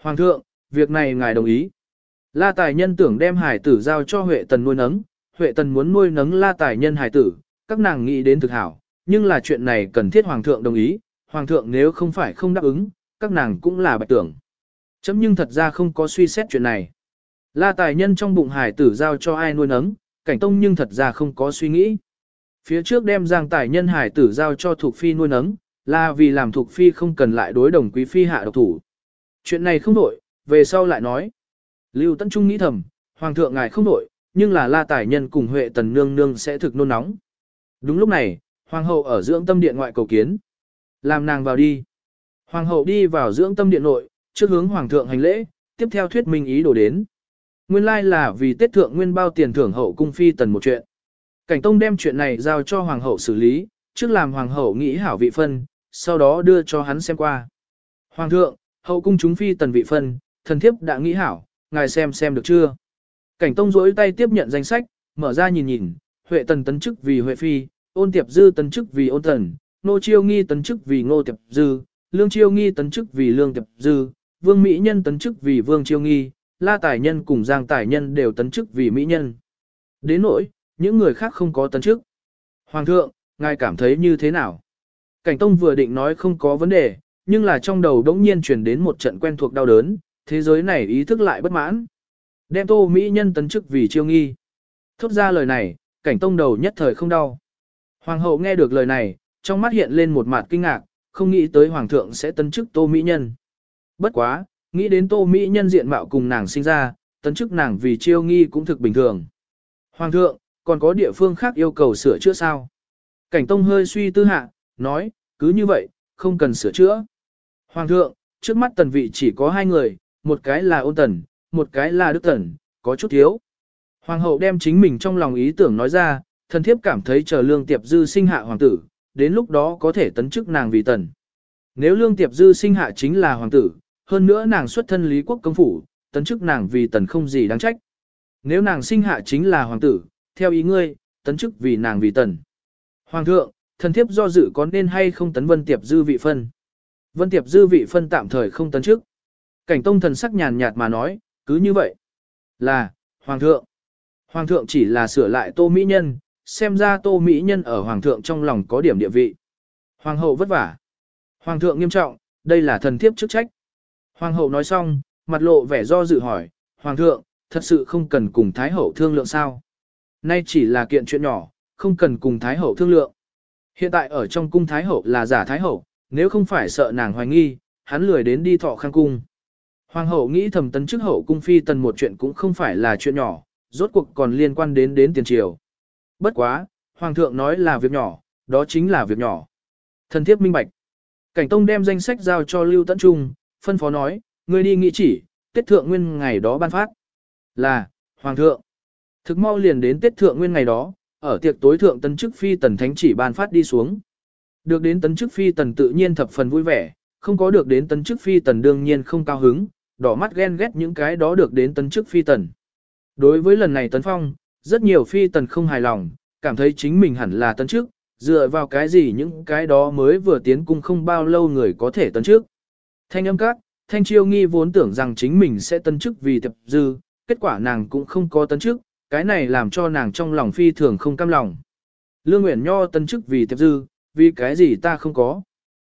Hoàng thượng, việc này ngài đồng ý. La tài nhân tưởng đem hài tử giao cho Huệ tần nuôi nấng, Huệ tần muốn nuôi nấng la tài nhân hài tử, các nàng nghĩ đến thực hảo, nhưng là chuyện này cần thiết hoàng thượng đồng ý, hoàng thượng nếu không phải không đáp ứng, các nàng cũng là bạch tưởng. Chấm nhưng thật ra không có suy xét chuyện này. La tài nhân trong bụng hải tử giao cho ai nuôi nấng, cảnh tông nhưng thật ra không có suy nghĩ. Phía trước đem giang tài nhân hải tử giao cho thuộc phi nuôi nấng, là vì làm thuộc phi không cần lại đối đồng quý phi hạ độc thủ. Chuyện này không đổi, về sau lại nói. Lưu Tấn Trung nghĩ thầm, hoàng thượng ngài không đổi, nhưng là la tài nhân cùng Huệ tần nương nương sẽ thực nôn nóng. Đúng lúc này, hoàng hậu ở dưỡng tâm điện ngoại cầu kiến. Làm nàng vào đi. Hoàng hậu đi vào dưỡng tâm điện nội, trước hướng hoàng thượng hành lễ, tiếp theo thuyết minh ý đồ đến. Nguyên lai là vì Tết thượng nguyên bao tiền thưởng hậu cung phi tần một chuyện. Cảnh Tông đem chuyện này giao cho hoàng hậu xử lý, trước làm hoàng hậu nghĩ hảo vị phân, sau đó đưa cho hắn xem qua. Hoàng thượng, hậu cung chúng phi tần vị phân, thần thiếp đã nghĩ hảo, ngài xem xem được chưa? Cảnh Tông rỗi tay tiếp nhận danh sách, mở ra nhìn nhìn, Huệ tần tấn chức vì Huệ phi, ôn tiệp dư tấn chức vì ôn tần, nô chiêu nghi tấn chức vì ngô tiệp dư, lương chiêu nghi tấn chức vì lương tiệp dư, vương mỹ nhân tấn chức vì vương chiêu nghi, la tài nhân cùng giang tài nhân đều tấn chức vì mỹ nhân. Đến nỗi, những người khác không có tấn chức. Hoàng thượng, ngài cảm thấy như thế nào? Cảnh Tông vừa định nói không có vấn đề, nhưng là trong đầu đống nhiên truyền đến một trận quen thuộc đau đớn, thế giới này ý thức lại bất mãn. Đem tô mỹ nhân tấn chức vì chiêu nghi. Thốt ra lời này, cảnh tông đầu nhất thời không đau. Hoàng hậu nghe được lời này, trong mắt hiện lên một mặt kinh ngạc, không nghĩ tới hoàng thượng sẽ tấn chức tô mỹ nhân. Bất quá, nghĩ đến tô mỹ nhân diện mạo cùng nàng sinh ra, tấn chức nàng vì chiêu nghi cũng thực bình thường. Hoàng thượng, còn có địa phương khác yêu cầu sửa chữa sao? Cảnh tông hơi suy tư hạ, nói, cứ như vậy, không cần sửa chữa. Hoàng thượng, trước mắt tần vị chỉ có hai người, một cái là ôn tần, một cái là đức tần, có chút thiếu. Hoàng hậu đem chính mình trong lòng ý tưởng nói ra, thần thiếp cảm thấy chờ lương tiệp dư sinh hạ hoàng tử, đến lúc đó có thể tấn chức nàng vì tần. Nếu lương tiệp dư sinh hạ chính là hoàng tử, hơn nữa nàng xuất thân lý quốc công phủ, tấn chức nàng vì tần không gì đáng trách. Nếu nàng sinh hạ chính là hoàng tử, theo ý ngươi, tấn chức vì nàng vì tần. Hoàng thượng, thần thiếp do dự có nên hay không tấn vân tiệp dư vị phân. Vân tiệp dư vị phân tạm thời không tấn chức. Cảnh tông thần sắc nhàn nhạt mà nói, cứ như vậy. Là, Hoàng thượng. Hoàng thượng chỉ là sửa lại tô mỹ nhân, xem ra tô mỹ nhân ở Hoàng thượng trong lòng có điểm địa vị. Hoàng hậu vất vả. Hoàng thượng nghiêm trọng, đây là thần thiếp chức trách. Hoàng hậu nói xong, mặt lộ vẻ do dự hỏi, Hoàng thượng, thật sự không cần cùng Thái hậu thương lượng sao? Nay chỉ là kiện chuyện nhỏ, không cần cùng Thái hậu thương lượng. Hiện tại ở trong cung Thái hậu là giả Thái hậu, nếu không phải sợ nàng hoài nghi, hắn lười đến đi thọ khang cung. Hoàng hậu nghĩ thầm tấn chức hậu cung phi tần một chuyện cũng không phải là chuyện nhỏ, rốt cuộc còn liên quan đến đến tiền triều. Bất quá, Hoàng thượng nói là việc nhỏ, đó chính là việc nhỏ. Thần thiếp minh bạch. Cảnh Tông đem danh sách giao cho Lưu Tấn Trung, phân phó nói, người đi nghị chỉ, Tết Thượng Nguyên ngày đó ban phát. Là, Hoàng thượng. Thực mau liền đến Tết Thượng Nguyên ngày đó, ở tiệc tối thượng tấn chức phi tần thánh chỉ ban phát đi xuống. Được đến tấn chức phi tần tự nhiên thập phần vui vẻ, không có được đến tấn chức phi tần đương nhiên không cao hứng, đỏ mắt ghen ghét những cái đó được đến tấn chức phi tần. Đối với lần này tấn phong, rất nhiều phi tần không hài lòng, cảm thấy chính mình hẳn là tấn chức, dựa vào cái gì những cái đó mới vừa tiến cung không bao lâu người có thể tấn chức. Thanh âm các, Thanh Chiêu nghi vốn tưởng rằng chính mình sẽ tấn chức vì tập dư, kết quả nàng cũng không có tấn chức, cái này làm cho nàng trong lòng phi thường không cam lòng. Lương Nguyễn Nho tấn chức vì tập dư, vì cái gì ta không có.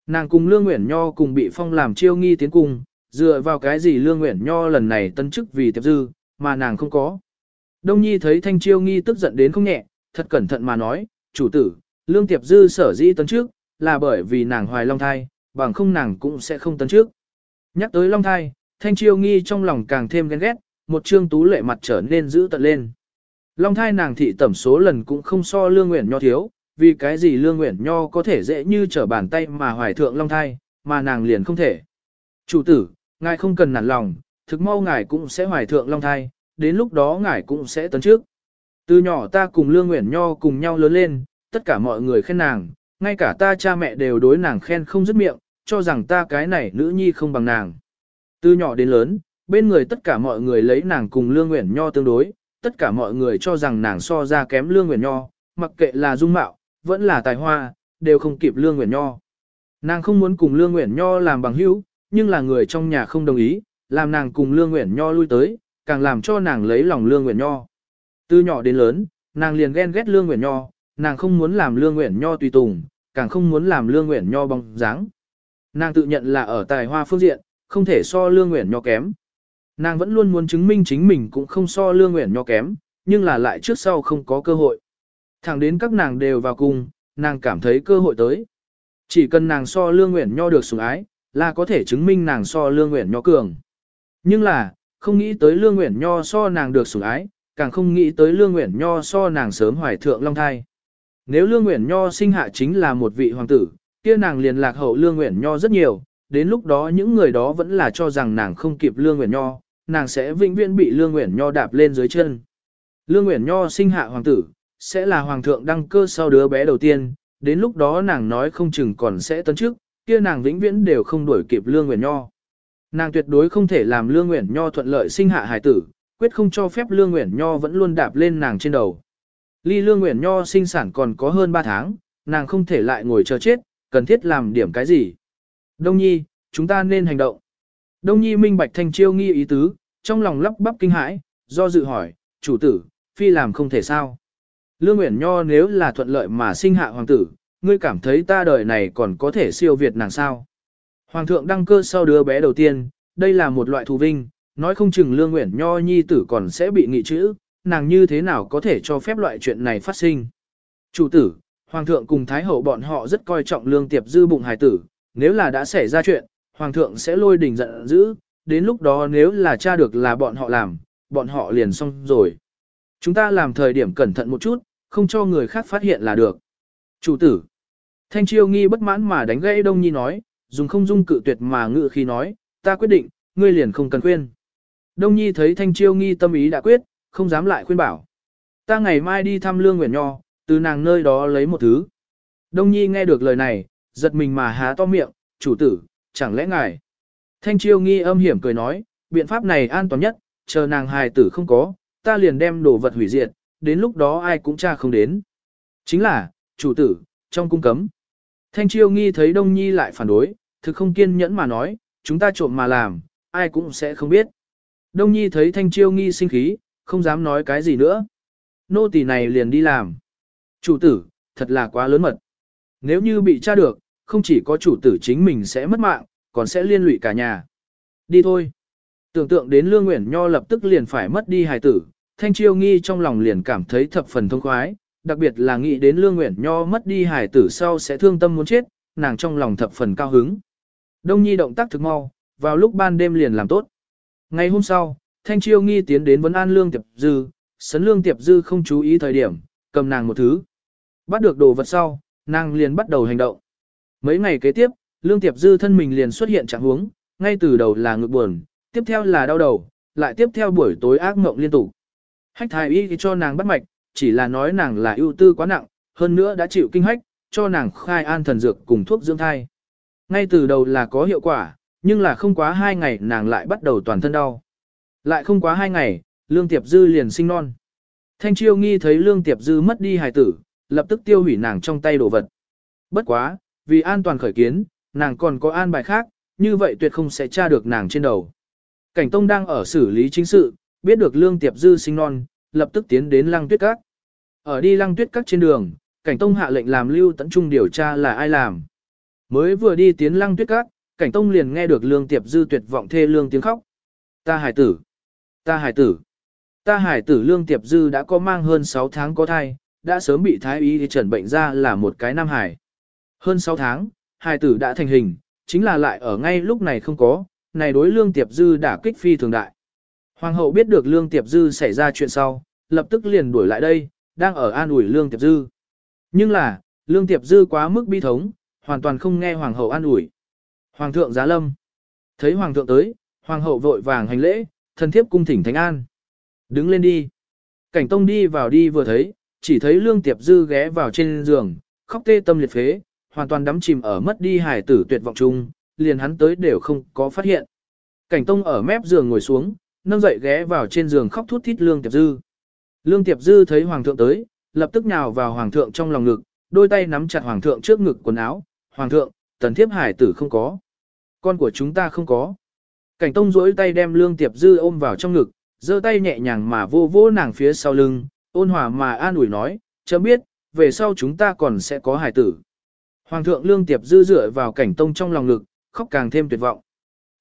Nàng cùng Lương Nguyễn Nho cùng bị phong làm chiêu nghi tiến cung, dựa vào cái gì Lương Nguyễn Nho lần này tấn chức vì tiệp dư, mà nàng không có. Đông Nhi thấy Thanh Chiêu nghi tức giận đến không nhẹ, thật cẩn thận mà nói, chủ tử, Lương Tiệp Dư sở dĩ tấn trước, là bởi vì nàng hoài long thai, bằng không nàng cũng sẽ không tấn trước. Nhắc tới long thai, Thanh Chiêu nghi trong lòng càng thêm ghen ghét, một trương tú lệ mặt trở nên giữ tận lên. Long thai nàng thị tẩm số lần cũng không so Lương Nguyện Nho thiếu, vì cái gì Lương Nguyện Nho có thể dễ như trở bàn tay mà hoài thượng long thai, mà nàng liền không thể. Chủ tử, ngài không cần nản lòng, thực mau ngài cũng sẽ hoài thượng long thai, đến lúc đó ngài cũng sẽ tấn trước. Từ nhỏ ta cùng Lương Nguyễn Nho cùng nhau lớn lên, tất cả mọi người khen nàng, ngay cả ta cha mẹ đều đối nàng khen không dứt miệng, cho rằng ta cái này nữ nhi không bằng nàng. Từ nhỏ đến lớn, bên người tất cả mọi người lấy nàng cùng Lương Nguyễn Nho tương đối, tất cả mọi người cho rằng nàng so ra kém Lương Nguyễn Nho, mặc kệ là dung mạo, vẫn là tài hoa, đều không kịp Lương Nguyễn Nho. Nàng không muốn cùng Lương Nguyễn Nho làm bằng hữu, nhưng là người trong nhà không đồng ý, làm nàng cùng Lương Nguyện Nho lui tới, càng làm cho nàng lấy lòng Lương Nguyện Nho. Từ nhỏ đến lớn, nàng liền ghen ghét Lương Nguyện Nho, nàng không muốn làm Lương Nguyện Nho tùy tùng, càng không muốn làm Lương Nguyện Nho bóng dáng. Nàng tự nhận là ở tài hoa phương diện, không thể so Lương Nguyện Nho kém. Nàng vẫn luôn muốn chứng minh chính mình cũng không so Lương Nguyện Nho kém, nhưng là lại trước sau không có cơ hội. Thẳng đến các nàng đều vào cùng, nàng cảm thấy cơ hội tới. Chỉ cần nàng so Lương Nguyện Nho được sủng ái, là có thể chứng minh nàng so Lương Nguyện Nho cường. Nhưng là, không nghĩ tới Lương Nguyện Nho so nàng được sủng ái, càng không nghĩ tới Lương Nguyện Nho so nàng sớm hoài thượng long thai. Nếu Lương Nguyện Nho sinh hạ chính là một vị hoàng tử, kia nàng liền lạc hậu Lương Nguyện Nho rất nhiều, đến lúc đó những người đó vẫn là cho rằng nàng không kịp Lương Nguyện Nho, nàng sẽ vĩnh viễn bị Lương Nguyện Nho đạp lên dưới chân. Lương Nguyện Nho sinh hạ hoàng tử, sẽ là hoàng thượng đăng cơ sau đứa bé đầu tiên, đến lúc đó nàng nói không chừng còn sẽ tấn trước, kia nàng vĩnh viễn đều không đuổi kịp Lương Nguyện Nho. Nàng tuyệt đối không thể làm Lương Nguyện Nho thuận lợi sinh hạ hài tử, quyết không cho phép Lương Nguyện Nho vẫn luôn đạp lên nàng trên đầu. Ly Lương Nguyện Nho sinh sản còn có hơn 3 tháng, nàng không thể lại ngồi chờ chết, cần thiết làm điểm cái gì. Đông Nhi, chúng ta nên hành động. Đông Nhi minh bạch thanh chiêu nghi ý tứ, trong lòng lắp bắp kinh hãi, do dự hỏi, chủ tử, phi làm không thể sao. Lương Nguyện Nho nếu là thuận lợi mà sinh hạ hoàng tử, ngươi cảm thấy ta đời này còn có thể siêu việt nàng sao. Hoàng thượng đăng cơ sau đứa bé đầu tiên, đây là một loại thù vinh, nói không chừng Lương Nguyện Nho nhi tử còn sẽ bị nghị chữ, nàng như thế nào có thể cho phép loại chuyện này phát sinh. Chủ tử, Hoàng thượng cùng Thái hậu bọn họ rất coi trọng Lương Tiệp Dư bụng hài tử, nếu là đã xảy ra chuyện, Hoàng thượng sẽ lôi đình giận dữ, đến lúc đó nếu là tra được là bọn họ làm, bọn họ liền xong rồi. Chúng ta làm thời điểm cẩn thận một chút, không cho người khác phát hiện là được. Chủ tử, Thanh Chiêu nghi bất mãn mà đánh gãy Đông Nhi nói, dùng không dung cự tuyệt mà ngự khi nói, ta quyết định, ngươi liền không cần khuyên. Đông Nhi thấy Thanh Chiêu nghi tâm ý đã quyết, không dám lại khuyên bảo. Ta ngày mai đi thăm Lương Nguyễn Nho, từ nàng nơi đó lấy một thứ. Đông Nhi nghe được lời này, giật mình mà há to miệng, chủ tử, chẳng lẽ ngài. Thanh Chiêu nghi âm hiểm cười nói, biện pháp này an toàn nhất, chờ nàng hài tử không có, ta liền đem đồ vật hủy diệt, đến lúc đó ai cũng tra không đến. Chính là, chủ tử, trong cung cấm. Thanh chiêu nghi thấy Đông Nhi lại phản đối, thực không kiên nhẫn mà nói, chúng ta trộm mà làm, ai cũng sẽ không biết. Đông Nhi thấy Thanh chiêu nghi sinh khí, không dám nói cái gì nữa. Nô tỳ này liền đi làm. Chủ tử, thật là quá lớn mật. Nếu như bị tra được, không chỉ có chủ tử chính mình sẽ mất mạng, còn sẽ liên lụy cả nhà. Đi thôi. Tưởng tượng đến Lương Nguyễn Nho lập tức liền phải mất đi hài tử, Thanh Chiêu Nghi trong lòng liền cảm thấy thập phần thông khoái, đặc biệt là nghĩ đến Lương Nguyễn Nho mất đi hải tử sau sẽ thương tâm muốn chết, nàng trong lòng thập phần cao hứng. Đông Nhi động tác thực mau, vào lúc ban đêm liền làm tốt. Ngày hôm sau, Thanh Chiêu Nghi tiến đến vấn an Lương Tiệp Dư, sấn Lương Tiệp Dư không chú ý thời điểm, cầm nàng một thứ. Bắt được đồ vật sau, nàng liền bắt đầu hành động. Mấy ngày kế tiếp, Lương Tiệp Dư thân mình liền xuất hiện trạng huống, ngay từ đầu là ngực buồn, tiếp theo là đau đầu, lại tiếp theo buổi tối ác mộng liên tục. Hách thái y cho nàng bắt mạch, chỉ là nói nàng là ưu tư quá nặng, hơn nữa đã chịu kinh hách, cho nàng khai an thần dược cùng thuốc dưỡng thai. Ngay từ đầu là có hiệu quả, nhưng là không quá hai ngày nàng lại bắt đầu toàn thân đau. Lại không quá hai ngày, Lương Tiệp Dư liền sinh non. Thanh Chiêu nghi thấy Lương Tiệp Dư mất đi hài tử, lập tức tiêu hủy nàng trong tay đồ vật. Bất quá, vì an toàn khởi kiến, nàng còn có an bài khác, như vậy tuyệt không sẽ tra được nàng trên đầu. Cảnh Tông đang ở xử lý chính sự, biết được Lương Tiệp Dư sinh non, lập tức tiến đến Lăng Tuyết Các. Ở đi Lăng Tuyết Các trên đường, Cảnh Tông hạ lệnh làm Lưu Tấn Trung điều tra là ai làm. Mới vừa đi tiến Lăng Tuyết Các, Cảnh Tông liền nghe được Lương Tiệp Dư tuyệt vọng thê lương tiếng khóc. Ta hải tử! Ta hải tử! Ta hải tử Lương Tiệp Dư đã có mang hơn 6 tháng có thai, đã sớm bị thái y trần bệnh ra là một cái nam hải. Hơn 6 tháng, hải tử đã thành hình, chính là lại ở ngay lúc này không có, này đối Lương Tiệp Dư đã kích phi thường đại. Hoàng hậu biết được Lương Tiệp Dư xảy ra chuyện sau, lập tức liền đuổi lại đây, đang ở an ủi Lương Tiệp Dư. Nhưng là, Lương Tiệp Dư quá mức bi thống, hoàn toàn không nghe Hoàng hậu an ủi. Hoàng thượng giá lâm. Thấy Hoàng thượng tới, Hoàng hậu vội vàng hành lễ, thân thiếp cung thỉnh thánh an. Đứng lên đi. Cảnh tông đi vào đi vừa thấy, chỉ thấy Lương Tiệp Dư ghé vào trên giường, khóc tê tâm liệt phế, hoàn toàn đắm chìm ở mất đi hải tử tuyệt vọng chung, liền hắn tới đều không có phát hiện. Cảnh Tông ở mép giường ngồi xuống, nâng dậy ghé vào trên giường khóc thút thít Lương Tiệp Dư. Lương Tiệp Dư thấy Hoàng thượng tới, lập tức nhào vào Hoàng thượng trong lòng ngực, đôi tay nắm chặt Hoàng thượng trước ngực quần áo. Hoàng thượng, tần thiếp hải tử không có. Con của chúng ta không có. Cảnh Tông duỗi tay đem Lương Tiệp Dư ôm vào trong ngực, giơ tay nhẹ nhàng mà vô vô nàng phía sau lưng, ôn hòa mà an ủi nói, "Chớ biết, về sau chúng ta còn sẽ có hải tử. Hoàng thượng Lương Tiệp Dư dựa vào cảnh Tông trong lòng ngực, khóc càng thêm tuyệt vọng.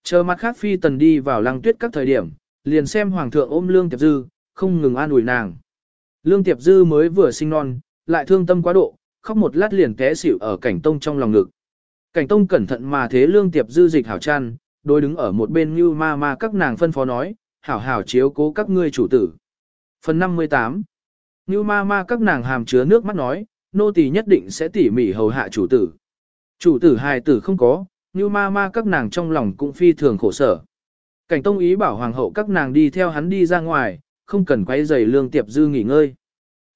Chờ mặt khác phi tần đi vào lăng tuyết các thời điểm, liền xem hoàng thượng ôm lương tiệp dư, không ngừng an ủi nàng. Lương tiệp dư mới vừa sinh non, lại thương tâm quá độ, khóc một lát liền té xỉu ở cảnh tông trong lòng ngực. Cảnh tông cẩn thận mà thế lương tiệp dư dịch hảo chăn, đối đứng ở một bên như ma ma các nàng phân phó nói, hảo hảo chiếu cố các ngươi chủ tử. Phần 58 Như ma ma các nàng hàm chứa nước mắt nói, nô tỳ nhất định sẽ tỉ mỉ hầu hạ chủ tử. Chủ tử hài tử không có, như ma ma các nàng trong lòng cũng phi thường khổ sở. Cảnh tông ý bảo hoàng hậu các nàng đi theo hắn đi ra ngoài, không cần quay giày lương tiệp dư nghỉ ngơi.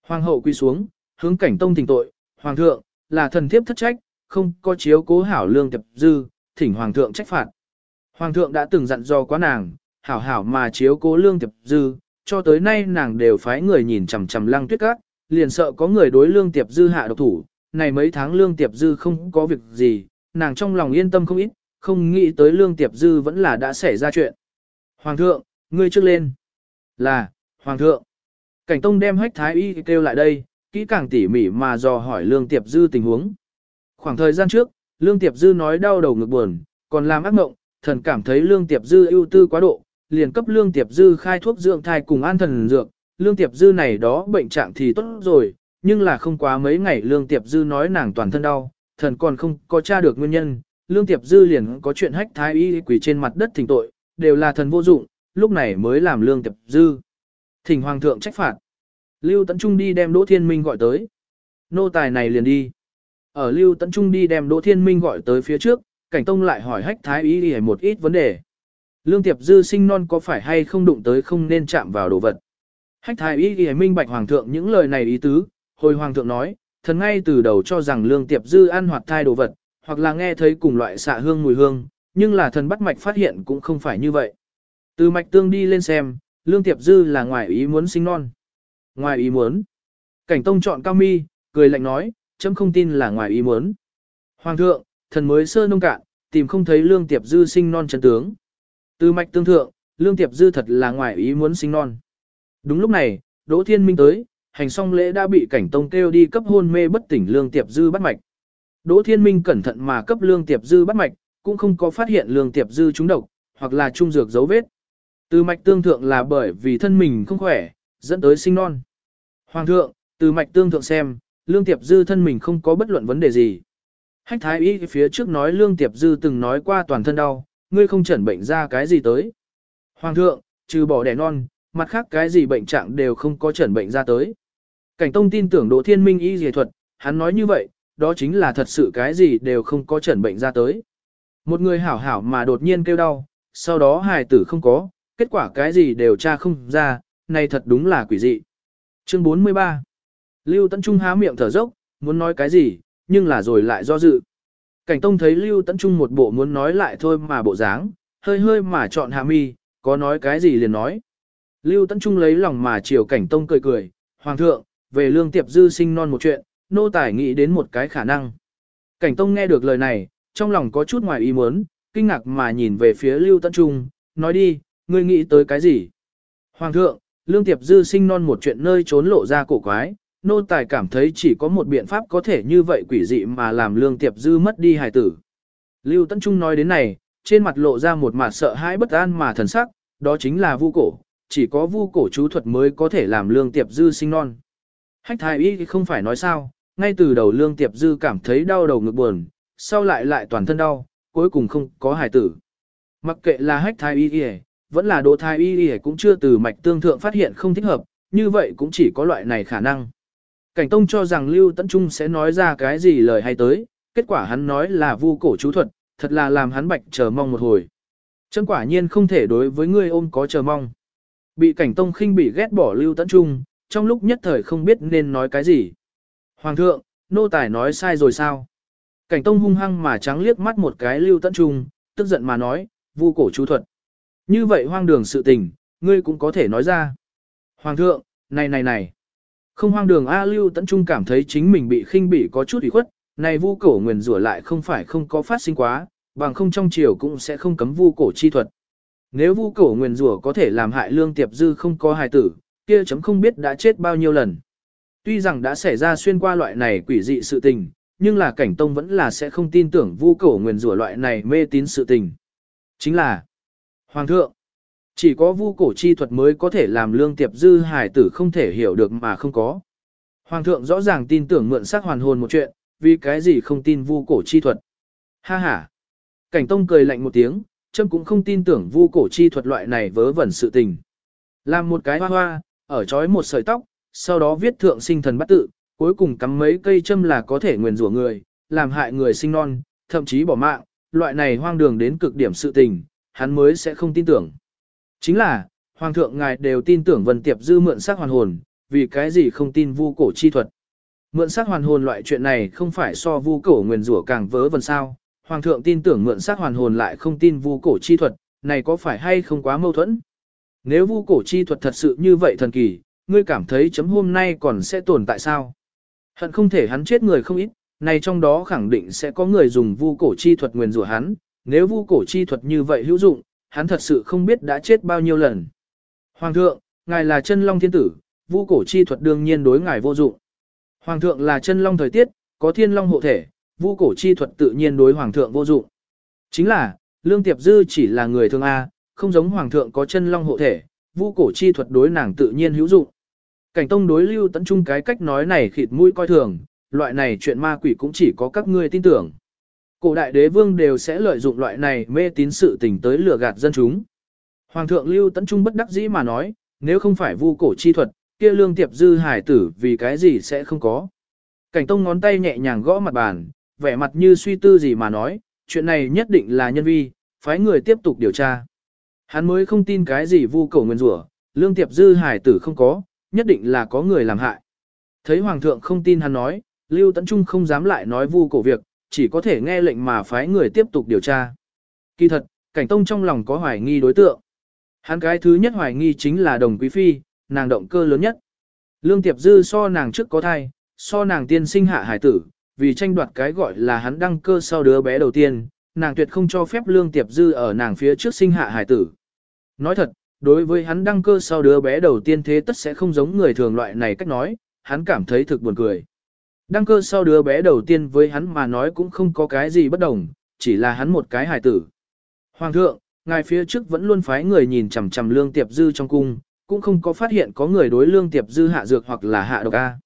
Hoàng hậu quy xuống, hướng cảnh tông thỉnh tội, hoàng thượng, là thần thiếp thất trách, không có chiếu cố hảo lương tiệp dư, thỉnh hoàng thượng trách phạt. Hoàng thượng đã từng dặn dò quá nàng, hảo hảo mà chiếu cố lương tiệp dư, cho tới nay nàng đều phái người nhìn chằm chằm lăng tuyết các, liền sợ có người đối lương tiệp dư hạ độc thủ, này mấy tháng lương tiệp dư không có việc gì, nàng trong lòng yên tâm không ít, không nghĩ tới lương tiệp dư vẫn là đã xảy ra chuyện. Hoàng thượng, ngươi trước lên. Là, Hoàng thượng. Cảnh Tông đem hách thái y kêu lại đây, kỹ càng tỉ mỉ mà dò hỏi lương tiệp dư tình huống. Khoảng thời gian trước, lương tiệp dư nói đau đầu ngực buồn, còn làm ác mộng, thần cảm thấy lương tiệp dư ưu tư quá độ, liền cấp lương tiệp dư khai thuốc dưỡng thai cùng an thần dược. Lương tiệp dư này đó bệnh trạng thì tốt rồi, nhưng là không quá mấy ngày lương tiệp dư nói nàng toàn thân đau, thần còn không có tra được nguyên nhân, lương tiệp dư liền có chuyện hách thái y quỷ trên mặt đất thỉnh tội, đều là thần vô dụng, lúc này mới làm lương tiệp dư. Thỉnh hoàng thượng trách phạt. Lưu Tấn Trung đi đem Đỗ Thiên Minh gọi tới. Nô tài này liền đi. Ở Lưu Tấn Trung đi đem Đỗ Thiên Minh gọi tới phía trước, Cảnh Tông lại hỏi hách thái y một ít vấn đề. Lương tiệp dư sinh non có phải hay không đụng tới không nên chạm vào đồ vật. Hách thái y minh bạch hoàng thượng những lời này ý tứ, hồi hoàng thượng nói, thần ngay từ đầu cho rằng lương tiệp dư ăn hoạt thai đồ vật, hoặc là nghe thấy cùng loại xạ hương mùi hương, nhưng là thần bắt mạch phát hiện cũng không phải như vậy. Từ mạch tương đi lên xem, lương tiệp dư là ngoài ý muốn sinh non. Ngoài ý muốn. Cảnh tông chọn cao mi, cười lạnh nói, chấm không tin là ngoài ý muốn. Hoàng thượng, thần mới sơ nông cạn, tìm không thấy lương tiệp dư sinh non chân tướng. Từ mạch tương thượng, lương tiệp dư thật là ngoài ý muốn sinh non. Đúng lúc này, Đỗ Thiên Minh tới, hành xong lễ đã bị cảnh tông kêu đi cấp hôn mê bất tỉnh lương tiệp dư bắt mạch. Đỗ Thiên Minh cẩn thận mà cấp lương tiệp dư bắt mạch, cũng không có phát hiện lương tiệp dư trúng độc, hoặc là trung dược dấu vết. Từ mạch tương thượng là bởi vì thân mình không khỏe, dẫn tới sinh non. Hoàng thượng, từ mạch tương thượng xem, lương tiệp dư thân mình không có bất luận vấn đề gì. Hách thái y phía trước nói lương tiệp dư từng nói qua toàn thân đau, ngươi không chẩn bệnh ra cái gì tới. Hoàng thượng, trừ bỏ đẻ non, mặt khác cái gì bệnh trạng đều không có chẩn bệnh ra tới. Cảnh tông tin tưởng Đỗ Thiên Minh y dề thuật, hắn nói như vậy, đó chính là thật sự cái gì đều không có chẩn bệnh ra tới. Một người hảo hảo mà đột nhiên kêu đau, sau đó hài tử không có, kết quả cái gì đều tra không ra, này thật đúng là quỷ dị. Chương 43 Lưu Tấn Trung há miệng thở dốc, muốn nói cái gì, nhưng là rồi lại do dự. Cảnh Tông thấy Lưu Tấn Trung một bộ muốn nói lại thôi mà bộ dáng, hơi hơi mà chọn hạ mi, có nói cái gì liền nói. Lưu Tấn Trung lấy lòng mà chiều Cảnh Tông cười cười, Hoàng thượng, về lương tiệp dư sinh non một chuyện, nô tài nghĩ đến một cái khả năng. Cảnh Tông nghe được lời này, trong lòng có chút ngoài ý muốn, kinh ngạc mà nhìn về phía Lưu Tấn Trung, nói đi, ngươi nghĩ tới cái gì? Hoàng thượng, lương tiệp dư sinh non một chuyện nơi trốn lộ ra cổ quái, nô tài cảm thấy chỉ có một biện pháp có thể như vậy quỷ dị mà làm lương tiệp dư mất đi hài tử. Lưu Tấn Trung nói đến này, trên mặt lộ ra một mặt sợ hãi bất an mà thần sắc, đó chính là vu cổ, chỉ có vu cổ chú thuật mới có thể làm lương tiệp dư sinh non. Hách thái y không phải nói sao, ngay từ đầu lương tiệp dư cảm thấy đau đầu ngực buồn, sau lại lại toàn thân đau, cuối cùng không có hài tử. Mặc kệ là hách thái y vẫn là đỗ thái y cũng chưa từ mạch tương thượng phát hiện không thích hợp, như vậy cũng chỉ có loại này khả năng. Cảnh Tông cho rằng Lưu Tấn Trung sẽ nói ra cái gì lời hay tới, kết quả hắn nói là vu cổ chú thuật, thật là làm hắn bạch chờ mong một hồi. Chân quả nhiên không thể đối với ngươi ôm có chờ mong. Bị Cảnh Tông khinh bị ghét bỏ Lưu Tấn Trung, trong lúc nhất thời không biết nên nói cái gì. Hoàng thượng, nô tài nói sai rồi sao? Cảnh Tông hung hăng mà trắng liếc mắt một cái Lưu Tấn Trung, tức giận mà nói, vu cổ chú thuật. Như vậy hoang đường sự tình, ngươi cũng có thể nói ra. Hoàng thượng, này này này. Không hoang đường A Lưu Tấn Trung cảm thấy chính mình bị khinh bỉ có chút ủy khuất, này vu cổ nguyền rủa lại không phải không có phát sinh quá, bằng không trong triều cũng sẽ không cấm vu cổ chi thuật. Nếu vu cổ nguyền rủa có thể làm hại lương tiệp dư không có hài tử, kia chấm không biết đã chết bao nhiêu lần. Tuy rằng đã xảy ra xuyên qua loại này quỷ dị sự tình, nhưng là cảnh tông vẫn là sẽ không tin tưởng vu cổ nguyền rủa loại này mê tín sự tình. Chính là Hoàng thượng, chỉ có vu cổ chi thuật mới có thể làm lương tiệp dư hải tử không thể hiểu được mà không có. Hoàng thượng rõ ràng tin tưởng mượn sắc hoàn hồn một chuyện, vì cái gì không tin vu cổ chi thuật. Ha ha. Cảnh tông cười lạnh một tiếng, châm cũng không tin tưởng vu cổ chi thuật loại này vớ vẩn sự tình. Làm một cái hoa hoa, ở trói một sợi tóc, sau đó viết thượng sinh thần bắt tự, cuối cùng cắm mấy cây châm là có thể nguyền rủa người, làm hại người sinh non, thậm chí bỏ mạng, loại này hoang đường đến cực điểm sự tình, hắn mới sẽ không tin tưởng. Chính là, Hoàng thượng ngài đều tin tưởng Vân Tiệp Dư mượn xác hoàn hồn, vì cái gì không tin vu cổ chi thuật. Mượn xác hoàn hồn loại chuyện này không phải so vu cổ nguyền rủa càng vớ vẩn sao. Hoàng thượng tin tưởng mượn xác hoàn hồn lại không tin vu cổ chi thuật, này có phải hay không quá mâu thuẫn? Nếu vu cổ chi thuật thật sự như vậy thần kỳ, ngươi cảm thấy chấm hôm nay còn sẽ tồn tại sao? Hận không thể hắn chết người không ít, này trong đó khẳng định sẽ có người dùng vu cổ chi thuật nguyền rủa hắn, nếu vu cổ chi thuật như vậy hữu dụng, hắn thật sự không biết đã chết bao nhiêu lần. Hoàng thượng, ngài là chân long thiên tử, vu cổ chi thuật đương nhiên đối ngài vô dụng. Hoàng thượng là chân long thời tiết, có thiên long hộ thể, vu cổ chi thuật tự nhiên đối hoàng thượng vô dụng. Chính là, lương tiệp dư chỉ là người thường A, không giống hoàng thượng có chân long hộ thể, vu cổ chi thuật đối nàng tự nhiên hữu dụng. Cảnh tông đối lưu tấn trung cái cách nói này khịt mũi coi thường, loại này chuyện ma quỷ cũng chỉ có các ngươi tin tưởng. Cổ đại đế vương đều sẽ lợi dụng loại này mê tín sự tình tới lừa gạt dân chúng. Hoàng thượng Lưu Tấn Trung bất đắc dĩ mà nói, nếu không phải vu cổ chi thuật, kia lương tiệp dư hải tử vì cái gì sẽ không có. Cảnh tông ngón tay nhẹ nhàng gõ mặt bàn, vẻ mặt như suy tư gì mà nói, chuyện này nhất định là nhân vi, phái người tiếp tục điều tra. Hắn mới không tin cái gì vu cổ nguyên rủa, lương tiệp dư hải tử không có, nhất định là có người làm hại. Thấy hoàng thượng không tin hắn nói, Lưu Tấn Trung không dám lại nói vu cổ việc, chỉ có thể nghe lệnh mà phái người tiếp tục điều tra. Kỳ thật, cảnh tông trong lòng có hoài nghi đối tượng. Hắn cái thứ nhất hoài nghi chính là đồng quý phi, nàng động cơ lớn nhất. Lương Tiệp Dư so nàng trước có thai, so nàng tiên sinh hạ hải tử, vì tranh đoạt cái gọi là hắn đăng cơ sau đứa bé đầu tiên, nàng tuyệt không cho phép Lương Tiệp Dư ở nàng phía trước sinh hạ hải tử. Nói thật, đối với hắn đăng cơ sau đứa bé đầu tiên thế tất sẽ không giống người thường loại này cách nói, hắn cảm thấy thực buồn cười. Đăng cơ sau đứa bé đầu tiên với hắn mà nói cũng không có cái gì bất đồng, chỉ là hắn một cái hài tử. Hoàng thượng, ngài phía trước vẫn luôn phái người nhìn chằm chằm lương tiệp dư trong cung, cũng không có phát hiện có người đối lương tiệp dư hạ dược hoặc là hạ độc A.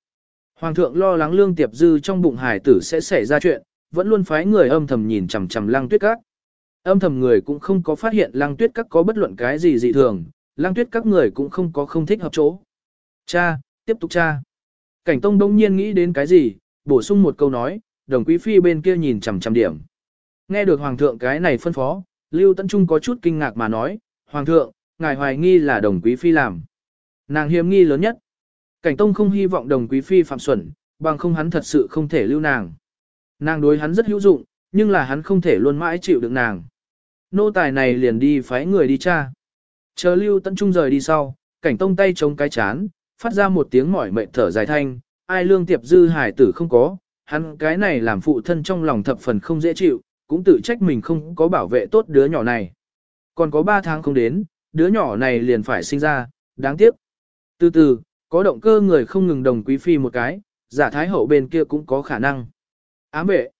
Hoàng thượng lo lắng lương tiệp dư trong bụng hài tử sẽ xảy ra chuyện, vẫn luôn phái người âm thầm nhìn chằm chằm lăng tuyết các. Âm thầm người cũng không có phát hiện lăng tuyết các có bất luận cái gì dị thường, lăng tuyết các người cũng không có không thích hợp chỗ. Cha, tiếp tục cha. Cảnh Tông đông nhiên nghĩ đến cái gì, bổ sung một câu nói, đồng quý phi bên kia nhìn chằm chằm điểm. Nghe được Hoàng thượng cái này phân phó, Lưu Tấn Trung có chút kinh ngạc mà nói, Hoàng thượng, ngài hoài nghi là đồng quý phi làm. Nàng hiếm nghi lớn nhất. Cảnh Tông không hy vọng đồng quý phi phạm xuẩn, bằng không hắn thật sự không thể lưu nàng. Nàng đối hắn rất hữu dụng, nhưng là hắn không thể luôn mãi chịu được nàng. Nô tài này liền đi phái người đi cha. Chờ Lưu Tấn Trung rời đi sau, Cảnh Tông tay chống cái chán, phát ra một tiếng mỏi mệt thở dài thanh, ai lương tiệp dư hải tử không có, hắn cái này làm phụ thân trong lòng thập phần không dễ chịu, cũng tự trách mình không có bảo vệ tốt đứa nhỏ này. Còn có 3 tháng không đến, đứa nhỏ này liền phải sinh ra, đáng tiếc. Từ từ, có động cơ người không ngừng đồng quý phi một cái, giả thái hậu bên kia cũng có khả năng. Ám vệ.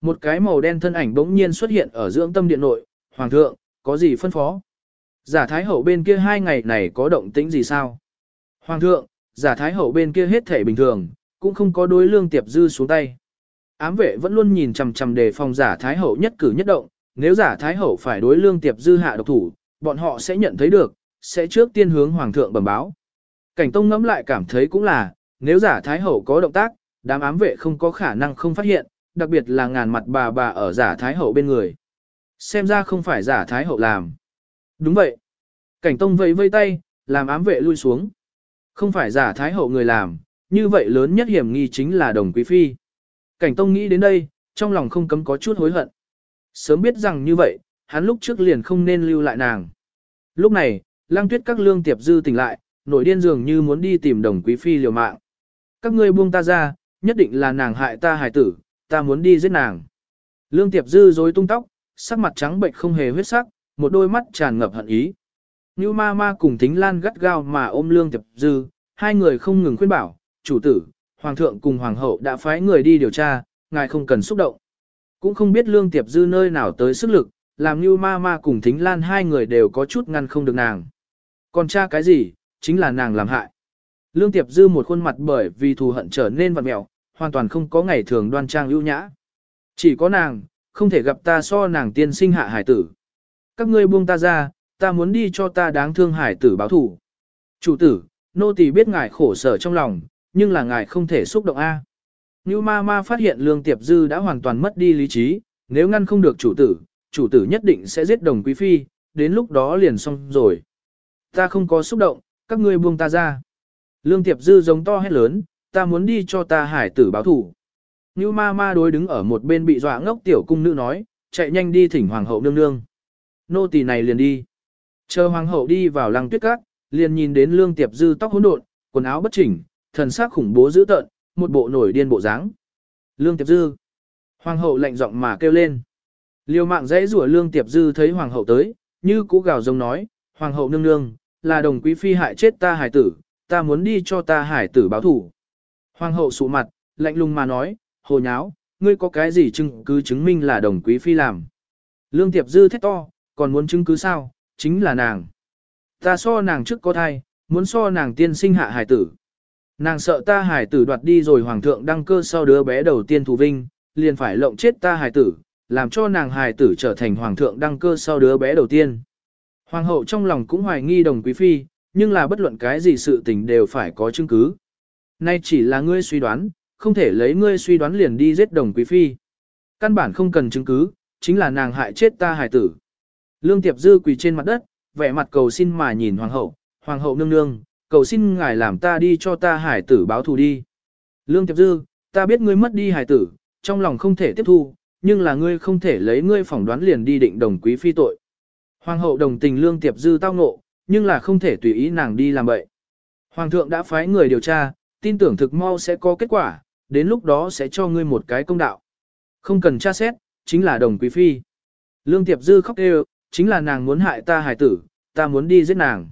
Một cái màu đen thân ảnh bỗng nhiên xuất hiện ở dưỡng tâm điện nội, hoàng thượng, có gì phân phó? Giả thái hậu bên kia hai ngày này có động tĩnh gì sao? Hoàng thượng, giả thái hậu bên kia hết thể bình thường, cũng không có đối lương tiệp dư xuống tay. Ám vệ vẫn luôn nhìn chằm chằm đề phòng giả thái hậu nhất cử nhất động, nếu giả thái hậu phải đối lương tiệp dư hạ độc thủ, bọn họ sẽ nhận thấy được, sẽ trước tiên hướng hoàng thượng bẩm báo. Cảnh tông ngẫm lại cảm thấy cũng là, nếu giả thái hậu có động tác, đám ám vệ không có khả năng không phát hiện, đặc biệt là ngàn mặt bà bà ở giả thái hậu bên người. Xem ra không phải giả thái hậu làm. Đúng vậy. Cảnh tông vẫy vây tay, làm ám vệ lui xuống. Không phải giả thái hậu người làm, như vậy lớn nhất hiểm nghi chính là đồng quý phi. Cảnh tông nghĩ đến đây, trong lòng không cấm có chút hối hận. Sớm biết rằng như vậy, hắn lúc trước liền không nên lưu lại nàng. Lúc này, lang tuyết các lương tiệp dư tỉnh lại, nổi điên dường như muốn đi tìm đồng quý phi liều mạng. Các ngươi buông ta ra, nhất định là nàng hại ta hài tử, ta muốn đi giết nàng. Lương tiệp dư rối tung tóc, sắc mặt trắng bệnh không hề huyết sắc, một đôi mắt tràn ngập hận ý. Như ma ma cùng tính lan gắt gao mà ôm lương tiệp dư, hai người không ngừng khuyên bảo, chủ tử, hoàng thượng cùng hoàng hậu đã phái người đi điều tra, ngài không cần xúc động. Cũng không biết lương tiệp dư nơi nào tới sức lực, làm như ma ma cùng thính lan hai người đều có chút ngăn không được nàng. Còn cha cái gì, chính là nàng làm hại. Lương tiệp dư một khuôn mặt bởi vì thù hận trở nên vặn mẹo, hoàn toàn không có ngày thường đoan trang ưu nhã. Chỉ có nàng, không thể gặp ta so nàng tiên sinh hạ hải tử. Các ngươi buông ta ra, ta muốn đi cho ta đáng thương hải tử báo thủ. Chủ tử, nô tỳ biết ngài khổ sở trong lòng, nhưng là ngài không thể xúc động A. Như ma ma phát hiện lương tiệp dư đã hoàn toàn mất đi lý trí, nếu ngăn không được chủ tử, chủ tử nhất định sẽ giết đồng quý phi, đến lúc đó liền xong rồi. Ta không có xúc động, các ngươi buông ta ra. Lương tiệp dư giống to hét lớn, ta muốn đi cho ta hải tử báo thủ. Như ma ma đối đứng ở một bên bị dọa ngốc tiểu cung nữ nói, chạy nhanh đi thỉnh hoàng hậu nương nương. Nô tỳ này liền đi. Chờ hoàng hậu đi vào lăng tuyết cát, liền nhìn đến lương tiệp dư tóc hỗn độn, quần áo bất chỉnh, thần sắc khủng bố dữ tợn, một bộ nổi điên bộ dáng. Lương tiệp dư. Hoàng hậu lạnh giọng mà kêu lên. liều mạng dãy rủa lương tiệp dư thấy hoàng hậu tới, như cũ gào giống nói, hoàng hậu nương nương, là đồng quý phi hại chết ta hải tử, ta muốn đi cho ta hải tử báo thủ. Hoàng hậu sụ mặt, lạnh lùng mà nói, hồ nháo, ngươi có cái gì chứng cứ chứng minh là đồng quý phi làm. Lương tiệp dư thét to, còn muốn chứng cứ sao, chính là nàng. Ta so nàng trước có thai, muốn so nàng tiên sinh hạ hải tử. Nàng sợ ta hải tử đoạt đi rồi hoàng thượng đăng cơ sau đứa bé đầu tiên thù vinh, liền phải lộng chết ta hải tử, làm cho nàng hải tử trở thành hoàng thượng đăng cơ sau đứa bé đầu tiên. Hoàng hậu trong lòng cũng hoài nghi đồng quý phi, nhưng là bất luận cái gì sự tình đều phải có chứng cứ. Nay chỉ là ngươi suy đoán, không thể lấy ngươi suy đoán liền đi giết đồng quý phi. Căn bản không cần chứng cứ, chính là nàng hại chết ta hải tử. Lương Tiệp Dư quỳ trên mặt đất, vẻ mặt cầu xin mà nhìn hoàng hậu, hoàng hậu nương nương, cầu xin ngài làm ta đi cho ta hải tử báo thù đi. Lương Tiệp Dư, ta biết ngươi mất đi hải tử, trong lòng không thể tiếp thu, nhưng là ngươi không thể lấy ngươi phỏng đoán liền đi định đồng quý phi tội. Hoàng hậu đồng tình Lương Tiệp Dư tao ngộ, nhưng là không thể tùy ý nàng đi làm vậy. Hoàng thượng đã phái người điều tra, tin tưởng thực mau sẽ có kết quả, đến lúc đó sẽ cho ngươi một cái công đạo. Không cần tra xét, chính là đồng quý phi. Lương Tiệp Dư khóc kêu, chính là nàng muốn hại ta hài tử, ta muốn đi giết nàng.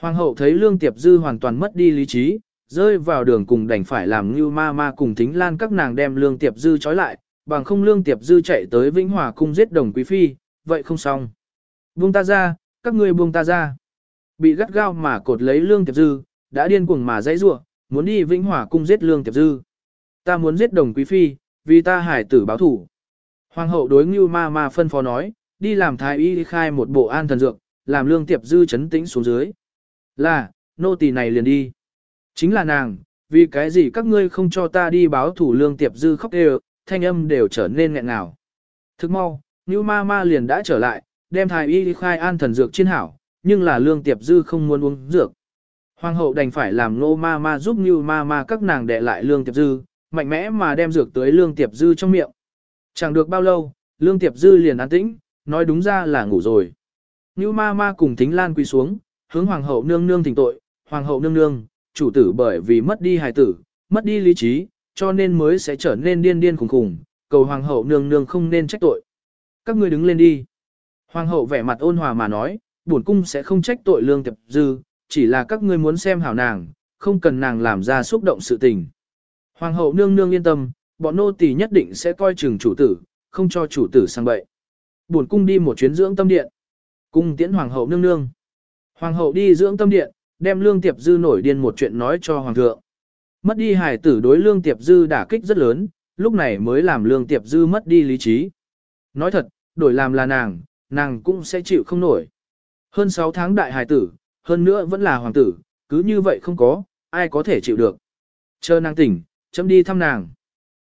Hoàng hậu thấy Lương Tiệp Dư hoàn toàn mất đi lý trí, rơi vào đường cùng đành phải làm như ma ma cùng thính lan các nàng đem Lương Tiệp Dư trói lại, bằng không Lương Tiệp Dư chạy tới Vĩnh Hòa cung giết đồng quý phi, vậy không xong. Buông ta ra, các ngươi buông ta ra. Bị gắt gao mà cột lấy Lương Tiệp Dư, đã điên cuồng mà dãy rủa, muốn đi Vĩnh Hòa cung giết Lương Tiệp Dư. Ta muốn giết đồng quý phi, vì ta hải tử báo thủ. Hoàng hậu đối Ngưu Ma Ma phân phó nói, đi làm thái y khai một bộ an thần dược, làm Lương Tiệp Dư chấn tĩnh xuống dưới. Là, nô tỳ này liền đi. Chính là nàng, vì cái gì các ngươi không cho ta đi báo thủ Lương Tiệp Dư khóc đều, thanh âm đều trở nên nghẹn ngào. Thức mau, Như Ma Ma liền đã trở lại, đem thái y khai an thần dược trên hảo, nhưng là Lương Tiệp Dư không muốn uống dược. Hoàng hậu đành phải làm nô ma ma giúp như ma ma các nàng đệ lại lương tiệp dư, mạnh mẽ mà đem dược tới lương tiệp dư trong miệng. Chẳng được bao lâu, lương tiệp dư liền an tĩnh, nói đúng ra là ngủ rồi. Như ma ma cùng thính lan quỳ xuống, hướng hoàng hậu nương nương thỉnh tội, hoàng hậu nương nương, chủ tử bởi vì mất đi hài tử, mất đi lý trí, cho nên mới sẽ trở nên điên điên khủng khủng, cầu hoàng hậu nương nương không nên trách tội. Các ngươi đứng lên đi. Hoàng hậu vẻ mặt ôn hòa mà nói, bổn cung sẽ không trách tội lương tiệp dư, chỉ là các ngươi muốn xem hảo nàng, không cần nàng làm ra xúc động sự tình. Hoàng hậu nương nương yên tâm, bọn nô tỳ nhất định sẽ coi chừng chủ tử, không cho chủ tử sang bậy. Buồn cung đi một chuyến dưỡng tâm điện. Cung tiễn hoàng hậu nương nương. Hoàng hậu đi dưỡng tâm điện, đem lương tiệp dư nổi điên một chuyện nói cho hoàng thượng. Mất đi hài tử đối lương tiệp dư đả kích rất lớn, lúc này mới làm lương tiệp dư mất đi lý trí. Nói thật, đổi làm là nàng, nàng cũng sẽ chịu không nổi. Hơn 6 tháng đại hài tử, hơn nữa vẫn là hoàng tử, cứ như vậy không có, ai có thể chịu được. Chờ nàng tỉnh, chấm đi thăm nàng.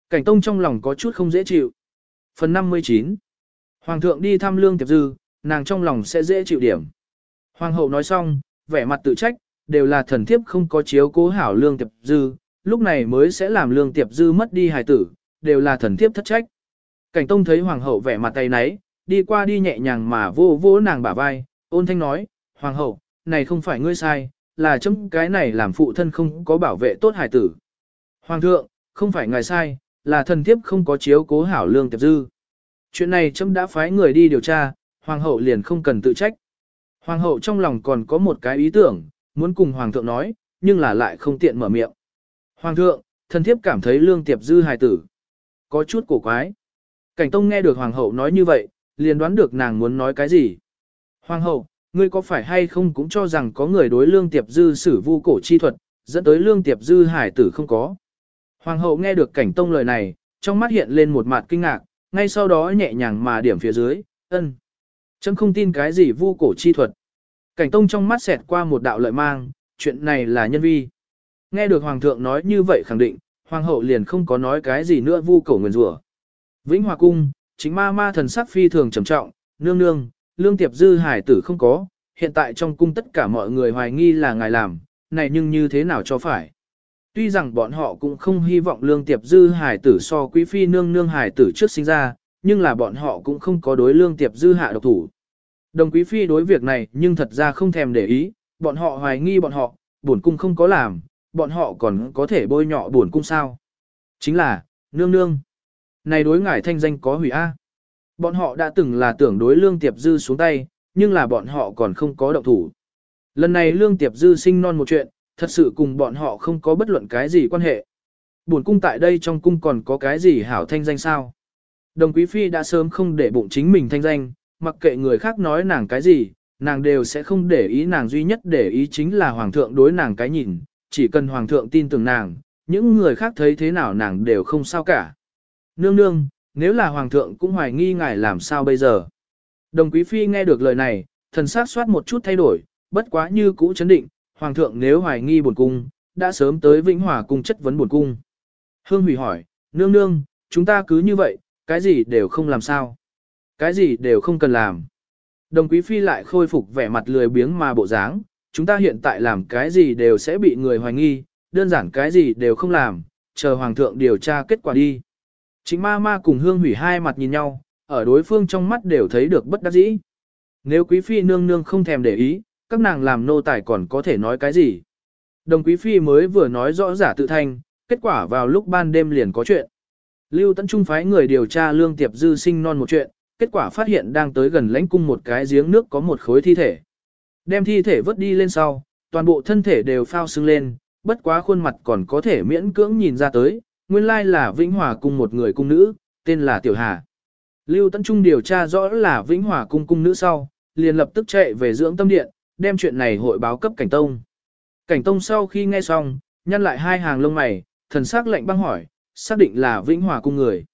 Cảnh tông trong lòng có chút không dễ chịu. Phần 59 Hoàng thượng đi thăm lương tiệp dư, nàng trong lòng sẽ dễ chịu điểm. Hoàng hậu nói xong, vẻ mặt tự trách, đều là thần thiếp không có chiếu cố hảo lương tiệp dư, lúc này mới sẽ làm lương tiệp dư mất đi hài tử, đều là thần thiếp thất trách. Cảnh tông thấy hoàng hậu vẻ mặt tay náy, đi qua đi nhẹ nhàng mà vô vô nàng bả vai, ôn thanh nói, hoàng hậu, này không phải ngươi sai, là chấm cái này làm phụ thân không có bảo vệ tốt hải tử. Hoàng thượng, không phải ngài sai, là thần thiếp không có chiếu cố hảo lương tiệp dư. Chuyện này chấm đã phái người đi điều tra, hoàng hậu liền không cần tự trách. Hoàng hậu trong lòng còn có một cái ý tưởng, muốn cùng hoàng thượng nói, nhưng là lại không tiện mở miệng. Hoàng thượng, thần thiếp cảm thấy lương tiệp dư hài tử. Có chút cổ quái. Cảnh tông nghe được hoàng hậu nói như vậy, liền đoán được nàng muốn nói cái gì. Hoàng hậu, ngươi có phải hay không cũng cho rằng có người đối lương tiệp dư sử vu cổ chi thuật, dẫn tới lương tiệp dư hải tử không có. Hoàng hậu nghe được cảnh tông lời này, trong mắt hiện lên một mặt kinh ngạc, ngay sau đó nhẹ nhàng mà điểm phía dưới, ân. Chấm không tin cái gì vu cổ chi thuật. Cảnh tông trong mắt xẹt qua một đạo lợi mang, chuyện này là nhân vi. Nghe được hoàng thượng nói như vậy khẳng định, hoàng hậu liền không có nói cái gì nữa vu cổ nguyền rủa. Vĩnh Hòa cung, chính ma ma thần sắc phi thường trầm trọng, nương nương, lương tiệp dư hải tử không có, hiện tại trong cung tất cả mọi người hoài nghi là ngài làm, này nhưng như thế nào cho phải. Tuy rằng bọn họ cũng không hy vọng lương tiệp dư hải tử so quý phi nương nương hải tử trước sinh ra, nhưng là bọn họ cũng không có đối lương tiệp dư hạ độc thủ. Đồng quý phi đối việc này nhưng thật ra không thèm để ý, bọn họ hoài nghi bọn họ, bổn cung không có làm, bọn họ còn có thể bôi nhọ bổn cung sao. Chính là, nương nương. Này đối ngài thanh danh có hủy A. Bọn họ đã từng là tưởng đối Lương Tiệp Dư xuống tay, nhưng là bọn họ còn không có động thủ. Lần này Lương Tiệp Dư sinh non một chuyện, thật sự cùng bọn họ không có bất luận cái gì quan hệ. Buồn cung tại đây trong cung còn có cái gì hảo thanh danh sao? Đồng Quý Phi đã sớm không để bụng chính mình thanh danh, mặc kệ người khác nói nàng cái gì, nàng đều sẽ không để ý nàng duy nhất để ý chính là Hoàng thượng đối nàng cái nhìn, chỉ cần Hoàng thượng tin tưởng nàng, những người khác thấy thế nào nàng đều không sao cả. Nương nương, nếu là hoàng thượng cũng hoài nghi ngài làm sao bây giờ. Đồng quý phi nghe được lời này, thần sắc soát một chút thay đổi, bất quá như cũ chấn định, hoàng thượng nếu hoài nghi buồn cung, đã sớm tới Vĩnh Hòa cung chất vấn buồn cung. Hương hủy hỏi, nương nương, chúng ta cứ như vậy, cái gì đều không làm sao. Cái gì đều không cần làm. Đồng quý phi lại khôi phục vẻ mặt lười biếng mà bộ dáng, chúng ta hiện tại làm cái gì đều sẽ bị người hoài nghi, đơn giản cái gì đều không làm, chờ hoàng thượng điều tra kết quả đi. Chính ma ma cùng hương hủy hai mặt nhìn nhau, ở đối phương trong mắt đều thấy được bất đắc dĩ. Nếu quý phi nương nương không thèm để ý, các nàng làm nô tài còn có thể nói cái gì. Đồng quý phi mới vừa nói rõ giả tự thanh, kết quả vào lúc ban đêm liền có chuyện. Lưu Tấn Trung phái người điều tra lương tiệp dư sinh non một chuyện, kết quả phát hiện đang tới gần lãnh cung một cái giếng nước có một khối thi thể. Đem thi thể vớt đi lên sau, toàn bộ thân thể đều phao sưng lên, bất quá khuôn mặt còn có thể miễn cưỡng nhìn ra tới, nguyên lai là Vĩnh Hòa cung một người cung nữ, tên là Tiểu Hà. Lưu Tấn Trung điều tra rõ là Vĩnh Hòa cung cung nữ sau, liền lập tức chạy về dưỡng tâm điện, đem chuyện này hội báo cấp Cảnh Tông. Cảnh Tông sau khi nghe xong, nhăn lại hai hàng lông mày, thần sắc lệnh băng hỏi, xác định là Vĩnh Hòa cung người.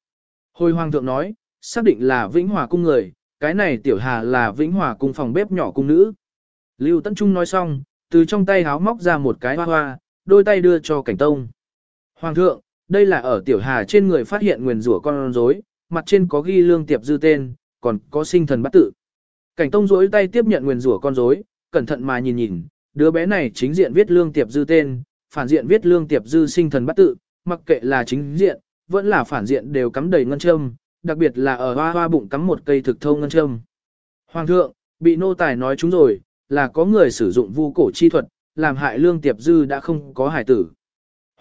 Hồi Hoàng thượng nói, xác định là Vĩnh Hòa cung người, cái này Tiểu Hà là Vĩnh Hòa cung phòng bếp nhỏ cung nữ. Lưu Tấn Trung nói xong, từ trong tay háo móc ra một cái hoa hoa, đôi tay đưa cho Cảnh Tông. Hoàng thượng, đây là ở Tiểu Hà trên người phát hiện nguyền rủa con rối, mặt trên có ghi lương tiệp dư tên, còn có sinh thần bắt tự. Cảnh Tông duỗi tay tiếp nhận nguyền rủa con rối, cẩn thận mà nhìn nhìn, đứa bé này chính diện viết lương tiệp dư tên, phản diện viết lương tiệp dư sinh thần bắt tự, mặc kệ là chính diện, vẫn là phản diện đều cắm đầy ngân châm, đặc biệt là ở hoa hoa bụng cắm một cây thực thâu ngân châm. Hoàng thượng, bị nô tài nói chúng rồi, là có người sử dụng vu cổ chi thuật, làm hại lương tiệp dư đã không có hải tử.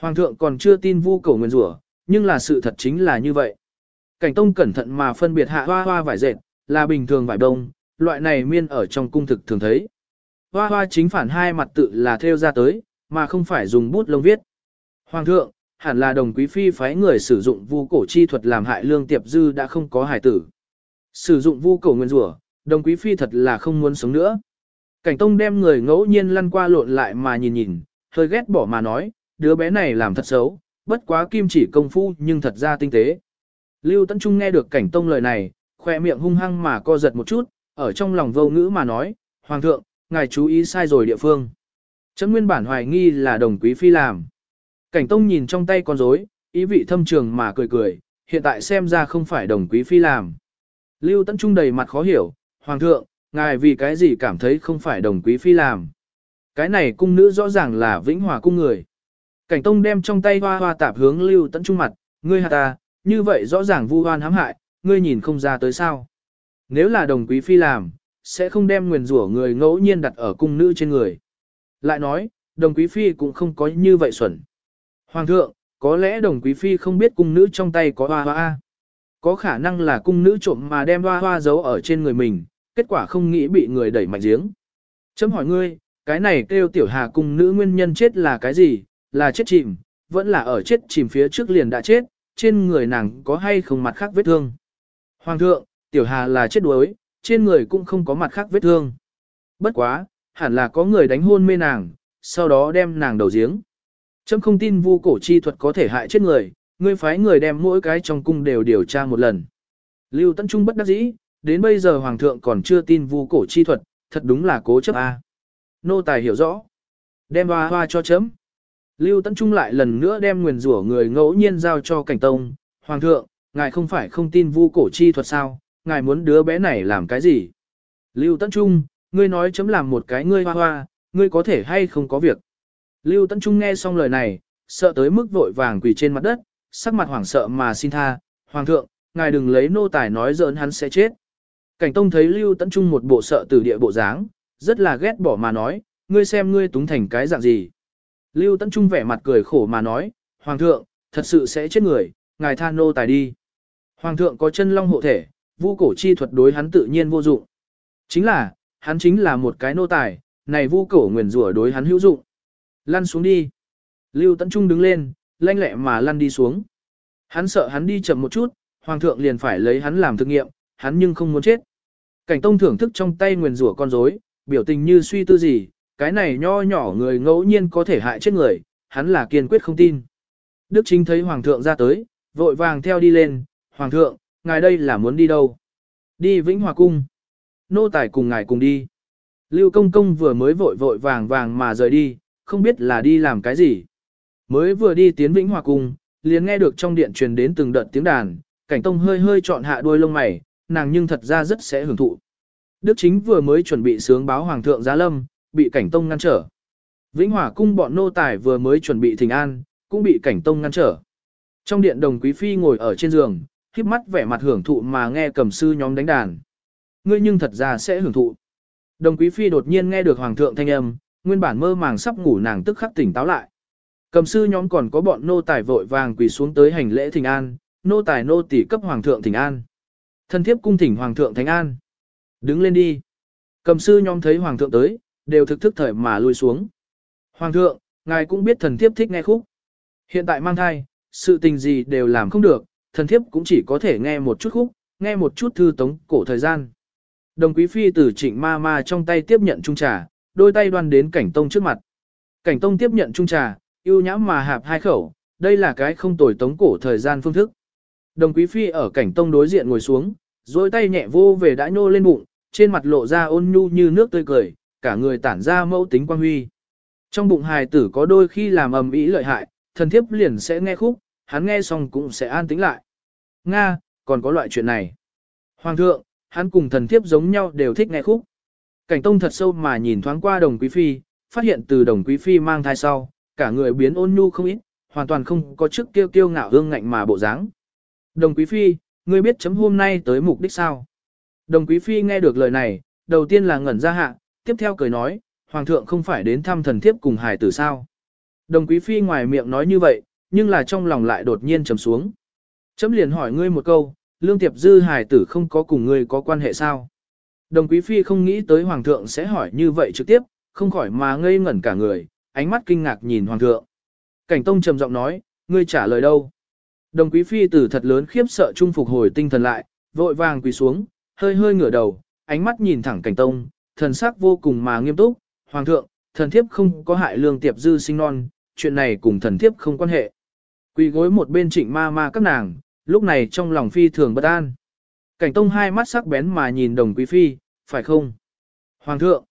Hoàng thượng còn chưa tin vu cổ nguyên rủa, nhưng là sự thật chính là như vậy. Cảnh tông cẩn thận mà phân biệt hạ hoa hoa vải dệt, là bình thường vải đông, loại này miên ở trong cung thực thường thấy. Hoa hoa chính phản hai mặt tự là theo ra tới, mà không phải dùng bút lông viết. Hoàng thượng, hẳn là đồng quý phi phái người sử dụng vu cổ chi thuật làm hại lương tiệp dư đã không có hải tử. Sử dụng vu cổ nguyên rủa, đồng quý phi thật là không muốn sống nữa. Cảnh tông đem người ngẫu nhiên lăn qua lộn lại mà nhìn nhìn, hơi ghét bỏ mà nói, đứa bé này làm thật xấu, bất quá kim chỉ công phu nhưng thật ra tinh tế. Lưu Tấn Trung nghe được cảnh tông lời này, khoe miệng hung hăng mà co giật một chút, ở trong lòng vô ngữ mà nói, Hoàng thượng, ngài chú ý sai rồi địa phương. Chấm nguyên bản hoài nghi là đồng quý phi làm. Cảnh tông nhìn trong tay con rối, ý vị thâm trường mà cười cười, hiện tại xem ra không phải đồng quý phi làm. Lưu Tấn Trung đầy mặt khó hiểu, Hoàng thượng, ngài vì cái gì cảm thấy không phải đồng quý phi làm. Cái này cung nữ rõ ràng là vĩnh hòa cung người. Cảnh tông đem trong tay hoa hoa tạp hướng Lưu Tấn Trung mặt, ngươi hạt ta, như vậy rõ ràng vu hoan hãm hại, ngươi nhìn không ra tới sao. Nếu là đồng quý phi làm, sẽ không đem nguyền rủa người ngẫu nhiên đặt ở cung nữ trên người. Lại nói, đồng quý phi cũng không có như vậy xuẩn. Hoàng thượng, có lẽ đồng quý phi không biết cung nữ trong tay có hoa hoa. Có khả năng là cung nữ trộm mà đem hoa hoa giấu ở trên người mình, kết quả không nghĩ bị người đẩy mạnh giếng. Chấm hỏi ngươi, cái này kêu tiểu hà cung nữ nguyên nhân chết là cái gì, là chết chìm, vẫn là ở chết chìm phía trước liền đã chết, trên người nàng có hay không mặt khác vết thương. Hoàng thượng, tiểu hà là chết đuối, trên người cũng không có mặt khác vết thương. Bất quá, hẳn là có người đánh hôn mê nàng, sau đó đem nàng đầu giếng. Chấm không tin vu cổ chi thuật có thể hại chết người, ngươi phái người đem mỗi cái trong cung đều điều tra một lần. Lưu Tấn Trung bất đắc dĩ, đến bây giờ Hoàng thượng còn chưa tin vu cổ chi thuật, thật đúng là cố chấp A. Nô tài hiểu rõ. Đem hoa hoa cho chấm. Lưu Tấn Trung lại lần nữa đem nguyền rủa người ngẫu nhiên giao cho cảnh tông. Hoàng thượng, ngài không phải không tin vu cổ chi thuật sao, ngài muốn đứa bé này làm cái gì? Lưu Tấn Trung, ngươi nói chấm làm một cái ngươi hoa hoa, ngươi có thể hay không có việc. Lưu Tấn Trung nghe xong lời này, sợ tới mức vội vàng quỳ trên mặt đất, sắc mặt hoảng sợ mà xin tha, Hoàng thượng, ngài đừng lấy nô tài nói giỡn hắn sẽ chết. Cảnh Tông thấy Lưu Tấn Trung một bộ sợ từ địa bộ dáng, rất là ghét bỏ mà nói, ngươi xem ngươi túng thành cái dạng gì. Lưu Tấn Trung vẻ mặt cười khổ mà nói, Hoàng thượng, thật sự sẽ chết người, ngài tha nô tài đi. Hoàng thượng có chân long hộ thể, vu cổ chi thuật đối hắn tự nhiên vô dụng. Chính là, hắn chính là một cái nô tài, này vu cổ nguyền rủa đối hắn hữu dụng. Lăn xuống đi. Lưu Tấn Trung đứng lên, lanh lẹ mà lăn đi xuống. Hắn sợ hắn đi chậm một chút, hoàng thượng liền phải lấy hắn làm thực nghiệm, hắn nhưng không muốn chết. Cảnh Tông thưởng thức trong tay nguyền rủa con rối, biểu tình như suy tư gì, cái này nho nhỏ người ngẫu nhiên có thể hại chết người, hắn là kiên quyết không tin. Đức Chính thấy hoàng thượng ra tới, vội vàng theo đi lên, hoàng thượng, ngài đây là muốn đi đâu? Đi Vĩnh Hòa Cung. Nô tài cùng ngài cùng đi. Lưu công công vừa mới vội vội vàng vàng mà rời đi, không biết là đi làm cái gì. Mới vừa đi tiến Vĩnh Hòa Cung, liền nghe được trong điện truyền đến từng đợt tiếng đàn, cảnh tông hơi hơi trọn hạ đuôi lông mày, nàng nhưng thật ra rất sẽ hưởng thụ. Đức chính vừa mới chuẩn bị sướng báo Hoàng thượng Giá Lâm, bị cảnh tông ngăn trở. Vĩnh Hòa Cung bọn nô tài vừa mới chuẩn bị thỉnh an, cũng bị cảnh tông ngăn trở. Trong điện đồng quý phi ngồi ở trên giường, khiếp mắt vẻ mặt hưởng thụ mà nghe cầm sư nhóm đánh đàn. Ngươi nhưng thật ra sẽ hưởng thụ. Đồng quý phi đột nhiên nghe được hoàng thượng thanh âm, nguyên bản mơ màng sắp ngủ nàng tức khắc tỉnh táo lại. Cầm sư nhóm còn có bọn nô tài vội vàng quỳ xuống tới hành lễ thỉnh an, nô tài nô tỷ cấp hoàng thượng thỉnh an. Thân thiếp cung thỉnh hoàng thượng thánh an. Đứng lên đi. Cầm sư nhóm thấy hoàng thượng tới, đều thực thức thời mà lui xuống. Hoàng thượng, ngài cũng biết thần thiếp thích nghe khúc. Hiện tại mang thai, sự tình gì đều làm không được, thần thiếp cũng chỉ có thể nghe một chút khúc, nghe một chút thư tống cổ thời gian. Đồng quý phi từ trịnh ma ma trong tay tiếp nhận trung trà, đôi tay đoan đến cảnh tông trước mặt. Cảnh tông tiếp nhận trung trà, yêu nhãm mà hạp hai khẩu, đây là cái không tồi tống cổ thời gian phương thức. Đồng quý phi ở cảnh tông đối diện ngồi xuống, dôi tay nhẹ vô về đã nhô lên bụng, trên mặt lộ ra ôn nhu như nước tươi cười, cả người tản ra mẫu tính quan huy. Trong bụng hài tử có đôi khi làm ầm ĩ lợi hại, thần thiếp liền sẽ nghe khúc, hắn nghe xong cũng sẽ an tĩnh lại. Nga, còn có loại chuyện này. Hoàng thượng, hắn cùng thần thiếp giống nhau đều thích nghe khúc. Cảnh tông thật sâu mà nhìn thoáng qua đồng quý phi, phát hiện từ đồng quý phi mang thai sau, cả người biến ôn nhu không ít, hoàn toàn không có trước kiêu kiêu ngạo hương ngạnh mà bộ dáng. Đồng quý phi, ngươi biết chấm hôm nay tới mục đích sao? Đồng quý phi nghe được lời này, đầu tiên là ngẩn ra hạ, tiếp theo cười nói, hoàng thượng không phải đến thăm thần thiếp cùng hài tử sao? Đồng quý phi ngoài miệng nói như vậy, nhưng là trong lòng lại đột nhiên trầm xuống. Chấm liền hỏi ngươi một câu, lương tiệp dư hài tử không có cùng ngươi có quan hệ sao? Đồng quý phi không nghĩ tới hoàng thượng sẽ hỏi như vậy trực tiếp, không khỏi mà ngây ngẩn cả người, ánh mắt kinh ngạc nhìn hoàng thượng. Cảnh tông trầm giọng nói, ngươi trả lời đâu? Đồng quý phi tử thật lớn khiếp sợ trung phục hồi tinh thần lại, vội vàng quỳ xuống, hơi hơi ngửa đầu, ánh mắt nhìn thẳng cảnh tông, thần sắc vô cùng mà nghiêm túc, hoàng thượng, thần thiếp không có hại lương tiệp dư sinh non, chuyện này cùng thần thiếp không quan hệ. Quỳ gối một bên trịnh ma ma các nàng, lúc này trong lòng phi thường bất an. Cảnh tông hai mắt sắc bén mà nhìn đồng quý phi, phải không? Hoàng thượng!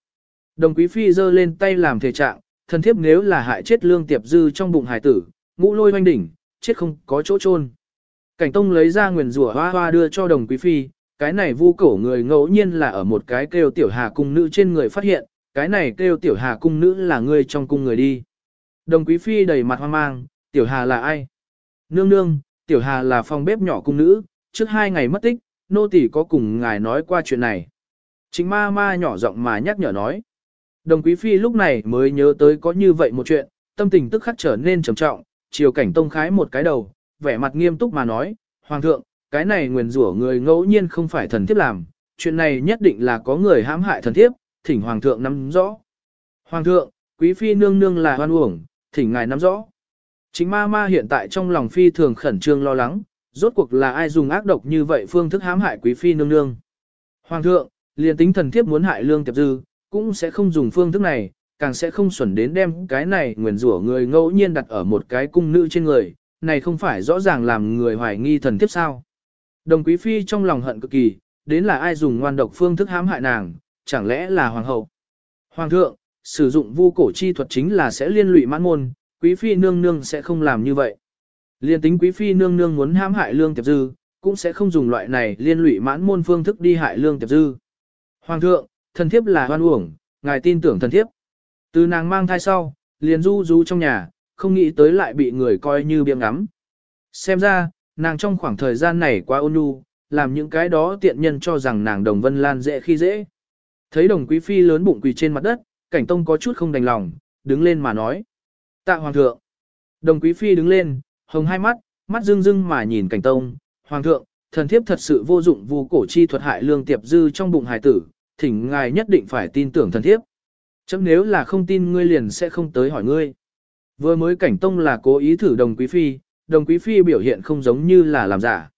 Đồng quý phi giơ lên tay làm thể trạng, thần thiếp nếu là hại chết lương tiệp dư trong bụng hải tử, ngũ lôi hoanh đỉnh, chết không có chỗ chôn. Cảnh tông lấy ra nguyền rủa hoa hoa đưa cho đồng quý phi, cái này vu cổ người ngẫu nhiên là ở một cái kêu tiểu hà cung nữ trên người phát hiện, cái này kêu tiểu hà cung nữ là người trong cung người đi. Đồng quý phi đầy mặt hoang mang, tiểu hà là ai? Nương nương, tiểu hà là phòng bếp nhỏ cung nữ, trước hai ngày mất tích, nô tỳ có cùng ngài nói qua chuyện này. Chính ma ma nhỏ giọng mà nhắc nhở nói. Đồng quý phi lúc này mới nhớ tới có như vậy một chuyện, tâm tình tức khắc trở nên trầm trọng, chiều cảnh tông khái một cái đầu, vẻ mặt nghiêm túc mà nói, Hoàng thượng, cái này nguyền rủa người ngẫu nhiên không phải thần thiếp làm, chuyện này nhất định là có người hãm hại thần thiếp, thỉnh Hoàng thượng nắm rõ. Hoàng thượng, quý phi nương nương là hoan uổng, thỉnh ngài nắm rõ. Chính ma ma hiện tại trong lòng phi thường khẩn trương lo lắng, rốt cuộc là ai dùng ác độc như vậy phương thức hãm hại quý phi nương nương. Hoàng thượng, liền tính thần thiếp muốn hại lương tiệp dư, cũng sẽ không dùng phương thức này, càng sẽ không xuẩn đến đem cái này nguyền rủa người ngẫu nhiên đặt ở một cái cung nữ trên người, này không phải rõ ràng làm người hoài nghi thần thiếp sao. Đồng quý phi trong lòng hận cực kỳ, đến là ai dùng ngoan độc phương thức hãm hại nàng, chẳng lẽ là hoàng hậu. Hoàng thượng, sử dụng vu cổ chi thuật chính là sẽ liên lụy mãn môn, quý phi nương nương sẽ không làm như vậy. Liên tính quý phi nương nương muốn hãm hại lương tiệp dư, cũng sẽ không dùng loại này liên lụy mãn môn phương thức đi hại lương tiệp dư. Hoàng thượng, thần thiếp là hoan uổng, ngài tin tưởng thần thiếp. Từ nàng mang thai sau, liền du du trong nhà, không nghĩ tới lại bị người coi như biếng ngắm. Xem ra, nàng trong khoảng thời gian này quá ôn nhu, làm những cái đó tiện nhân cho rằng nàng đồng vân lan dễ khi dễ. Thấy đồng quý phi lớn bụng quỳ trên mặt đất, cảnh tông có chút không đành lòng, đứng lên mà nói. Tạ hoàng thượng. Đồng quý phi đứng lên, hồng hai mắt, mắt rưng rưng mà nhìn cảnh tông. Hoàng thượng, thần thiếp thật sự vô dụng vu cổ chi thuật hại lương tiệp dư trong bụng hải tử, thỉnh ngài nhất định phải tin tưởng thần thiếp. Chấm nếu là không tin ngươi liền sẽ không tới hỏi ngươi. Vừa mới cảnh tông là cố ý thử đồng quý phi, đồng quý phi biểu hiện không giống như là làm giả.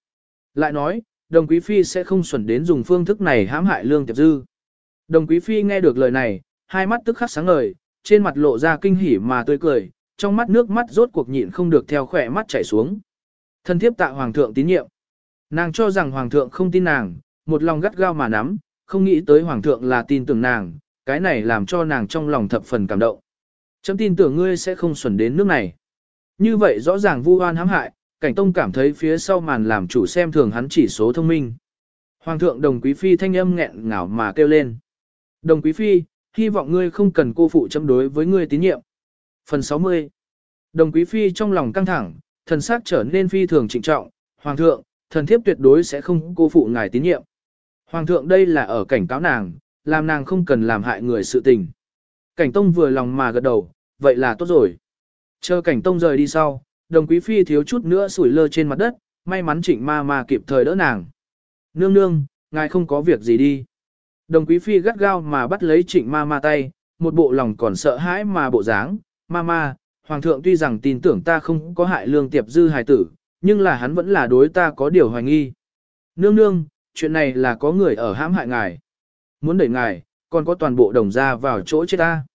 Lại nói, đồng quý phi sẽ không xuẩn đến dùng phương thức này hãm hại lương tiệp dư. Đồng quý phi nghe được lời này, hai mắt tức khắc sáng ngời, trên mặt lộ ra kinh hỉ mà tươi cười, trong mắt nước mắt rốt cuộc nhịn không được theo khỏe mắt chảy xuống. Thân thiếp tạ hoàng thượng tín nhiệm. Nàng cho rằng hoàng thượng không tin nàng, một lòng gắt gao mà nắm, không nghĩ tới hoàng thượng là tin tưởng nàng, cái này làm cho nàng trong lòng thập phần cảm động. Chấm tin tưởng ngươi sẽ không xuẩn đến nước này. Như vậy rõ ràng vu oan hãm hại, cảnh tông cảm thấy phía sau màn làm chủ xem thường hắn chỉ số thông minh. Hoàng thượng đồng quý phi thanh âm nghẹn ngào mà kêu lên. Đồng quý phi, hy vọng ngươi không cần cô phụ chấm đối với ngươi tín nhiệm. Phần 60 Đồng quý phi trong lòng căng thẳng, thần sắc trở nên phi thường trịnh trọng. Hoàng thượng, thần thiếp tuyệt đối sẽ không cô phụ ngài tín nhiệm. Hoàng thượng đây là ở cảnh cáo nàng, làm nàng không cần làm hại người sự tình. Cảnh Tông vừa lòng mà gật đầu, vậy là tốt rồi. Chờ Cảnh Tông rời đi sau, đồng quý phi thiếu chút nữa sủi lơ trên mặt đất, may mắn trịnh ma ma kịp thời đỡ nàng. Nương nương, ngài không có việc gì đi. Đồng quý phi gắt gao mà bắt lấy trịnh ma ma tay, một bộ lòng còn sợ hãi mà bộ dáng, Mama, hoàng thượng tuy rằng tin tưởng ta không có hại lương tiệp dư hài tử, nhưng là hắn vẫn là đối ta có điều hoài nghi. Nương nương, chuyện này là có người ở hãm hại ngài. Muốn đẩy ngài, còn có toàn bộ đồng gia vào chỗ chết ta.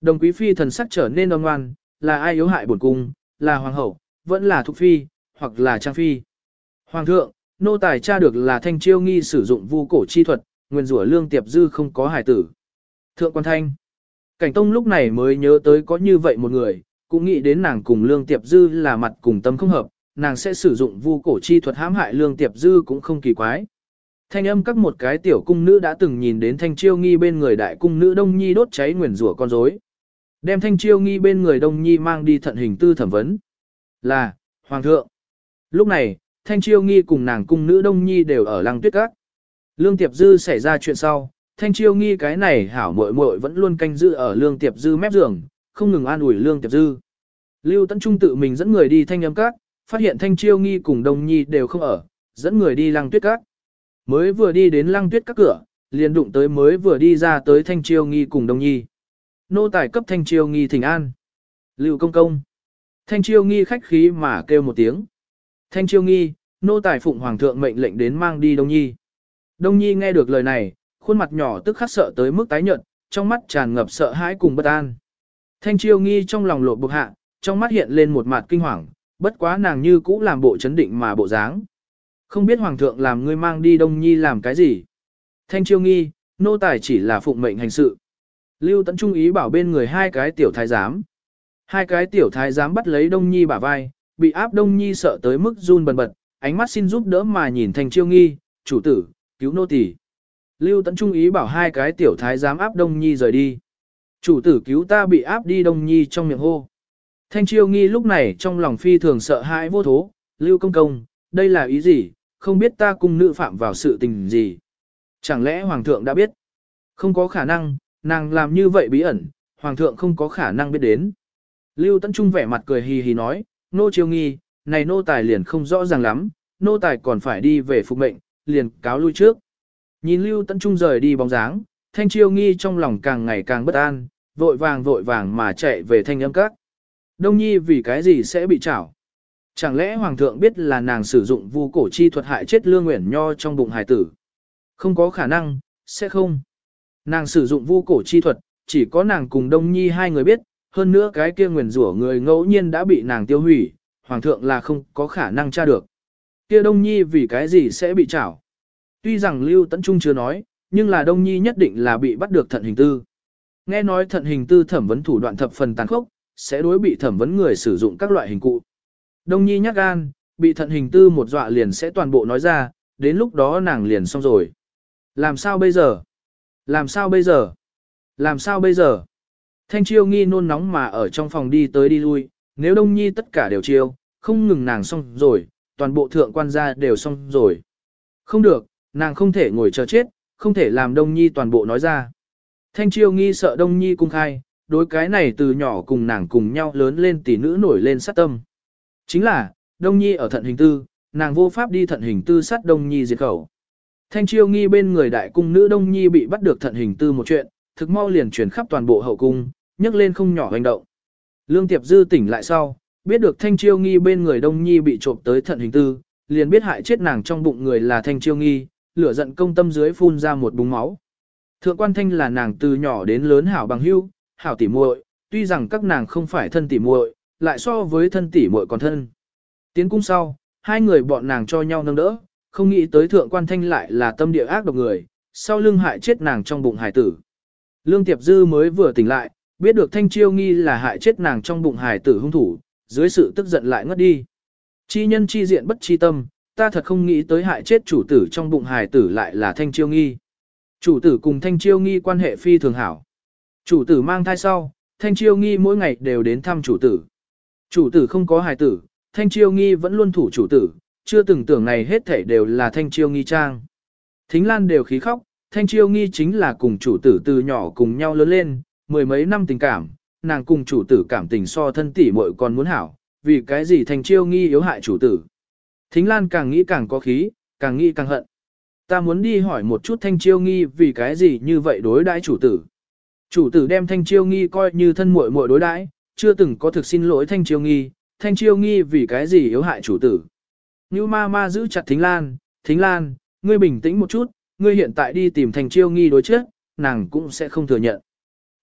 Đồng quý phi thần sắc trở nên đoan ngoan, là ai yếu hại bổn cung, là hoàng hậu, vẫn là thục phi, hoặc là trang phi. Hoàng thượng, nô tài tra được là thanh chiêu nghi sử dụng vu cổ chi thuật, nguyên rủa lương tiệp dư không có hài tử. Thượng quan thanh. Cảnh tông lúc này mới nhớ tới có như vậy một người, cũng nghĩ đến nàng cùng lương tiệp dư là mặt cùng tâm không hợp, nàng sẽ sử dụng vu cổ chi thuật hãm hại lương tiệp dư cũng không kỳ quái. Thanh âm các một cái tiểu cung nữ đã từng nhìn đến thanh chiêu nghi bên người đại cung nữ đông nhi đốt cháy nguyền rủa con rối. Đem thanh chiêu nghi bên người đông nhi mang đi thận hình tư thẩm vấn. Là, Hoàng thượng. Lúc này, thanh chiêu nghi cùng nàng cung nữ đông nhi đều ở lăng tuyết các. Lương tiệp dư xảy ra chuyện sau, thanh chiêu nghi cái này hảo muội muội vẫn luôn canh giữ ở lương tiệp dư mép giường, không ngừng an ủi lương tiệp dư. Lưu Tấn Trung tự mình dẫn người đi thanh âm các, phát hiện thanh chiêu nghi cùng đông nhi đều không ở, dẫn người đi lăng tuyết các. Mới vừa đi đến lăng tuyết các cửa, liền đụng tới mới vừa đi ra tới thanh chiêu nghi cùng đông nhi. Nô tài cấp thanh chiêu nghi thỉnh an. Lưu công công. Thanh chiêu nghi khách khí mà kêu một tiếng. Thanh chiêu nghi, nô tài phụng hoàng thượng mệnh lệnh đến mang đi đông nhi. Đông nhi nghe được lời này, khuôn mặt nhỏ tức khắc sợ tới mức tái nhợt, trong mắt tràn ngập sợ hãi cùng bất an. Thanh chiêu nghi trong lòng lộ bực hạ, trong mắt hiện lên một mặt kinh hoàng, bất quá nàng như cũ làm bộ chấn định mà bộ dáng. Không biết hoàng thượng làm ngươi mang đi đông nhi làm cái gì. Thanh chiêu nghi, nô tài chỉ là phụng mệnh hành sự. Lưu tấn trung ý bảo bên người hai cái tiểu thái giám. Hai cái tiểu thái giám bắt lấy đông nhi bả vai, bị áp đông nhi sợ tới mức run bần bật, ánh mắt xin giúp đỡ mà nhìn thanh chiêu nghi, chủ tử, cứu nô tỳ. Lưu tấn trung ý bảo hai cái tiểu thái giám áp đông nhi rời đi. Chủ tử cứu ta bị áp đi đông nhi trong miệng hô. Thanh chiêu nghi lúc này trong lòng phi thường sợ hãi vô thố, lưu công công, đây là ý gì, không biết ta cung nữ phạm vào sự tình gì. Chẳng lẽ hoàng thượng đã biết? Không có khả năng, nàng làm như vậy bí ẩn, hoàng thượng không có khả năng biết đến. Lưu Tấn Trung vẻ mặt cười hì hì nói, nô chiêu nghi, này nô tài liền không rõ ràng lắm, nô tài còn phải đi về phục mệnh, liền cáo lui trước. Nhìn Lưu Tấn Trung rời đi bóng dáng, thanh chiêu nghi trong lòng càng ngày càng bất an, vội vàng vội vàng mà chạy về thanh âm các. Đông nhi vì cái gì sẽ bị trảo? Chẳng lẽ hoàng thượng biết là nàng sử dụng vu cổ chi thuật hại chết lương nguyện nho trong bụng Hải tử? Không có khả năng, sẽ không. Nàng sử dụng vu cổ chi thuật, chỉ có nàng cùng đông nhi hai người biết, hơn nữa cái kia nguyền rủa người ngẫu nhiên đã bị nàng tiêu hủy, hoàng thượng là không có khả năng tra được. Kia đông nhi vì cái gì sẽ bị trảo? Tuy rằng Lưu Tấn Trung chưa nói, nhưng là đông nhi nhất định là bị bắt được thận hình tư. Nghe nói thận hình tư thẩm vấn thủ đoạn thập phần tàn khốc, sẽ đối bị thẩm vấn người sử dụng các loại hình cụ. Đông nhi nhắc gan, bị thận hình tư một dọa liền sẽ toàn bộ nói ra, đến lúc đó nàng liền xong rồi. Làm sao bây giờ? Làm sao bây giờ? Làm sao bây giờ? Thanh chiêu nghi nôn nóng mà ở trong phòng đi tới đi lui, nếu đông nhi tất cả đều chiêu, không ngừng nàng xong rồi, toàn bộ thượng quan gia đều xong rồi. Không được, nàng không thể ngồi chờ chết, không thể làm đông nhi toàn bộ nói ra. Thanh chiêu nghi sợ đông nhi cung khai, đối cái này từ nhỏ cùng nàng cùng nhau lớn lên tỷ nữ nổi lên sát tâm. Chính là, đông nhi ở thận hình tư, nàng vô pháp đi thận hình tư sát đông nhi diệt khẩu. Thanh chiêu nghi bên người đại cung nữ đông nhi bị bắt được thận hình tư một chuyện, thực mau liền truyền khắp toàn bộ hậu cung, nhấc lên không nhỏ hành động. Lương Tiệp Dư tỉnh lại sau, biết được Thanh Chiêu Nghi bên người Đông Nhi bị trộm tới thận hình tư, liền biết hại chết nàng trong bụng người là Thanh Chiêu Nghi, lửa giận công tâm dưới phun ra một búng máu. Thượng quan Thanh là nàng từ nhỏ đến lớn hảo bằng hữu, hảo tỉ muội, tuy rằng các nàng không phải thân tỉ muội, lại so với thân tỉ muội còn thân. Tiến cung sau, hai người bọn nàng cho nhau nâng đỡ, không nghĩ tới thượng quan Thanh lại là tâm địa ác độc người, sau lưng hại chết nàng trong bụng hải tử. Lương Tiệp Dư mới vừa tỉnh lại, biết được Thanh Chiêu nghi là hại chết nàng trong bụng hải tử hung thủ, dưới sự tức giận lại ngất đi. Chi nhân chi diện bất chi tâm, ta thật không nghĩ tới hại chết chủ tử trong bụng hài tử lại là Thanh Chiêu nghi. Chủ tử cùng Thanh Chiêu nghi quan hệ phi thường hảo. Chủ tử mang thai sau, Thanh Chiêu nghi mỗi ngày đều đến thăm chủ tử. Chủ tử không có hài tử, Thanh Chiêu nghi vẫn luôn thủ chủ tử, chưa từng tưởng này hết thảy đều là Thanh Chiêu nghi trang. Thính Lan đều khí khóc, Thanh Chiêu nghi chính là cùng chủ tử từ nhỏ cùng nhau lớn lên, mười mấy năm tình cảm, nàng cùng chủ tử cảm tình so thân tỷ muội còn muốn hảo, vì cái gì thanh chiêu nghi yếu hại chủ tử. Thính Lan càng nghĩ càng có khí, càng nghĩ càng hận. Ta muốn đi hỏi một chút thanh chiêu nghi vì cái gì như vậy đối đãi chủ tử. Chủ tử đem thanh chiêu nghi coi như thân muội muội đối đãi, chưa từng có thực xin lỗi thanh chiêu nghi, thanh chiêu nghi vì cái gì yếu hại chủ tử. Như ma ma giữ chặt Thính Lan, Thính Lan, ngươi bình tĩnh một chút, ngươi hiện tại đi tìm thanh chiêu nghi đối chết, nàng cũng sẽ không thừa nhận.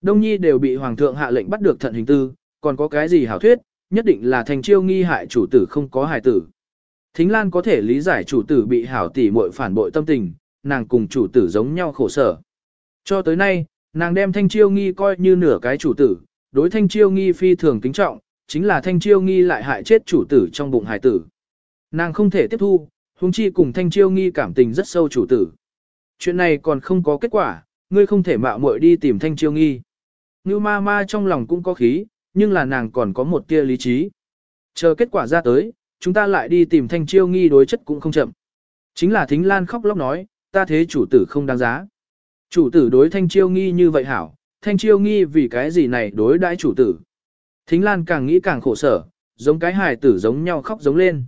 Đông Nhi đều bị Hoàng thượng hạ lệnh bắt được thận hình tư, còn có cái gì hảo thuyết, nhất định là thanh chiêu nghi hại chủ tử không có hài tử. Thính Lan có thể lý giải chủ tử bị hảo tỷ muội phản bội tâm tình, nàng cùng chủ tử giống nhau khổ sở. Cho tới nay, nàng đem thanh chiêu nghi coi như nửa cái chủ tử, đối thanh chiêu nghi phi thường kính trọng, chính là thanh chiêu nghi lại hại chết chủ tử trong bụng hài tử. Nàng không thể tiếp thu, huống chi cùng thanh chiêu nghi cảm tình rất sâu chủ tử. Chuyện này còn không có kết quả, ngươi không thể mạo muội đi tìm thanh chiêu nghi. Như ma ma trong lòng cũng có khí, nhưng là nàng còn có một tia lý trí. Chờ kết quả ra tới, chúng ta lại đi tìm thanh chiêu nghi đối chất cũng không chậm. Chính là thính lan khóc lóc nói, ta thế chủ tử không đáng giá. Chủ tử đối thanh chiêu nghi như vậy hảo, thanh chiêu nghi vì cái gì này đối đãi chủ tử. Thính lan càng nghĩ càng khổ sở, giống cái hài tử giống nhau khóc giống lên.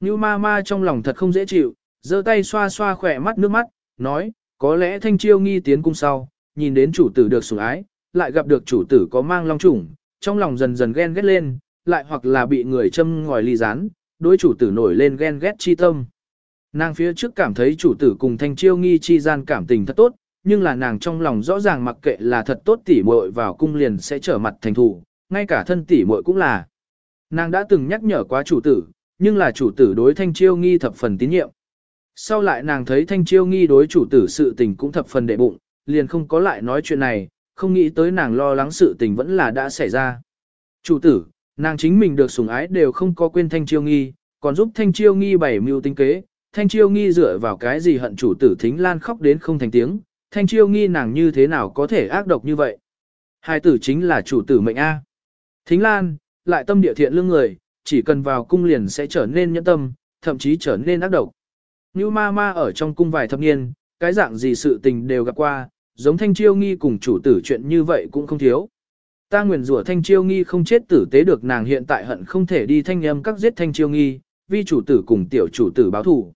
Như ma ma trong lòng thật không dễ chịu, giơ tay xoa xoa khỏe mắt nước mắt, nói, có lẽ thanh chiêu nghi tiến cung sau, nhìn đến chủ tử được sủng ái, lại gặp được chủ tử có mang long trùng, trong lòng dần dần ghen ghét lên, lại hoặc là bị người châm ngòi ly rán, đối chủ tử nổi lên ghen ghét chi tâm. Nàng phía trước cảm thấy chủ tử cùng thanh chiêu nghi chi gian cảm tình thật tốt, nhưng là nàng trong lòng rõ ràng mặc kệ là thật tốt tỉ muội vào cung liền sẽ trở mặt thành thủ, ngay cả thân tỉ muội cũng là. Nàng đã từng nhắc nhở quá chủ tử, nhưng là chủ tử đối thanh chiêu nghi thập phần tín nhiệm. Sau lại nàng thấy thanh chiêu nghi đối chủ tử sự tình cũng thập phần đệ bụng, liền không có lại nói chuyện này, không nghĩ tới nàng lo lắng sự tình vẫn là đã xảy ra. Chủ tử, nàng chính mình được sủng ái đều không có quên thanh chiêu nghi, còn giúp thanh chiêu nghi bày mưu tính kế, thanh chiêu nghi dựa vào cái gì hận chủ tử thính lan khóc đến không thành tiếng, thanh chiêu nghi nàng như thế nào có thể ác độc như vậy. Hai tử chính là chủ tử mệnh A. Thính lan, lại tâm địa thiện lương người, chỉ cần vào cung liền sẽ trở nên nhẫn tâm, thậm chí trở nên ác độc. Như ma ma ở trong cung vài thập niên, cái dạng gì sự tình đều gặp qua, giống thanh chiêu nghi cùng chủ tử chuyện như vậy cũng không thiếu. Ta nguyền rủa thanh chiêu nghi không chết tử tế được nàng hiện tại hận không thể đi thanh âm các giết thanh chiêu nghi, Vi chủ tử cùng tiểu chủ tử báo thủ.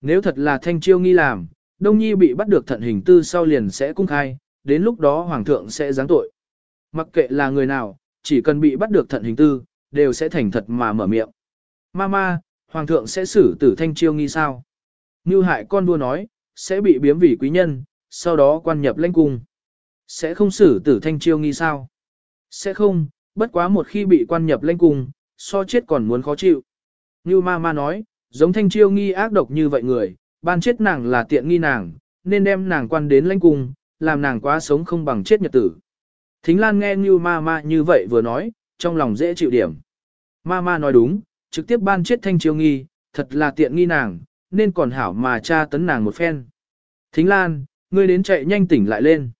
Nếu thật là thanh chiêu nghi làm, đông nhi bị bắt được thận hình tư sau liền sẽ cung khai, đến lúc đó hoàng thượng sẽ giáng tội. Mặc kệ là người nào, chỉ cần bị bắt được thận hình tư, đều sẽ thành thật mà mở miệng. Mama, hoàng thượng sẽ xử tử thanh chiêu nghi sao? Như hại con đua nói, sẽ bị biếm vì quý nhân, sau đó quan nhập lãnh cung. Sẽ không xử tử thanh chiêu nghi sao? Sẽ không, bất quá một khi bị quan nhập lãnh cung, so chết còn muốn khó chịu. Như ma ma nói, giống thanh chiêu nghi ác độc như vậy người, ban chết nàng là tiện nghi nàng, nên đem nàng quan đến lãnh cung, làm nàng quá sống không bằng chết nhật tử. Thính Lan nghe như ma ma như vậy vừa nói, trong lòng dễ chịu điểm. Ma ma nói đúng, trực tiếp ban chết thanh chiêu nghi, thật là tiện nghi nàng, nên còn hảo mà cha tấn nàng một phen. Thính Lan, ngươi đến chạy nhanh tỉnh lại lên.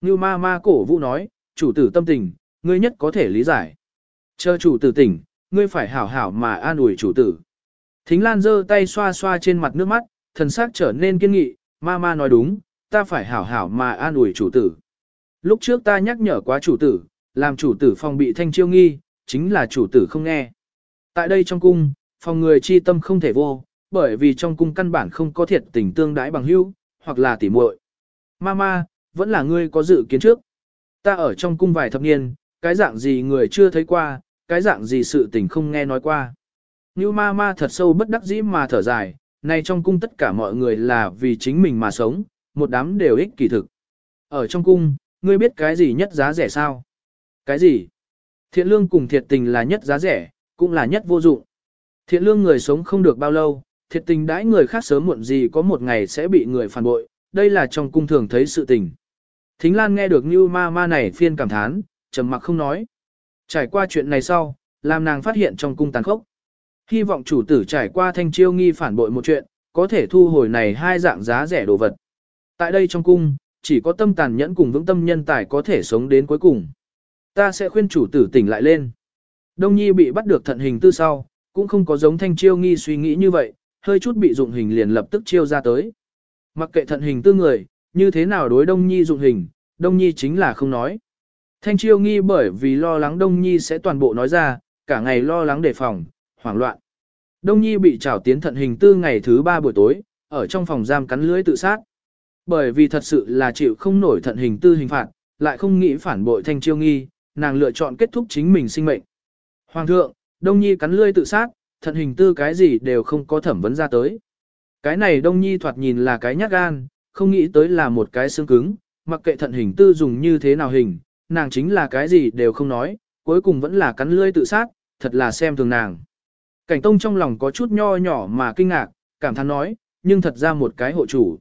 Như ma ma cổ vũ nói, chủ tử tâm tình, ngươi nhất có thể lý giải. Chờ chủ tử tỉnh, ngươi phải hảo hảo mà an ủi chủ tử. Thính Lan giơ tay xoa xoa trên mặt nước mắt, thần sắc trở nên kiên nghị, ma ma nói đúng, ta phải hảo hảo mà an ủi chủ tử. Lúc trước ta nhắc nhở quá chủ tử, làm chủ tử phòng bị thanh chiêu nghi, chính là chủ tử không nghe. Tại đây trong cung, phòng người chi tâm không thể vô, bởi vì trong cung căn bản không có thiệt tình tương đãi bằng hữu, hoặc là tỉ muội. Mama, vẫn là ngươi có dự kiến trước. Ta ở trong cung vài thập niên, cái dạng gì người chưa thấy qua, cái dạng gì sự tình không nghe nói qua. Như Mama thật sâu bất đắc dĩ mà thở dài, nay trong cung tất cả mọi người là vì chính mình mà sống, một đám đều ích kỷ thực. Ở trong cung, ngươi biết cái gì nhất giá rẻ sao? Cái gì? Thiện lương cùng thiệt tình là nhất giá rẻ, cũng là nhất vô dụng. Thiện lương người sống không được bao lâu, thiệt tình đãi người khác sớm muộn gì có một ngày sẽ bị người phản bội, đây là trong cung thường thấy sự tình. Thính Lan nghe được như ma ma này phiên cảm thán, trầm mặc không nói. Trải qua chuyện này sau, làm nàng phát hiện trong cung tàn khốc. Hy vọng chủ tử trải qua thanh chiêu nghi phản bội một chuyện, có thể thu hồi này hai dạng giá rẻ đồ vật. Tại đây trong cung, chỉ có tâm tàn nhẫn cùng vững tâm nhân tài có thể sống đến cuối cùng. Ta sẽ khuyên chủ tử tỉnh lại lên. Đông Nhi bị bắt được thận hình tư sau, cũng không có giống thanh chiêu nghi suy nghĩ như vậy, hơi chút bị dụng hình liền lập tức chiêu ra tới. Mặc kệ thận hình tư người, như thế nào đối Đông Nhi dụng hình, Đông Nhi chính là không nói. Thanh chiêu nghi bởi vì lo lắng Đông Nhi sẽ toàn bộ nói ra, cả ngày lo lắng đề phòng, hoảng loạn. Đông Nhi bị trảo tiến thận hình tư ngày thứ ba buổi tối, ở trong phòng giam cắn lưỡi tự sát. Bởi vì thật sự là chịu không nổi thận hình tư hình phạt, lại không nghĩ phản bội thanh chiêu nghi, nàng lựa chọn kết thúc chính mình sinh mệnh. Hoàng thượng, Đông Nhi cắn lưỡi tự sát, thận hình tư cái gì đều không có thẩm vấn ra tới. Cái này Đông Nhi thoạt nhìn là cái nhát gan, không nghĩ tới là một cái xương cứng, mặc kệ thận hình tư dùng như thế nào hình, nàng chính là cái gì đều không nói, cuối cùng vẫn là cắn lưỡi tự sát, thật là xem thường nàng. Cảnh Tông trong lòng có chút nho nhỏ mà kinh ngạc, cảm thán nói, nhưng thật ra một cái hộ chủ.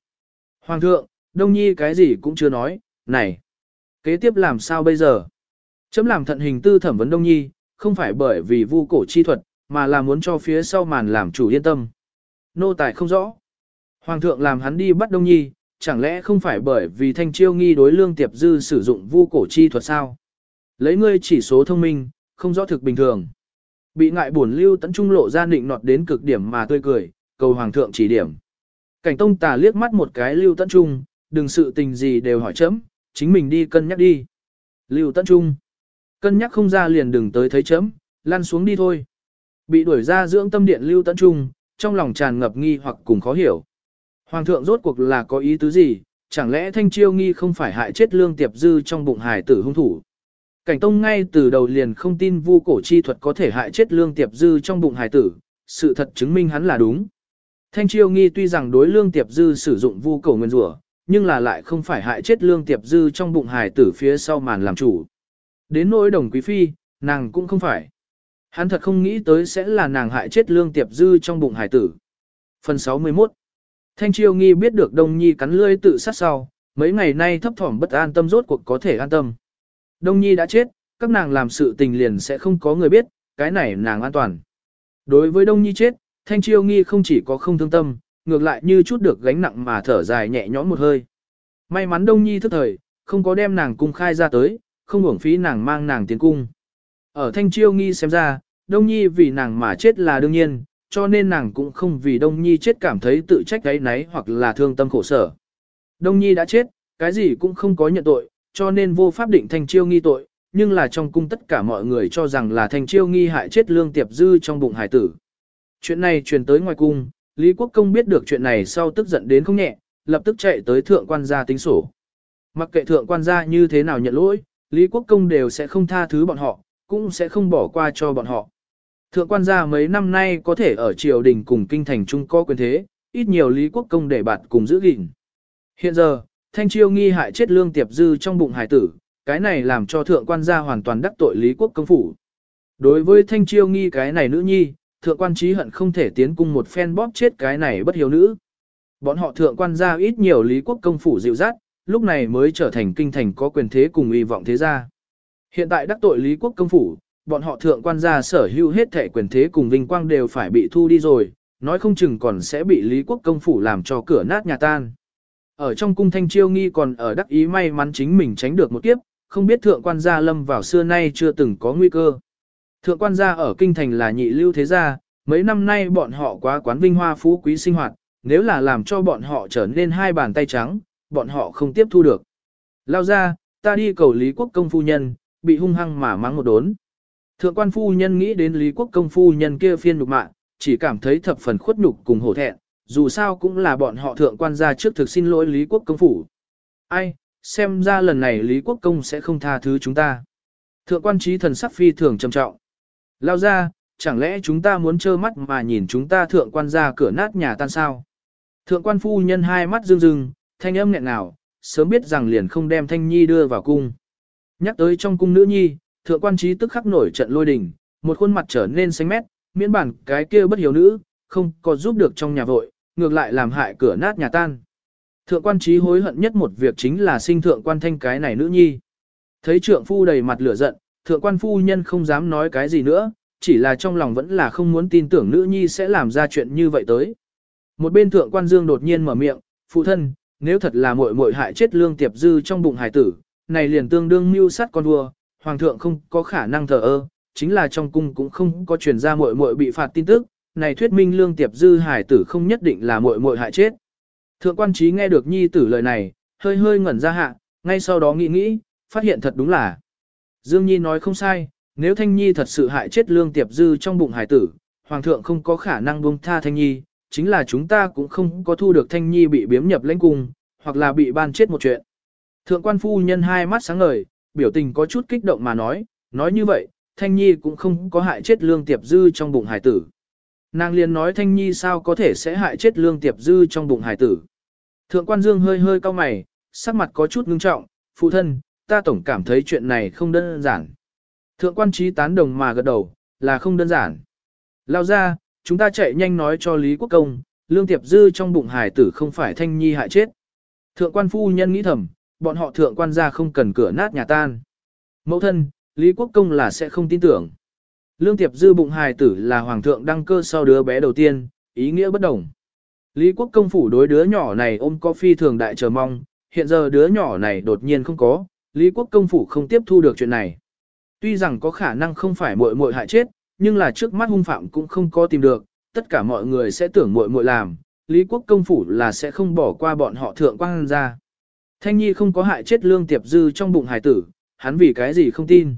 Hoàng thượng, Đông Nhi cái gì cũng chưa nói, này, kế tiếp làm sao bây giờ? Chấm làm thận hình tư thẩm vấn Đông Nhi, không phải bởi vì vu cổ chi thuật, mà là muốn cho phía sau màn làm chủ yên tâm. Nô tài không rõ. Hoàng thượng làm hắn đi bắt Đông Nhi, chẳng lẽ không phải bởi vì thanh chiêu nghi đối lương tiệp dư sử dụng vu cổ chi thuật sao? Lấy ngươi chỉ số thông minh, không rõ thực bình thường. Bị ngại buồn lưu tấn trung lộ ra định nọt đến cực điểm mà tươi cười, cầu hoàng thượng chỉ điểm. Cảnh tông tà liếc mắt một cái lưu tấn trung, đừng sự tình gì đều hỏi chấm, chính mình đi cân nhắc đi. Lưu tấn trung, cân nhắc không ra liền đừng tới thấy chấm, lăn xuống đi thôi. Bị đuổi ra dưỡng tâm điện lưu tấn trung, trong lòng tràn ngập nghi hoặc cùng khó hiểu. Hoàng thượng rốt cuộc là có ý tứ gì, chẳng lẽ thanh chiêu nghi không phải hại chết lương tiệp dư trong bụng hải tử hung thủ. Cảnh Tông ngay từ đầu liền không tin vu cổ chi thuật có thể hại chết lương tiệp dư trong bụng hải tử, sự thật chứng minh hắn là đúng. Thanh chiêu nghi tuy rằng đối lương tiệp dư sử dụng vu cổ nguyên rủa, nhưng là lại không phải hại chết lương tiệp dư trong bụng hải tử phía sau màn làm chủ. Đến nỗi đồng quý phi, nàng cũng không phải. Hắn thật không nghĩ tới sẽ là nàng hại chết lương tiệp dư trong bụng hải tử. Phần 61 Thanh chiêu nghi biết được đông nhi cắn lưỡi tự sát sau, mấy ngày nay thấp thỏm bất an tâm rốt cuộc có thể an tâm. Đông Nhi đã chết, các nàng làm sự tình liền sẽ không có người biết, cái này nàng an toàn. Đối với Đông Nhi chết, Thanh Chiêu Nghi không chỉ có không thương tâm, ngược lại như chút được gánh nặng mà thở dài nhẹ nhõm một hơi. May mắn Đông Nhi thức thời, không có đem nàng cung khai ra tới, không uổng phí nàng mang nàng tiến cung. Ở Thanh Chiêu Nghi xem ra, Đông Nhi vì nàng mà chết là đương nhiên, cho nên nàng cũng không vì Đông Nhi chết cảm thấy tự trách gáy náy hoặc là thương tâm khổ sở. Đông Nhi đã chết, cái gì cũng không có nhận tội, cho nên vô pháp định thanh chiêu nghi tội, nhưng là trong cung tất cả mọi người cho rằng là thanh chiêu nghi hại chết lương tiệp dư trong bụng hải tử. Chuyện này truyền tới ngoài cung, Lý Quốc Công biết được chuyện này sau tức giận đến không nhẹ, lập tức chạy tới thượng quan gia tính sổ. Mặc kệ thượng quan gia như thế nào nhận lỗi, Lý Quốc Công đều sẽ không tha thứ bọn họ, cũng sẽ không bỏ qua cho bọn họ. Thượng quan gia mấy năm nay có thể ở triều đình cùng kinh thành trung có quyền thế, ít nhiều Lý Quốc Công để bạt cùng giữ gìn. Hiện giờ, Thanh Chiêu nghi hại chết Lương Tiệp Dư trong bụng hải tử, cái này làm cho thượng quan gia hoàn toàn đắc tội Lý Quốc công phủ. Đối với Thanh Chiêu nghi cái này nữ nhi, thượng quan trí hận không thể tiến cung một phen bóp chết cái này bất hiếu nữ. Bọn họ thượng quan gia ít nhiều Lý Quốc công phủ dịu dắt, lúc này mới trở thành kinh thành có quyền thế cùng uy vọng thế gia. Hiện tại đắc tội Lý Quốc công phủ, bọn họ thượng quan gia sở hữu hết thể quyền thế cùng vinh quang đều phải bị thu đi rồi, nói không chừng còn sẽ bị Lý Quốc công phủ làm cho cửa nát nhà tan. Ở trong cung thanh chiêu nghi còn ở đắc ý may mắn chính mình tránh được một kiếp, không biết thượng quan gia lâm vào xưa nay chưa từng có nguy cơ. Thượng quan gia ở kinh thành là nhị lưu thế gia, mấy năm nay bọn họ quá quán vinh hoa phú quý sinh hoạt, nếu là làm cho bọn họ trở nên hai bàn tay trắng, bọn họ không tiếp thu được. Lao ra, ta đi cầu Lý Quốc công phu nhân, bị hung hăng mà mắng một đốn. Thượng quan phu nhân nghĩ đến Lý Quốc công phu nhân kia phiên nhục mạ, chỉ cảm thấy thập phần khuất nhục cùng hổ thẹn, dù sao cũng là bọn họ thượng quan gia trước thực xin lỗi Lý Quốc công phủ. Ai, xem ra lần này Lý Quốc công sẽ không tha thứ chúng ta. Thượng quan trí thần sắc phi thường trầm trọng. Lao ra, chẳng lẽ chúng ta muốn trơ mắt mà nhìn chúng ta thượng quan gia cửa nát nhà tan sao? Thượng quan phu nhân hai mắt rưng rưng, thanh âm nghẹn nào, sớm biết rằng liền không đem thanh nhi đưa vào cung. Nhắc tới trong cung nữ nhi, thượng quan trí tức khắc nổi trận lôi đình, một khuôn mặt trở nên xanh mét, miễn bản cái kia bất hiểu nữ, không có giúp được trong nhà vội, ngược lại làm hại cửa nát nhà tan. Thượng quan trí hối hận nhất một việc chính là sinh thượng quan thanh cái này nữ nhi. Thấy trượng phu đầy mặt lửa giận, thượng quan phu nhân không dám nói cái gì nữa, chỉ là trong lòng vẫn là không muốn tin tưởng nữ nhi sẽ làm ra chuyện như vậy tới. Một bên thượng quan dương đột nhiên mở miệng, phụ thân, nếu thật là muội muội hại chết lương tiệp dư trong bụng hải tử, này liền tương đương mưu sát con vua, hoàng thượng không có khả năng thờ ơ, chính là trong cung cũng không có truyền ra muội muội bị phạt tin tức, này thuyết minh lương tiệp dư hải tử không nhất định là muội muội hại chết. Thượng quan trí nghe được nhi tử lời này, hơi hơi ngẩn ra hạ, ngay sau đó nghĩ nghĩ, phát hiện thật đúng là. Dương Nhi nói không sai, nếu Thanh Nhi thật sự hại chết Lương Tiệp Dư trong bụng hải tử, Hoàng thượng không có khả năng buông tha Thanh Nhi, chính là chúng ta cũng không có thu được Thanh Nhi bị biếm nhập lãnh cung, hoặc là bị ban chết một chuyện. Thượng quan phu nhân hai mắt sáng ngời, biểu tình có chút kích động mà nói, nói như vậy, Thanh Nhi cũng không có hại chết Lương Tiệp Dư trong bụng hải tử. Nàng liền nói Thanh Nhi sao có thể sẽ hại chết Lương Tiệp Dư trong bụng hải tử. Thượng quan Dương hơi hơi cau mày, sắc mặt có chút ngưng trọng, phụ thân, ta tổng cảm thấy chuyện này không đơn giản. Thượng quan trí tán đồng mà gật đầu, là không đơn giản. Lao ra, chúng ta chạy nhanh nói cho Lý Quốc Công, Lương Tiệp Dư trong bụng hải tử không phải Thanh Nhi hại chết. Thượng quan phu nhân nghĩ thầm, bọn họ thượng quan ra không cần cửa nát nhà tan. Mẫu thân, Lý Quốc Công là sẽ không tin tưởng. Lương Tiệp Dư bụng hài tử là hoàng thượng đăng cơ sau đứa bé đầu tiên, ý nghĩa bất đồng. Lý Quốc Công phủ đối đứa nhỏ này ôm có phi thường đại chờ mong, hiện giờ đứa nhỏ này đột nhiên không có, Lý Quốc Công phủ không tiếp thu được chuyện này. Tuy rằng có khả năng không phải muội muội hại chết, nhưng là trước mắt hung phạm cũng không có tìm được, tất cả mọi người sẽ tưởng muội muội làm, Lý Quốc Công phủ là sẽ không bỏ qua bọn họ thượng quan ra. Thanh Nhi không có hại chết Lương Tiệp Dư trong bụng Hải tử, hắn vì cái gì không tin.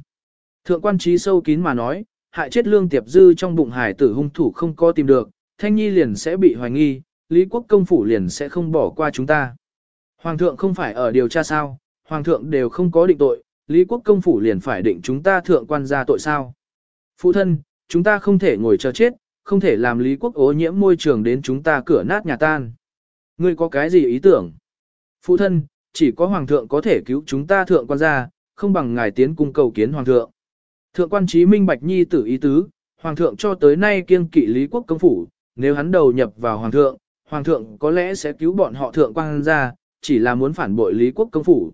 Thượng quan trí sâu kín mà nói, hại chết Lương Tiệp Dư trong bụng Hải tử hung thủ không có tìm được, Thanh Nhi liền sẽ bị hoài nghi, Lý Quốc công phủ liền sẽ không bỏ qua chúng ta. Hoàng thượng không phải ở điều tra sao, Hoàng thượng đều không có định tội, Lý Quốc công phủ liền phải định chúng ta thượng quan ra tội sao. Phụ thân, chúng ta không thể ngồi chờ chết, không thể làm Lý Quốc ô nhiễm môi trường đến chúng ta cửa nát nhà tan. Ngươi có cái gì ý tưởng? Phụ thân, chỉ có Hoàng thượng có thể cứu chúng ta thượng quan gia không bằng ngài tiến cung cầu kiến Hoàng thượng. Thượng quan trí minh bạch nhi tử ý tứ, Hoàng thượng cho tới nay kiêng kỵ Lý Quốc công phủ, nếu hắn đầu nhập vào Hoàng thượng, Hoàng thượng có lẽ sẽ cứu bọn họ thượng quan gia chỉ là muốn phản bội Lý Quốc công phủ.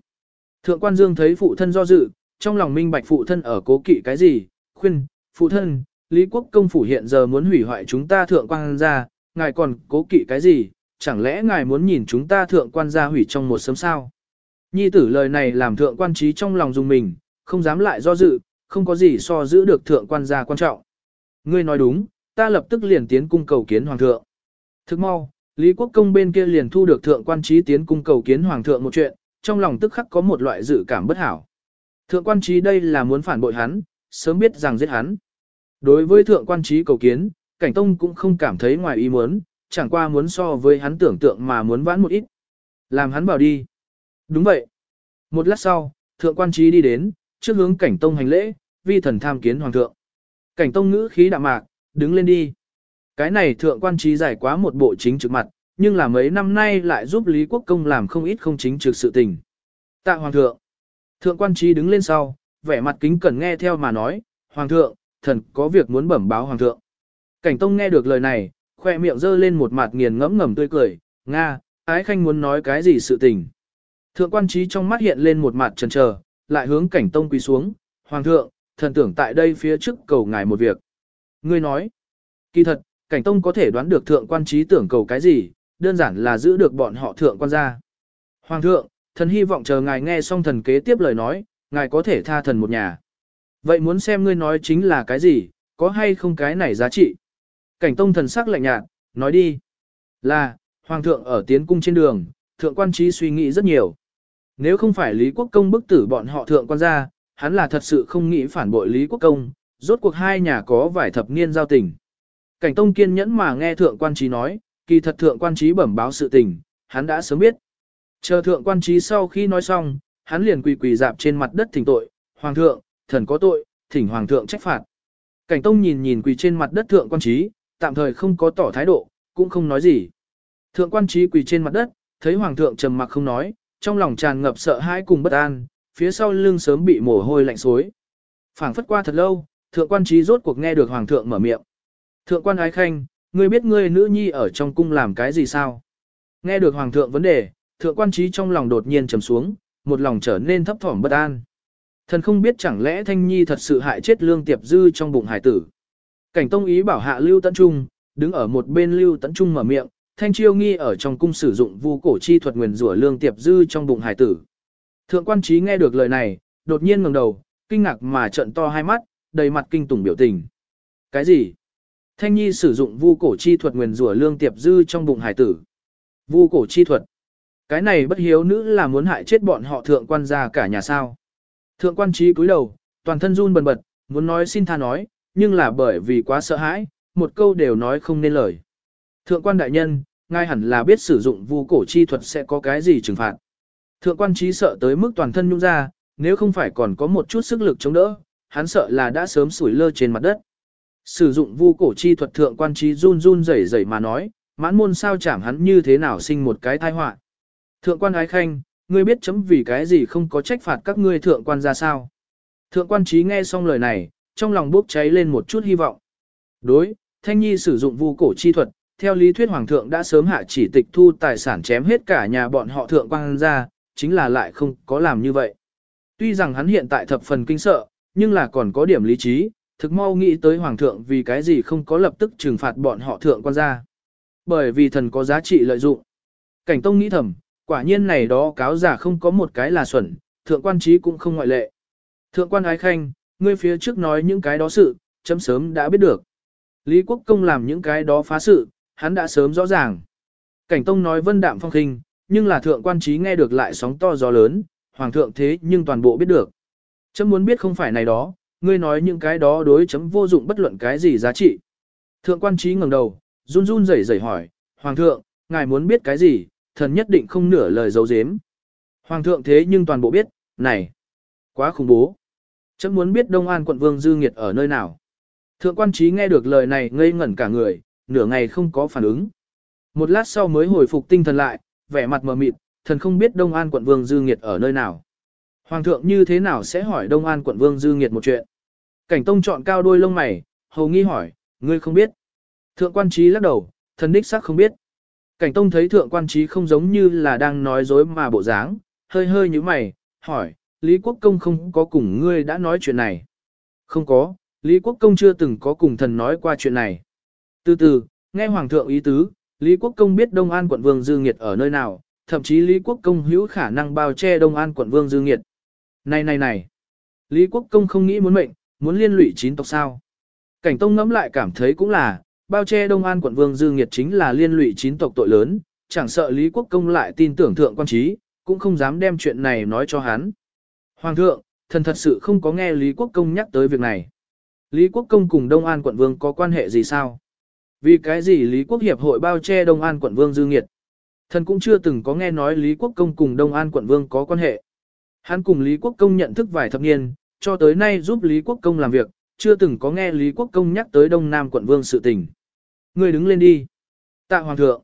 Thượng quan Dương thấy phụ thân do dự, trong lòng minh bạch phụ thân ở cố kỵ cái gì, khuyên, phụ thân, Lý Quốc công phủ hiện giờ muốn hủy hoại chúng ta thượng quan gia ngài còn cố kỵ cái gì, chẳng lẽ ngài muốn nhìn chúng ta thượng quan gia hủy trong một sớm sao? Nhi tử lời này làm thượng quan trí trong lòng dùng mình, không dám lại do dự, không có gì so giữ được thượng quan gia quan trọng. Ngươi nói đúng, ta lập tức liền tiến cung cầu kiến hoàng thượng. Thức mau, Lý Quốc công bên kia liền thu được thượng quan trí tiến cung cầu kiến hoàng thượng một chuyện, trong lòng tức khắc có một loại dự cảm bất hảo. Thượng quan trí đây là muốn phản bội hắn, sớm biết rằng giết hắn. Đối với thượng quan trí cầu kiến, cảnh tông cũng không cảm thấy ngoài ý muốn, chẳng qua muốn so với hắn tưởng tượng mà muốn vãn một ít. Làm hắn bảo đi. Đúng vậy. Một lát sau, thượng quan trí đi đến, trước hướng cảnh tông hành lễ, vi thần tham kiến hoàng thượng. Cảnh tông ngữ khí đạm mạc, đứng lên đi. Cái này thượng quan trí giải quá một bộ chính trực mặt, nhưng là mấy năm nay lại giúp Lý Quốc Công làm không ít không chính trực sự tình. Tạ hoàng thượng. Thượng quan trí đứng lên sau, vẻ mặt kính cẩn nghe theo mà nói, hoàng thượng, thần có việc muốn bẩm báo hoàng thượng. Cảnh tông nghe được lời này, khoe miệng giơ lên một mặt nghiền ngẫm ngầm tươi cười, Nga, ái khanh muốn nói cái gì sự tình. Thượng quan trí trong mắt hiện lên một mặt trần trờ, lại hướng cảnh tông quỳ xuống, Hoàng thượng, thần tưởng tại đây phía trước cầu ngài một việc. Ngươi nói, kỳ thật, cảnh tông có thể đoán được thượng quan trí tưởng cầu cái gì, đơn giản là giữ được bọn họ thượng quan gia. Hoàng thượng, thần hy vọng chờ ngài nghe xong thần kế tiếp lời nói, ngài có thể tha thần một nhà. Vậy muốn xem ngươi nói chính là cái gì, có hay không cái này giá trị. Cảnh tông thần sắc lạnh nhạt, nói đi. Là, Hoàng thượng ở tiến cung trên đường, thượng quan trí suy nghĩ rất nhiều. Nếu không phải Lý Quốc Công bức tử bọn họ thượng quan ra, hắn là thật sự không nghĩ phản bội Lý Quốc Công, rốt cuộc hai nhà có vài thập niên giao tình. Cảnh Tông kiên nhẫn mà nghe thượng quan trí nói, kỳ thật thượng quan trí bẩm báo sự tình, hắn đã sớm biết. Chờ thượng quan trí sau khi nói xong, hắn liền quỳ quỳ dạp trên mặt đất thỉnh tội, Hoàng thượng, thần có tội, thỉnh Hoàng thượng trách phạt. Cảnh Tông nhìn nhìn quỳ trên mặt đất thượng quan trí, tạm thời không có tỏ thái độ, cũng không nói gì. Thượng quan trí quỳ trên mặt đất, thấy Hoàng thượng trầm mặc không nói, trong lòng tràn ngập sợ hãi cùng bất an, phía sau lưng sớm bị mồ hôi lạnh xối. Phảng phất qua thật lâu, thượng quan trí rốt cuộc nghe được hoàng thượng mở miệng. Thượng quan ái khanh, ngươi biết ngươi nữ nhi ở trong cung làm cái gì sao? Nghe được hoàng thượng vấn đề, thượng quan trí trong lòng đột nhiên trầm xuống, một lòng trở nên thấp thỏm bất an. Thần không biết chẳng lẽ thanh nhi thật sự hại chết lương tiệp dư trong bụng hải tử. Cảnh tông ý bảo hạ lưu tấn trung, đứng ở một bên lưu tấn trung mở miệng, Thanh Chiêu nghi ở trong cung sử dụng vu cổ chi thuật nguyền rủa lương tiệp dư trong bụng hải tử. Thượng quan trí nghe được lời này, đột nhiên ngẩng đầu, kinh ngạc mà trợn to hai mắt, đầy mặt kinh tủng biểu tình. Cái gì? Thanh Nhi sử dụng vu cổ chi thuật nguyền rủa lương tiệp dư trong bụng hải tử. Vu cổ chi thuật. Cái này bất hiếu nữ là muốn hại chết bọn họ thượng quan gia cả nhà sao. Thượng quan trí cúi đầu, toàn thân run bần bật, muốn nói xin tha nói, nhưng là bởi vì quá sợ hãi, một câu đều nói không nên lời. Thượng quan đại nhân, ngay hẳn là biết sử dụng vu cổ chi thuật sẽ có cái gì trừng phạt. Thượng quan trí sợ tới mức toàn thân nhung ra, nếu không phải còn có một chút sức lực chống đỡ, hắn sợ là đã sớm sủi lơ trên mặt đất. Sử dụng vu cổ chi thuật thượng quan trí run run rẩy rẩy mà nói, mãn môn sao chảm hắn như thế nào sinh một cái tai họa. Thượng quan ái khanh, ngươi biết chấm vì cái gì không có trách phạt các ngươi thượng quan ra sao. Thượng quan trí nghe xong lời này, trong lòng bốc cháy lên một chút hy vọng. Đối, Thanh Nhi sử dụng vu cổ chi thuật, theo lý thuyết Hoàng thượng đã sớm hạ chỉ tịch thu tài sản chém hết cả nhà bọn họ thượng quan ra, chính là lại không có làm như vậy. Tuy rằng hắn hiện tại thập phần kinh sợ, nhưng là còn có điểm lý trí, thực mau nghĩ tới Hoàng thượng vì cái gì không có lập tức trừng phạt bọn họ thượng quan ra. Bởi vì thần có giá trị lợi dụng. Cảnh Tông nghĩ thầm, quả nhiên này đó cáo giả không có một cái là xuẩn, thượng quan trí cũng không ngoại lệ. Thượng quan ái khanh, ngươi phía trước nói những cái đó sự, chấm sớm đã biết được. Lý Quốc Công làm những cái đó phá sự, hắn đã sớm rõ ràng. Cảnh Tông nói vân đạm phong khinh, nhưng là thượng quan trí nghe được lại sóng to gió lớn, hoàng thượng thế nhưng toàn bộ biết được. Chấm muốn biết không phải này đó, ngươi nói những cái đó đối chấm vô dụng bất luận cái gì giá trị. Thượng quan trí ngẩng đầu, run run rẩy rẩy hỏi, Hoàng thượng, ngài muốn biết cái gì, thần nhất định không nửa lời giấu giếm. Hoàng thượng thế nhưng toàn bộ biết, này, quá khủng bố. Chấm muốn biết Đông An quận Vương Dư Nghiệt ở nơi nào. Thượng quan trí nghe được lời này ngây ngẩn cả người, nửa ngày không có phản ứng. Một lát sau mới hồi phục tinh thần lại, vẻ mặt mờ mịt, thần không biết Đông An quận Vương Dư Nghiệt ở nơi nào. Hoàng thượng như thế nào sẽ hỏi Đông An quận Vương Dư Nghiệt một chuyện. Cảnh Tông chọn cao đôi lông mày, hầu nghi hỏi, ngươi không biết. Thượng quan trí lắc đầu, thần đích xác không biết. Cảnh Tông thấy thượng quan trí không giống như là đang nói dối mà bộ dáng, hơi hơi như mày, hỏi, Lý Quốc Công không có cùng ngươi đã nói chuyện này. Không có, Lý Quốc Công chưa từng có cùng thần nói qua chuyện này. Từ từ, nghe Hoàng thượng ý tứ, Lý Quốc Công biết Đông An quận Vương Dư Nghiệt ở nơi nào, thậm chí Lý Quốc Công hữu khả năng bao che Đông An quận Vương Dư Nghiệt. Này này này, Lý Quốc Công không nghĩ muốn mệnh, muốn liên lụy chín tộc sao. Cảnh Tông ngẫm lại cảm thấy cũng là, bao che Đông An quận Vương Dư Nghiệt chính là liên lụy chín tộc tội lớn, chẳng sợ Lý Quốc Công lại tin tưởng thượng quan trí, cũng không dám đem chuyện này nói cho hắn. Hoàng thượng, thần thật sự không có nghe Lý Quốc Công nhắc tới việc này. Lý Quốc Công cùng Đông An quận Vương có quan hệ gì sao? Vì cái gì Lý Quốc Hiệp hội bao che Đông An quận Vương Dư Nghiệt? Thần cũng chưa từng có nghe nói Lý Quốc Công cùng Đông An quận Vương có quan hệ. Hắn cùng Lý Quốc Công nhận thức vài thập niên, cho tới nay giúp Lý Quốc Công làm việc, chưa từng có nghe Lý Quốc Công nhắc tới Đông Nam quận Vương sự tình. Người đứng lên đi. Tạ Hoàng thượng.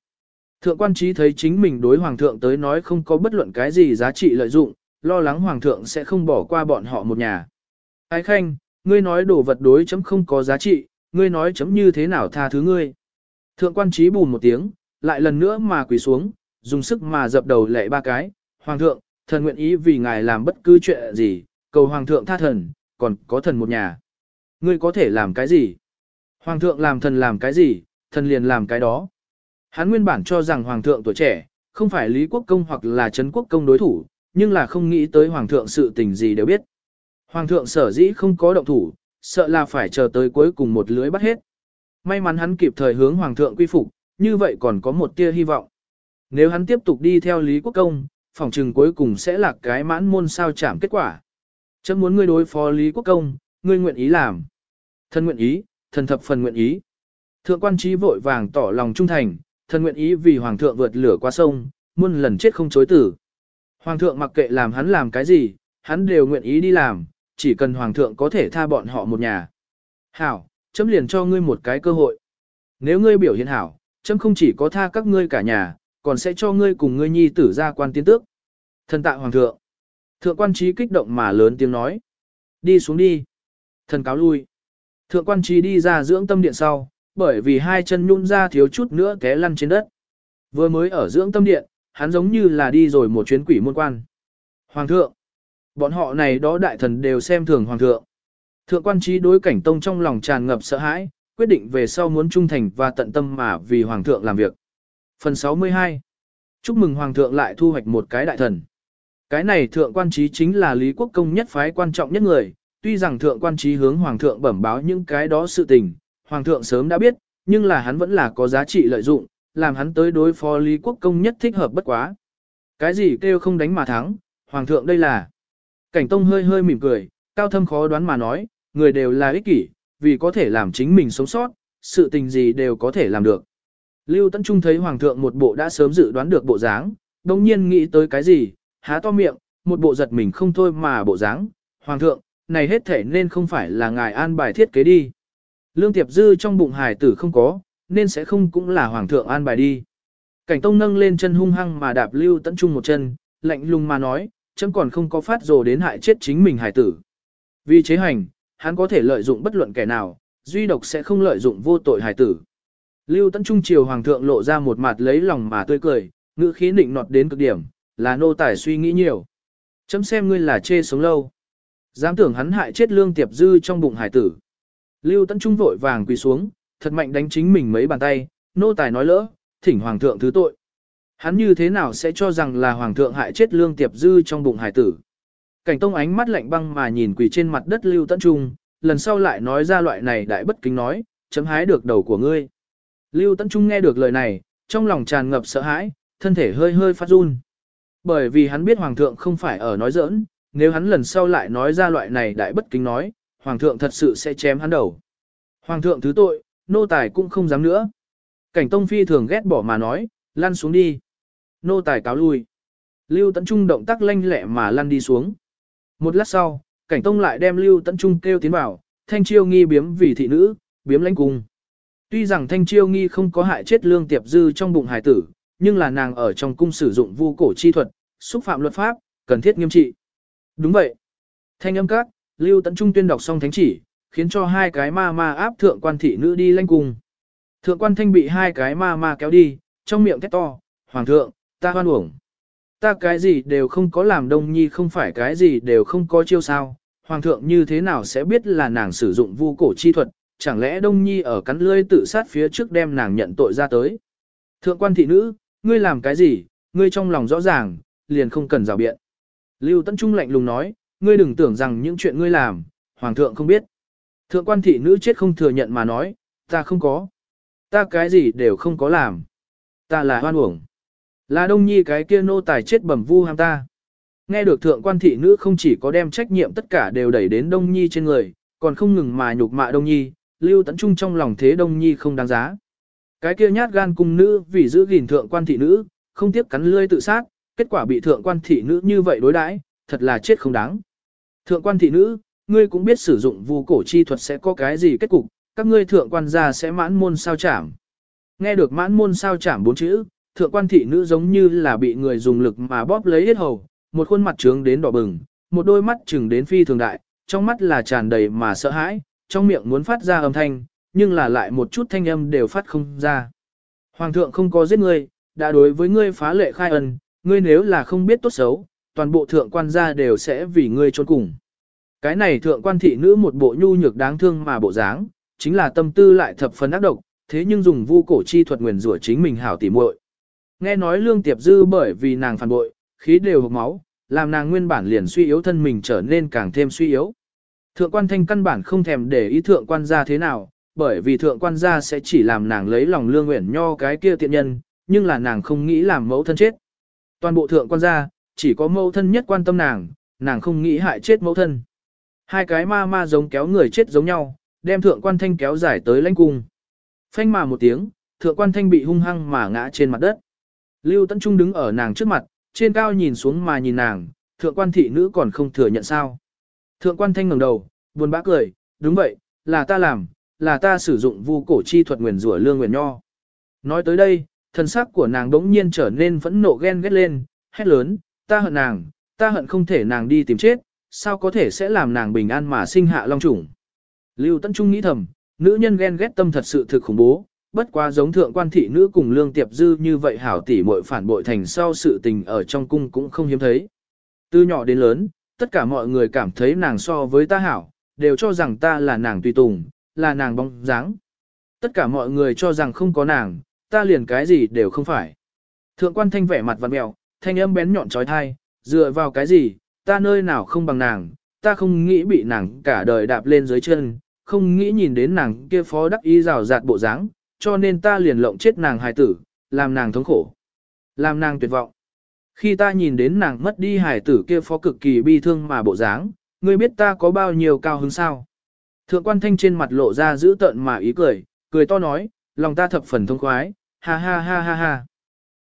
Thượng quan trí thấy chính mình đối Hoàng thượng tới nói không có bất luận cái gì giá trị lợi dụng, lo lắng Hoàng thượng sẽ không bỏ qua bọn họ một nhà. Ái khanh, ngươi nói đồ vật đối chấm không có giá trị, ngươi nói chấm như thế nào tha thứ ngươi. Thượng quan trí bùn một tiếng, lại lần nữa mà quỳ xuống, dùng sức mà dập đầu lệ ba cái. Hoàng thượng, thần nguyện ý vì ngài làm bất cứ chuyện gì, cầu Hoàng thượng tha thần, còn có thần một nhà. Ngươi có thể làm cái gì? Hoàng thượng làm thần làm cái gì, thần liền làm cái đó. Hắn nguyên bản cho rằng hoàng thượng tuổi trẻ, không phải Lý Quốc Công hoặc là Trấn Quốc Công đối thủ, nhưng là không nghĩ tới hoàng thượng sự tình gì đều biết. Hoàng thượng sở dĩ không có động thủ, sợ là phải chờ tới cuối cùng một lưới bắt hết. May mắn hắn kịp thời hướng hoàng thượng quy phục, như vậy còn có một tia hy vọng. Nếu hắn tiếp tục đi theo Lý Quốc Công, phòng trừng cuối cùng sẽ là cái mãn môn sao chạm kết quả. Chấm muốn ngươi đối phó Lý Quốc Công, ngươi nguyện ý làm. Thân nguyện ý, thần thập phần nguyện ý. Thượng quan trí vội vàng tỏ lòng trung thành, thần nguyện ý vì hoàng thượng vượt lửa qua sông, muôn lần chết không chối tử. Hoàng thượng mặc kệ làm hắn làm cái gì, hắn đều nguyện ý đi làm, chỉ cần hoàng thượng có thể tha bọn họ một nhà. Hảo, chấm liền cho ngươi một cái cơ hội. Nếu ngươi biểu hiện hảo, chấm không chỉ có tha các ngươi cả nhà, còn sẽ cho ngươi cùng ngươi nhi tử ra quan tiến tước. Thần tạ hoàng thượng. Thượng quan trí kích động mà lớn tiếng nói. Đi xuống đi. Thần cáo lui. Thượng quan trí đi ra dưỡng tâm điện sau, bởi vì hai chân nhún ra thiếu chút nữa té lăn trên đất. Vừa mới ở dưỡng tâm điện, hắn giống như là đi rồi một chuyến quỷ môn quan. Hoàng thượng, bọn họ này đó đại thần đều xem thường hoàng thượng. Thượng quan trí đối cảnh tông trong lòng tràn ngập sợ hãi, quyết định về sau muốn trung thành và tận tâm mà vì hoàng thượng làm việc. Phần 62 Chúc mừng hoàng thượng lại thu hoạch một cái đại thần. Cái này thượng quan trí chính là Lý Quốc Công nhất phái quan trọng nhất người, tuy rằng thượng quan trí hướng hoàng thượng bẩm báo những cái đó sự tình, hoàng thượng sớm đã biết, nhưng là hắn vẫn là có giá trị lợi dụng, làm hắn tới đối phó Lý Quốc Công nhất thích hợp bất quá. Cái gì kêu không đánh mà thắng, hoàng thượng đây là. Cảnh Tông hơi hơi mỉm cười, Cao thâm khó đoán mà nói, người đều là ích kỷ, vì có thể làm chính mình sống sót, sự tình gì đều có thể làm được. Lưu Tấn Trung thấy Hoàng thượng một bộ đã sớm dự đoán được bộ dáng, đồng nhiên nghĩ tới cái gì, há to miệng, một bộ giật mình không thôi mà bộ dáng. Hoàng thượng, này hết thể nên không phải là ngài an bài thiết kế đi. Lương Tiệp Dư trong bụng hài tử không có, nên sẽ không cũng là Hoàng thượng an bài đi. Cảnh Tông nâng lên chân hung hăng mà đạp Lưu Tấn Trung một chân, lạnh lùng mà nói, chấm còn không có phát rồ đến hại chết chính mình hải tử. Vì chế hành, hắn có thể lợi dụng bất luận kẻ nào, duy độc sẽ không lợi dụng vô tội hải tử. Lưu Tấn Trung triều hoàng thượng lộ ra một mặt lấy lòng mà tươi cười, ngữ khí nịnh nọt đến cực điểm, là nô tài suy nghĩ nhiều. Chấm xem ngươi là chê sống lâu. Dám tưởng hắn hại chết lương tiệp dư trong bụng hải tử. Lưu Tấn Trung vội vàng quỳ xuống, thật mạnh đánh chính mình mấy bàn tay, nô tài nói lỡ, thỉnh hoàng thượng thứ tội. Hắn như thế nào sẽ cho rằng là hoàng thượng hại chết lương tiệp dư trong bụng hải tử. Cảnh tông ánh mắt lạnh băng mà nhìn quỳ trên mặt đất Lưu Tấn Trung, lần sau lại nói ra loại này đại bất kính nói, chấm hái được đầu của ngươi. Lưu Tấn Trung nghe được lời này, trong lòng tràn ngập sợ hãi, thân thể hơi hơi phát run. Bởi vì hắn biết Hoàng thượng không phải ở nói giỡn, nếu hắn lần sau lại nói ra loại này đại bất kính nói, Hoàng thượng thật sự sẽ chém hắn đầu. Hoàng thượng thứ tội, nô tài cũng không dám nữa. Cảnh Tông Phi thường ghét bỏ mà nói, lăn xuống đi. Nô tài cáo lui. Lưu Tấn Trung động tác lanh lẹ mà lăn đi xuống. Một lát sau, Cảnh Tông lại đem Lưu Tấn Trung kêu tiến vào, thanh chiêu nghi biếm vì thị nữ, biếm lãnh cung. Tuy rằng Thanh Chiêu Nghi không có hại chết Lương Tiệp Dư trong bụng hải tử, nhưng là nàng ở trong cung sử dụng vu cổ chi thuật, xúc phạm luật pháp, cần thiết nghiêm trị. Đúng vậy. Thanh âm các, Lưu Tấn Trung tuyên đọc xong thánh chỉ, khiến cho hai cái ma ma áp thượng quan thị nữ đi lanh cung. Thượng quan thanh bị hai cái ma ma kéo đi, trong miệng thét to, Hoàng thượng, ta hoan uổng. Ta cái gì đều không có làm đông nhi không phải cái gì đều không có chiêu sao. Hoàng thượng như thế nào sẽ biết là nàng sử dụng vu cổ chi thuật, chẳng lẽ Đông Nhi ở cắn lưỡi tự sát phía trước đem nàng nhận tội ra tới. Thượng quan thị nữ, ngươi làm cái gì, ngươi trong lòng rõ ràng, liền không cần rào biện. Lưu Tấn Trung lạnh lùng nói, ngươi đừng tưởng rằng những chuyện ngươi làm, Hoàng thượng không biết. Thượng quan thị nữ chết không thừa nhận mà nói, ta không có. Ta cái gì đều không có làm. Ta là hoan uổng. Là Đông Nhi cái kia nô tài chết bẩm vu ham ta. Nghe được thượng quan thị nữ không chỉ có đem trách nhiệm tất cả đều đẩy đến Đông Nhi trên người, còn không ngừng mà nhục mạ Đông Nhi, Lưu Tấn Trung trong lòng thế Đông Nhi không đáng giá. Cái kia nhát gan cung nữ vì giữ gìn thượng quan thị nữ, không tiếp cắn lươi tự sát, kết quả bị thượng quan thị nữ như vậy đối đãi, thật là chết không đáng. Thượng quan thị nữ, ngươi cũng biết sử dụng vu cổ chi thuật sẽ có cái gì kết cục, các ngươi thượng quan gia sẽ mãn môn sao chảm. Nghe được mãn môn sao chảm bốn chữ, thượng quan thị nữ giống như là bị người dùng lực mà bóp lấy hết hầu, một khuôn mặt trướng đến đỏ bừng, một đôi mắt trừng đến phi thường đại, trong mắt là tràn đầy mà sợ hãi, trong miệng muốn phát ra âm thanh, nhưng là lại một chút thanh âm đều phát không ra. Hoàng thượng không có giết ngươi, đã đối với ngươi phá lệ khai ân, ngươi nếu là không biết tốt xấu, toàn bộ thượng quan gia đều sẽ vì ngươi trốn cùng. Cái này thượng quan thị nữ một bộ nhu nhược đáng thương mà bộ dáng, chính là tâm tư lại thập phần ác độc, thế nhưng dùng vu cổ chi thuật nguyền rủa chính mình hảo tỉ muội. Nghe nói lương tiệp dư bởi vì nàng phản bội, khí đều hộc máu, làm nàng nguyên bản liền suy yếu thân mình trở nên càng thêm suy yếu. Thượng quan thanh căn bản không thèm để ý thượng quan gia thế nào, bởi vì thượng quan gia sẽ chỉ làm nàng lấy lòng lương nguyện nho cái kia tiện nhân, nhưng là nàng không nghĩ làm mẫu thân chết. Toàn bộ thượng quan gia, chỉ có mẫu thân nhất quan tâm nàng, nàng không nghĩ hại chết mẫu thân. Hai cái ma ma giống kéo người chết giống nhau, đem thượng quan thanh kéo dài tới lãnh cung. Phanh mà một tiếng, thượng quan thanh bị hung hăng mà ngã trên mặt đất. Lưu Tấn Trung đứng ở nàng trước mặt, trên cao nhìn xuống mà nhìn nàng, thượng quan thị nữ còn không thừa nhận sao. Thượng quan thanh ngẩng đầu, buồn bã cười, đúng vậy, là ta làm, là ta sử dụng vu cổ chi thuật nguyền rủa lương nguyền nho. Nói tới đây, thân sắc của nàng đống nhiên trở nên phẫn nộ ghen ghét lên, hét lớn, ta hận nàng, ta hận không thể nàng đi tìm chết, sao có thể sẽ làm nàng bình an mà sinh hạ long trùng. Lưu Tấn Trung nghĩ thầm, nữ nhân ghen ghét tâm thật sự thực khủng bố, bất quá giống thượng quan thị nữ cùng lương tiệp dư như vậy hảo tỷ muội phản bội thành sau sự tình ở trong cung cũng không hiếm thấy. Từ nhỏ đến lớn, tất cả mọi người cảm thấy nàng so với ta hảo, đều cho rằng ta là nàng tùy tùng, là nàng bóng dáng. Tất cả mọi người cho rằng không có nàng, ta liền cái gì đều không phải. Thượng quan thanh vẻ mặt vặn mẹo, thanh âm bén nhọn trói thai, dựa vào cái gì, ta nơi nào không bằng nàng, ta không nghĩ bị nàng cả đời đạp lên dưới chân, không nghĩ nhìn đến nàng kia phó đắc ý rào rạt bộ dáng, cho nên ta liền lộng chết nàng hài tử, làm nàng thống khổ, làm nàng tuyệt vọng. Khi ta nhìn đến nàng mất đi hài tử kia phó cực kỳ bi thương mà bộ dáng, ngươi biết ta có bao nhiêu cao hứng sao? Thượng quan thanh trên mặt lộ ra giữ tợn mà ý cười, cười to nói, lòng ta thập phần thông khoái, ha ha ha ha ha.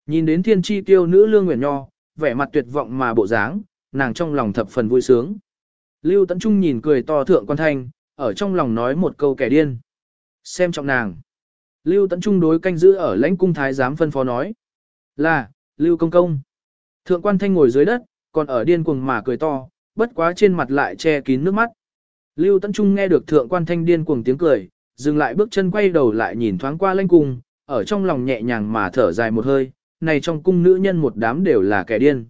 Nhìn đến thiên tri tiêu nữ lương nguyện nho, vẻ mặt tuyệt vọng mà bộ dáng, nàng trong lòng thập phần vui sướng. Lưu Tấn Trung nhìn cười to thượng quan thanh, ở trong lòng nói một câu kẻ điên. Xem trọng nàng. Lưu Tấn Trung đối canh giữ ở lãnh cung thái giám phân phó nói. Là, Lưu Công Công. Thượng quan thanh ngồi dưới đất, còn ở điên cuồng mà cười to, bất quá trên mặt lại che kín nước mắt. Lưu Tấn Trung nghe được thượng quan thanh điên cuồng tiếng cười, dừng lại bước chân quay đầu lại nhìn thoáng qua lãnh cung, ở trong lòng nhẹ nhàng mà thở dài một hơi, này trong cung nữ nhân một đám đều là kẻ điên.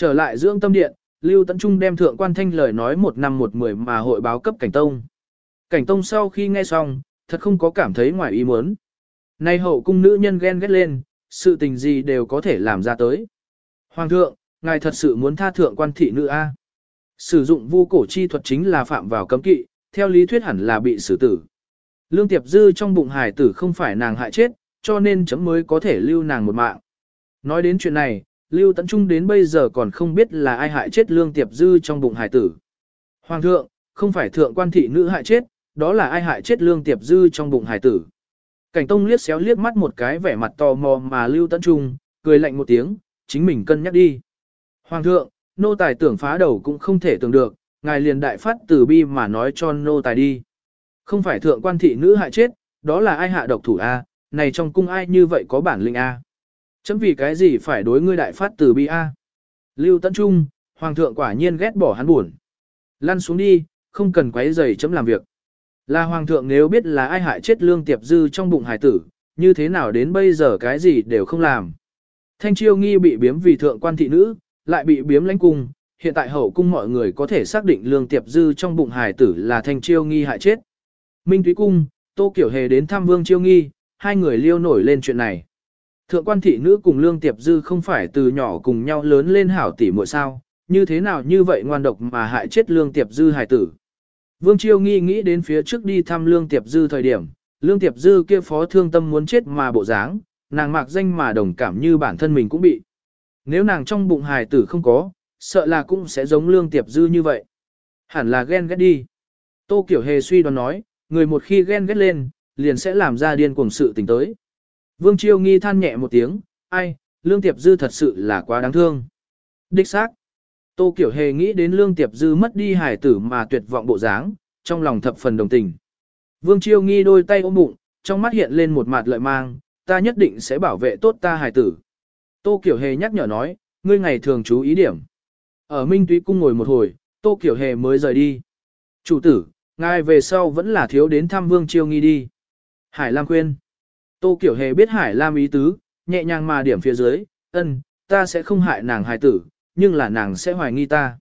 Trở lại dưỡng tâm điện, Lưu Tấn Trung đem thượng quan thanh lời nói một năm một mười mà hội báo cấp cảnh tông. Cảnh tông sau khi nghe xong, thật không có cảm thấy ngoài ý muốn. Nay hậu cung nữ nhân ghen ghét lên, sự tình gì đều có thể làm ra tới. Hoàng thượng, ngài thật sự muốn tha thượng quan thị nữ A. Sử dụng vu cổ chi thuật chính là phạm vào cấm kỵ, theo lý thuyết hẳn là bị xử tử. Lương Tiệp Dư trong bụng hải tử không phải nàng hại chết, cho nên chấm mới có thể lưu nàng một mạng. Nói đến chuyện này, Lưu Tấn Trung đến bây giờ còn không biết là ai hại chết Lương Tiệp Dư trong bụng hải tử. Hoàng thượng, không phải thượng quan thị nữ hại chết, đó là ai hại chết Lương Tiệp Dư trong bụng hải tử. Cảnh Tông liếc xéo liếc mắt một cái vẻ mặt tò mò mà Lưu Tấn Trung, cười lạnh một tiếng, chính mình cân nhắc đi. Hoàng thượng, nô tài tưởng phá đầu cũng không thể tưởng được, ngài liền đại phát từ bi mà nói cho nô tài đi. Không phải thượng quan thị nữ hại chết, đó là ai hạ độc thủ A, này trong cung ai như vậy có bản lĩnh A. Chấm vì cái gì phải đối ngươi đại phát từ bi A. Lưu Tấn Trung, Hoàng thượng quả nhiên ghét bỏ hắn buồn. Lăn xuống đi, không cần quấy rầy chấm làm việc. Là Hoàng thượng nếu biết là ai hại chết lương tiệp dư trong bụng hải tử, như thế nào đến bây giờ cái gì đều không làm. Thanh chiêu nghi bị biếm vì thượng quan thị nữ, lại bị biếm lãnh cung, hiện tại hậu cung mọi người có thể xác định lương tiệp dư trong bụng hải tử là thanh chiêu nghi hại chết. Minh Thúy Cung, Tô Kiểu Hề đến thăm Vương Chiêu Nghi, hai người liêu nổi lên chuyện này. Thượng quan thị nữ cùng Lương Tiệp Dư không phải từ nhỏ cùng nhau lớn lên hảo tỷ muội sao, như thế nào như vậy ngoan độc mà hại chết Lương Tiệp Dư hài tử. Vương Chiêu Nghi nghĩ đến phía trước đi thăm Lương Tiệp Dư thời điểm, Lương Tiệp Dư kia phó thương tâm muốn chết mà bộ dáng, nàng mạc danh mà đồng cảm như bản thân mình cũng bị. Nếu nàng trong bụng hài tử không có, sợ là cũng sẽ giống Lương Tiệp Dư như vậy. Hẳn là ghen ghét đi. Tô Kiểu Hề suy đoán nói, người một khi ghen ghét lên, liền sẽ làm ra điên cuồng sự tình tới. Vương Chiêu Nghi than nhẹ một tiếng, ai, Lương Tiệp Dư thật sự là quá đáng thương. Đích xác. Tô Kiểu Hề nghĩ đến Lương Tiệp Dư mất đi hải tử mà tuyệt vọng bộ dáng, trong lòng thập phần đồng tình. Vương Chiêu Nghi đôi tay ôm bụng, trong mắt hiện lên một mặt lợi mang, ta nhất định sẽ bảo vệ tốt ta hải tử. Tô Kiểu Hề nhắc nhở nói, ngươi ngày thường chú ý điểm. Ở Minh Túy Cung ngồi một hồi, Tô Kiểu Hề mới rời đi. Chủ tử, ngài về sau vẫn là thiếu đến thăm Vương Chiêu Nghi đi. Hải Lam khuyên. Tô Kiểu Hề biết Hải Lam ý tứ, nhẹ nhàng mà điểm phía dưới, ân, ta sẽ không hại nàng hài tử, nhưng là nàng sẽ hoài nghi ta.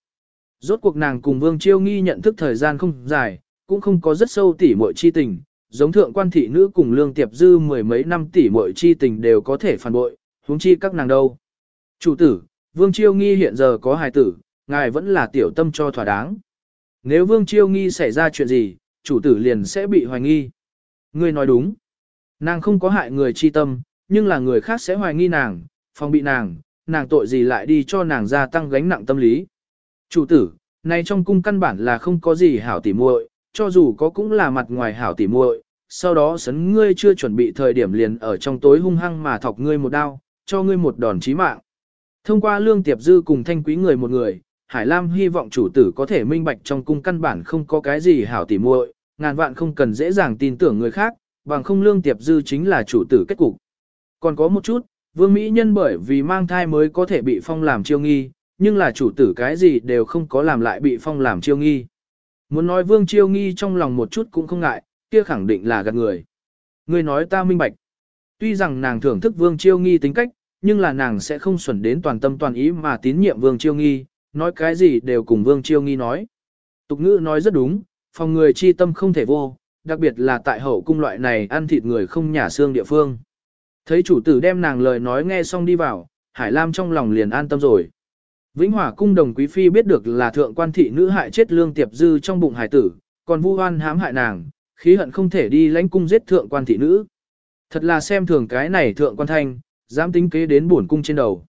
Rốt cuộc nàng cùng Vương Chiêu Nghi nhận thức thời gian không dài, cũng không có rất sâu tỉ muội chi tình, giống thượng quan thị nữ cùng lương tiệp dư mười mấy năm tỉ muội chi tình đều có thể phản bội, huống chi các nàng đâu. Chủ tử, Vương Chiêu Nghi hiện giờ có hài tử, ngài vẫn là tiểu tâm cho thỏa đáng. Nếu Vương Chiêu Nghi xảy ra chuyện gì, chủ tử liền sẽ bị hoài nghi. Ngươi nói đúng. Nàng không có hại người chi tâm, nhưng là người khác sẽ hoài nghi nàng, phòng bị nàng, nàng tội gì lại đi cho nàng gia tăng gánh nặng tâm lý. Chủ tử, này trong cung căn bản là không có gì hảo tỉ muội, cho dù có cũng là mặt ngoài hảo tỉ muội, sau đó sấn ngươi chưa chuẩn bị thời điểm liền ở trong tối hung hăng mà thọc ngươi một đao, cho ngươi một đòn chí mạng. Thông qua lương tiệp dư cùng thanh quý người một người, Hải Lam hy vọng chủ tử có thể minh bạch trong cung căn bản không có cái gì hảo tỉ muội, ngàn vạn không cần dễ dàng tin tưởng người khác, bằng không lương tiệp dư chính là chủ tử kết cục. Còn có một chút, vương Mỹ nhân bởi vì mang thai mới có thể bị phong làm chiêu nghi, nhưng là chủ tử cái gì đều không có làm lại bị phong làm chiêu nghi. Muốn nói vương chiêu nghi trong lòng một chút cũng không ngại, kia khẳng định là gạt người. Người nói ta minh bạch. Tuy rằng nàng thưởng thức vương chiêu nghi tính cách, nhưng là nàng sẽ không xuẩn đến toàn tâm toàn ý mà tín nhiệm vương chiêu nghi, nói cái gì đều cùng vương chiêu nghi nói. Tục ngữ nói rất đúng, phòng người chi tâm không thể vô, đặc biệt là tại hậu cung loại này ăn thịt người không nhả xương địa phương. Thấy chủ tử đem nàng lời nói nghe xong đi vào, Hải Lam trong lòng liền an tâm rồi. Vĩnh Hòa cung đồng quý phi biết được là thượng quan thị nữ hại chết lương tiệp dư trong bụng hải tử, còn vu oan hãm hại nàng, khí hận không thể đi lãnh cung giết thượng quan thị nữ. Thật là xem thường cái này thượng quan thanh, dám tính kế đến bổn cung trên đầu.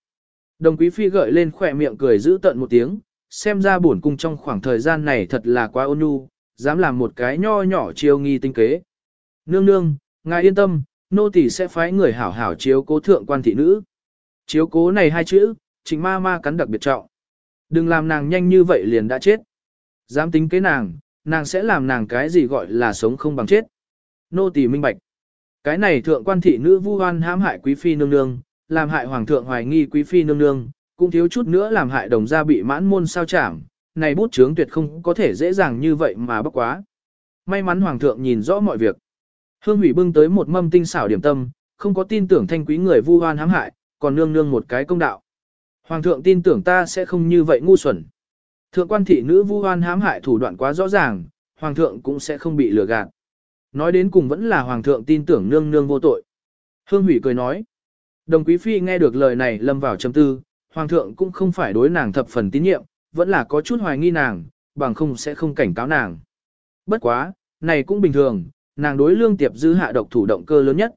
Đồng quý phi gợi lên khỏe miệng cười giữ tận một tiếng, xem ra bổn cung trong khoảng thời gian này thật là quá ôn nhu, dám làm một cái nho nhỏ chiêu nghi tinh kế. Nương nương, ngài yên tâm, nô tỳ sẽ phái người hảo hảo chiếu cố thượng quan thị nữ. Chiếu cố này hai chữ, trịnh ma ma cắn đặc biệt trọng. Đừng làm nàng nhanh như vậy liền đã chết. Dám tính kế nàng, nàng sẽ làm nàng cái gì gọi là sống không bằng chết. Nô tỳ minh bạch. Cái này thượng quan thị nữ vu oan hãm hại quý phi nương nương, làm hại hoàng thượng hoài nghi quý phi nương nương, cũng thiếu chút nữa làm hại đồng gia bị mãn môn sao chảm, này bút chướng tuyệt không có thể dễ dàng như vậy mà bất quá. May mắn hoàng thượng nhìn rõ mọi việc. Hương hủy bưng tới một mâm tinh xảo điểm tâm, không có tin tưởng thanh quý người vu oan hãm hại, còn nương nương một cái công đạo. Hoàng thượng tin tưởng ta sẽ không như vậy ngu xuẩn. Thượng quan thị nữ vu oan hãm hại thủ đoạn quá rõ ràng, hoàng thượng cũng sẽ không bị lừa gạt. Nói đến cùng vẫn là hoàng thượng tin tưởng nương nương vô tội. Hương hủy cười nói. Đồng quý phi nghe được lời này lâm vào trầm tư, hoàng thượng cũng không phải đối nàng thập phần tín nhiệm, vẫn là có chút hoài nghi nàng, bằng không sẽ không cảnh cáo nàng. Bất quá, này cũng bình thường, nàng đối lương tiệp dư hạ độc thủ động cơ lớn nhất.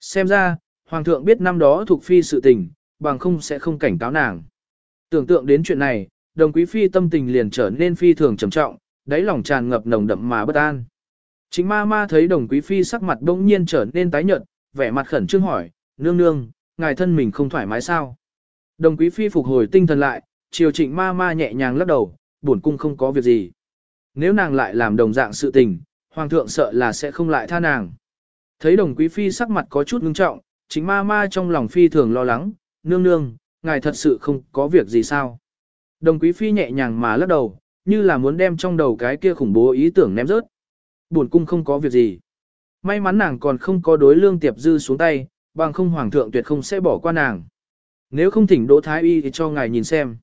Xem ra, hoàng thượng biết năm đó thuộc phi sự tình, bằng không sẽ không cảnh cáo nàng. Tưởng tượng đến chuyện này, đồng quý phi tâm tình liền trở nên phi thường trầm trọng, đáy lòng tràn ngập nồng đậm mà bất an. Chính ma ma thấy đồng quý phi sắc mặt bỗng nhiên trở nên tái nhợt, vẻ mặt khẩn trương hỏi, nương nương, ngài thân mình không thoải mái sao? Đồng quý phi phục hồi tinh thần lại, chiều trịnh ma ma nhẹ nhàng lắc đầu, buồn cung không có việc gì. Nếu nàng lại làm đồng dạng sự tình, hoàng thượng sợ là sẽ không lại tha nàng. Thấy đồng quý phi sắc mặt có chút ngưng trọng, chính ma ma trong lòng phi thường lo lắng, nương nương, ngài thật sự không có việc gì sao. Đồng quý phi nhẹ nhàng mà lắc đầu, như là muốn đem trong đầu cái kia khủng bố ý tưởng ném rớt. Buồn cung không có việc gì. May mắn nàng còn không có đối lương tiệp dư xuống tay, bằng không hoàng thượng tuyệt không sẽ bỏ qua nàng. Nếu không thỉnh Đỗ Thái Y thì cho ngài nhìn xem.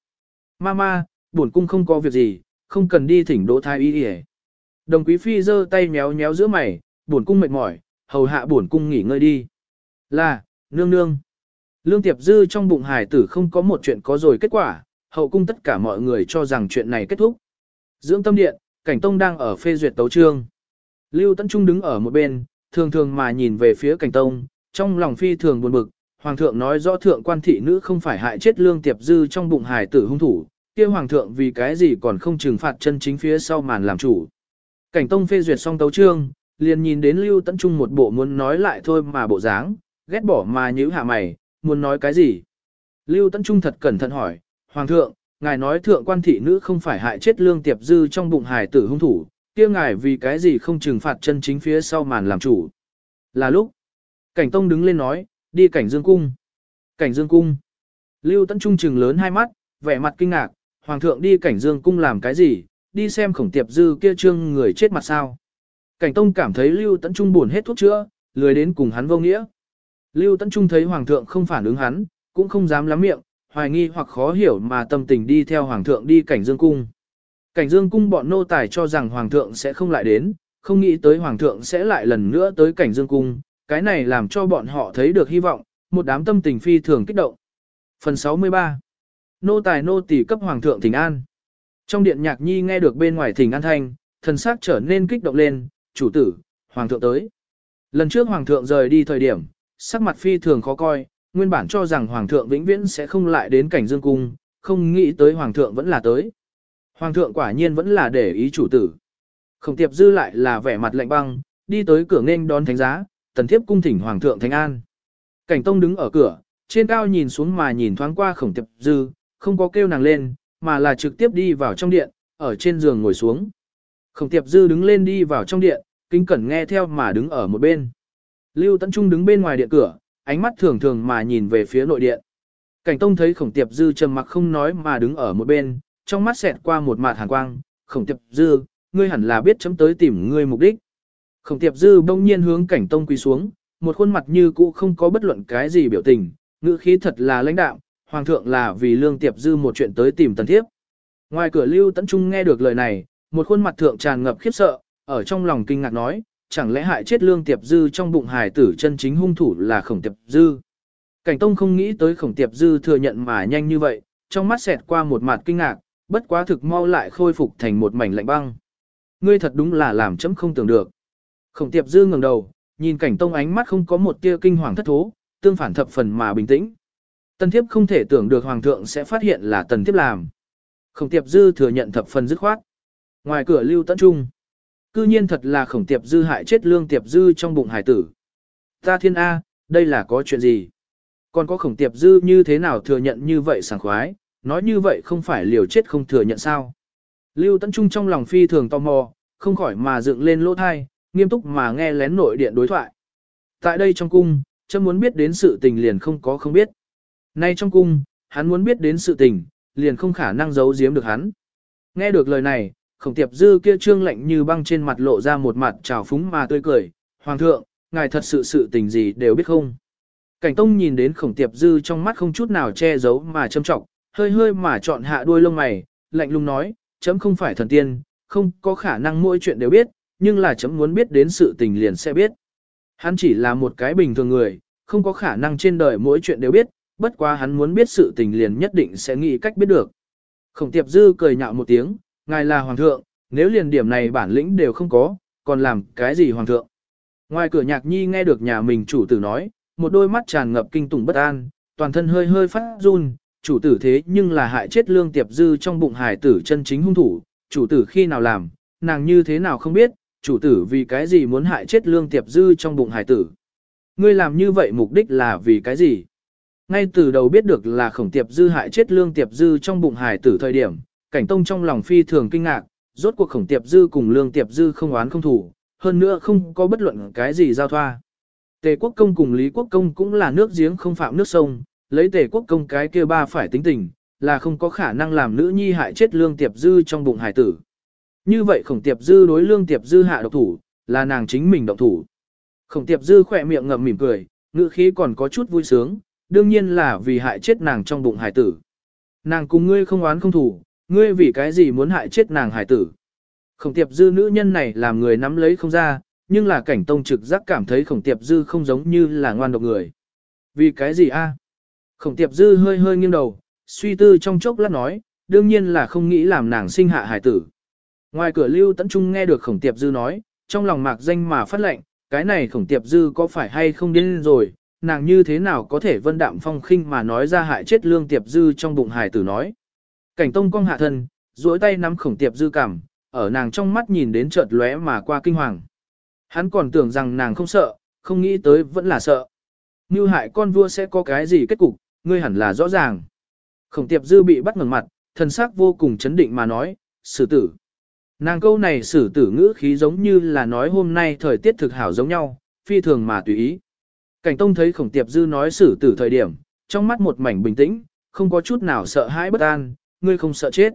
Mama, bổn cung không có việc gì, không cần đi thỉnh Đỗ Thái Y đi Đồng quý phi giơ tay méo méo giữa mày, bổn cung mệt mỏi, hầu hạ bổn cung nghỉ ngơi đi. Là, nương nương. Lương Tiệp Dư trong bụng hải tử không có một chuyện có rồi kết quả, hậu cung tất cả mọi người cho rằng chuyện này kết thúc. Dưỡng tâm điện, cảnh tông đang ở phê duyệt tấu trương. Lưu Tấn Trung đứng ở một bên, thường thường mà nhìn về phía cảnh tông, trong lòng phi thường buồn bực, hoàng thượng nói rõ thượng quan thị nữ không phải hại chết lương tiệp dư trong bụng hải tử hung thủ, kia hoàng thượng vì cái gì còn không trừng phạt chân chính phía sau màn làm chủ. Cảnh tông phê duyệt xong tấu trương, liền nhìn đến Lưu Tấn Trung một bộ muốn nói lại thôi mà bộ dáng, ghét bỏ mà nhíu hạ mày, muốn nói cái gì. Lưu Tấn Trung thật cẩn thận hỏi, Hoàng thượng, ngài nói thượng quan thị nữ không phải hại chết lương tiệp dư trong bụng hải tử hung thủ, kia ngài vì cái gì không trừng phạt chân chính phía sau màn làm chủ. Là lúc, cảnh tông đứng lên nói, đi cảnh dương cung. Cảnh dương cung. Lưu Tấn Trung trừng lớn hai mắt, vẻ mặt kinh ngạc, Hoàng thượng đi cảnh dương cung làm cái gì, đi xem khổng tiệp dư kia trương người chết mặt sao. Cảnh tông cảm thấy Lưu Tấn Trung buồn hết thuốc chữa, lười đến cùng hắn vô nghĩa. Lưu Tấn Trung thấy Hoàng thượng không phản ứng hắn, cũng không dám lắm miệng, hoài nghi hoặc khó hiểu mà tâm tình đi theo Hoàng thượng đi cảnh dương cung. Cảnh dương cung bọn nô tài cho rằng Hoàng thượng sẽ không lại đến, không nghĩ tới Hoàng thượng sẽ lại lần nữa tới cảnh dương cung, cái này làm cho bọn họ thấy được hy vọng, một đám tâm tình phi thường kích động. Phần 63 Nô tài nô tỷ cấp Hoàng thượng thỉnh an. Trong điện nhạc nhi nghe được bên ngoài thỉnh an thanh, thần sắc trở nên kích động lên, chủ tử, Hoàng thượng tới. Lần trước Hoàng thượng rời đi thời điểm, sắc mặt phi thường khó coi, nguyên bản cho rằng Hoàng thượng vĩnh viễn sẽ không lại đến cảnh dương cung, không nghĩ tới Hoàng thượng vẫn là tới. Hoàng thượng quả nhiên vẫn là để ý chủ tử. Khổng tiệp dư lại là vẻ mặt lạnh băng, đi tới cửa nghênh đón thánh giá, tần thiếp cung thỉnh Hoàng thượng thánh an. Cảnh tông đứng ở cửa, trên cao nhìn xuống mà nhìn thoáng qua khổng tiệp dư, không có kêu nàng lên, mà là trực tiếp đi vào trong điện, ở trên giường ngồi xuống. Khổng tiệp dư đứng lên đi vào trong điện, kinh cẩn nghe theo mà đứng ở một bên. Lưu Tấn Trung đứng bên ngoài điện cửa, ánh mắt thường thường mà nhìn về phía nội điện. Cảnh Tông thấy Khổng Tiệp Dư trầm mặc không nói mà đứng ở một bên, trong mắt xẹt qua một mạt hàn quang, "Khổng Tiệp Dư, ngươi hẳn là biết chấm tới tìm ngươi mục đích." Khổng Tiệp Dư bỗng nhiên hướng Cảnh Tông quỳ xuống, một khuôn mặt như cũ không có bất luận cái gì biểu tình, ngữ khí thật là lãnh đạm, hoàng thượng là vì Lương Tiệp Dư một chuyện tới tìm Tần Thiếp. Ngoài cửa Lưu Tấn Trung nghe được lời này, một khuôn mặt thượng tràn ngập khiếp sợ, ở trong lòng kinh ngạc nói, chẳng lẽ hại chết lương tiệp dư trong bụng hài tử chân chính hung thủ là khổng tiệp dư. Cảnh tông không nghĩ tới khổng tiệp dư thừa nhận mà nhanh như vậy, trong mắt xẹt qua một mặt kinh ngạc, bất quá thực mau lại khôi phục thành một mảnh lạnh băng. Ngươi thật đúng là làm chấm không tưởng được. Khổng tiệp dư ngẩng đầu, nhìn cảnh tông ánh mắt không có một tia kinh hoàng thất thố, tương phản thập phần mà bình tĩnh. Tần thiếp không thể tưởng được hoàng thượng sẽ phát hiện là tần thiếp làm. Khổng tiệp dư thừa nhận thập phần dứt khoát. Ngoài cửa lưu tấn trung. Cư nhiên thật là khổng tiệp dư hại chết lương tiệp dư trong bụng hải tử. Ta thiên A, đây là có chuyện gì? Còn có khổng tiệp dư như thế nào thừa nhận như vậy sảng khoái, nói như vậy không phải liều chết không thừa nhận sao? Lưu Tấn Trung trong lòng phi thường tò mò, không khỏi mà dựng lên lỗ thai, nghiêm túc mà nghe lén nội điện đối thoại. Tại đây trong cung, chấm muốn biết đến sự tình liền không có không biết. Nay trong cung, hắn muốn biết đến sự tình, liền không khả năng giấu giếm được hắn. Nghe được lời này, khổng tiệp dư kia trương lạnh như băng trên mặt lộ ra một mặt trào phúng mà tươi cười. Hoàng thượng, ngài thật sự sự tình gì đều biết không? Cảnh tông nhìn đến khổng tiệp dư trong mắt không chút nào che giấu mà châm trọng, hơi hơi mà chọn hạ đuôi lông mày, lạnh lùng nói, chấm không phải thần tiên, không có khả năng mỗi chuyện đều biết, nhưng là chấm muốn biết đến sự tình liền sẽ biết. Hắn chỉ là một cái bình thường người, không có khả năng trên đời mỗi chuyện đều biết, bất quá hắn muốn biết sự tình liền nhất định sẽ nghĩ cách biết được. Khổng tiệp dư cười nhạo một tiếng, ngài là hoàng thượng, nếu liền điểm này bản lĩnh đều không có, còn làm cái gì hoàng thượng. Ngoài cửa nhạc nhi nghe được nhà mình chủ tử nói, một đôi mắt tràn ngập kinh tủng bất an, toàn thân hơi hơi phát run, chủ tử thế nhưng là hại chết lương tiệp dư trong bụng hải tử chân chính hung thủ, chủ tử khi nào làm, nàng như thế nào không biết, chủ tử vì cái gì muốn hại chết lương tiệp dư trong bụng hải tử. Ngươi làm như vậy mục đích là vì cái gì? Ngay từ đầu biết được là khổng tiệp dư hại chết lương tiệp dư trong bụng hải tử thời điểm, cảnh tông trong lòng phi thường kinh ngạc, rốt cuộc khổng tiệp dư cùng lương tiệp dư không oán không thủ, hơn nữa không có bất luận cái gì giao thoa. Tề quốc công cùng Lý quốc công cũng là nước giếng không phạm nước sông, lấy tề quốc công cái kia ba phải tính tình, là không có khả năng làm nữ nhi hại chết lương tiệp dư trong bụng hải tử. Như vậy khổng tiệp dư đối lương tiệp dư hạ độc thủ, là nàng chính mình độc thủ. Khổng tiệp dư khỏe miệng ngậm mỉm cười, ngữ khí còn có chút vui sướng, đương nhiên là vì hại chết nàng trong bụng hải tử. Nàng cùng ngươi không oán không thủ, ngươi vì cái gì muốn hại chết nàng hải tử. Khổng tiệp dư nữ nhân này làm người nắm lấy không ra, nhưng là cảnh tông trực giác cảm thấy khổng tiệp dư không giống như là ngoan độc người. Vì cái gì a? Khổng tiệp dư hơi hơi nghiêng đầu, suy tư trong chốc lát nói, đương nhiên là không nghĩ làm nàng sinh hạ hải tử. Ngoài cửa lưu tấn trung nghe được khổng tiệp dư nói, trong lòng mạc danh mà phát lệnh, cái này khổng tiệp dư có phải hay không điên rồi, nàng như thế nào có thể vân đạm phong khinh mà nói ra hại chết lương tiệp dư trong bụng hải tử nói. Cảnh tông cong hạ thân, duỗi tay nắm khổng tiệp dư cảm, ở nàng trong mắt nhìn đến chợt lóe mà qua kinh hoàng. Hắn còn tưởng rằng nàng không sợ, không nghĩ tới vẫn là sợ. Như hại con vua sẽ có cái gì kết cục, ngươi hẳn là rõ ràng. Khổng tiệp dư bị bắt ngẩng mặt, thần sắc vô cùng chấn định mà nói, xử tử. Nàng câu này xử tử ngữ khí giống như là nói hôm nay thời tiết thực hảo giống nhau, phi thường mà tùy ý. Cảnh tông thấy khổng tiệp dư nói xử tử thời điểm, trong mắt một mảnh bình tĩnh, không có chút nào sợ hãi bất an, ngươi không sợ chết.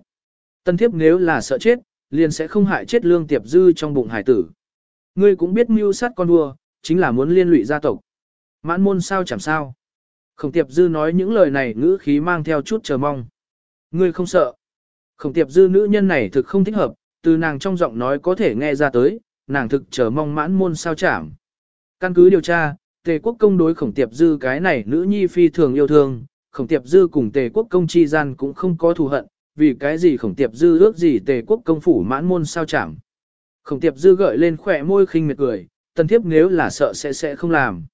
Tân thiếp nếu là sợ chết, liền sẽ không hại chết lương tiệp dư trong bụng hải tử. Ngươi cũng biết mưu sát con vua, chính là muốn liên lụy gia tộc. Mãn môn sao chẳng sao. Khổng tiệp dư nói những lời này ngữ khí mang theo chút chờ mong. Ngươi không sợ. Khổng tiệp dư nữ nhân này thực không thích hợp, từ nàng trong giọng nói có thể nghe ra tới, nàng thực chờ mong mãn môn sao chảm. Căn cứ điều tra, tề quốc công đối khổng tiệp dư cái này nữ nhi phi thường yêu thương, khổng tiệp dư cùng tề quốc công chi gian cũng không có thù hận, vì cái gì khổng tiệp dư ước gì tề quốc công phủ mãn môn sao chảm. Khổng tiệp dư gợi lên khỏe môi khinh miệt cười, tần thiếp nếu là sợ sẽ sẽ không làm.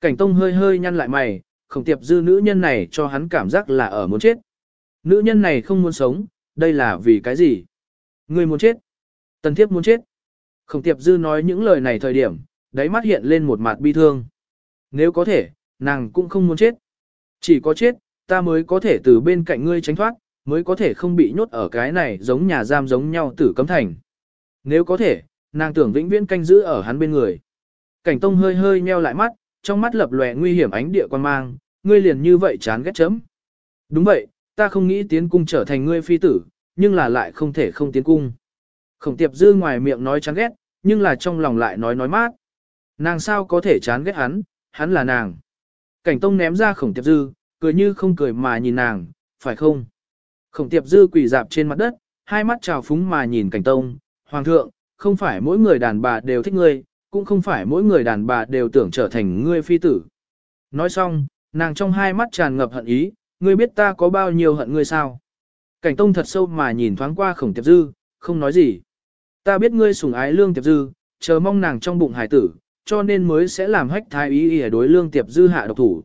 Cảnh tông hơi hơi nhăn lại mày, khổng tiệp dư nữ nhân này cho hắn cảm giác là ở muốn chết. Nữ nhân này không muốn sống, đây là vì cái gì? Ngươi muốn chết. Tần thiếp muốn chết. Khổng tiệp dư nói những lời này thời điểm, đáy mắt hiện lên một mặt bi thương. Nếu có thể, nàng cũng không muốn chết. Chỉ có chết, ta mới có thể từ bên cạnh ngươi tránh thoát, mới có thể không bị nhốt ở cái này giống nhà giam giống nhau tử cấm thành. Nếu có thể, nàng tưởng vĩnh viễn canh giữ ở hắn bên người. Cảnh tông hơi hơi nheo lại mắt, trong mắt lập lòe nguy hiểm ánh địa quan mang, ngươi liền như vậy chán ghét chấm. Đúng vậy, ta không nghĩ tiến cung trở thành ngươi phi tử, nhưng là lại không thể không tiến cung. Khổng tiệp dư ngoài miệng nói chán ghét, nhưng là trong lòng lại nói nói mát. Nàng sao có thể chán ghét hắn, hắn là nàng. Cảnh tông ném ra khổng tiệp dư, cười như không cười mà nhìn nàng, phải không? Khổng tiệp dư quỳ dạp trên mặt đất, hai mắt trào phúng mà nhìn cảnh tông, Hoàng thượng, không phải mỗi người đàn bà đều thích ngươi, cũng không phải mỗi người đàn bà đều tưởng trở thành ngươi phi tử. Nói xong, nàng trong hai mắt tràn ngập hận ý, ngươi biết ta có bao nhiêu hận ngươi sao? Cảnh tông thật sâu mà nhìn thoáng qua khổng tiệp dư, không nói gì. Ta biết ngươi sủng ái lương tiệp dư, chờ mong nàng trong bụng hải tử, cho nên mới sẽ làm hách thái ý ý đối lương tiệp dư hạ độc thủ.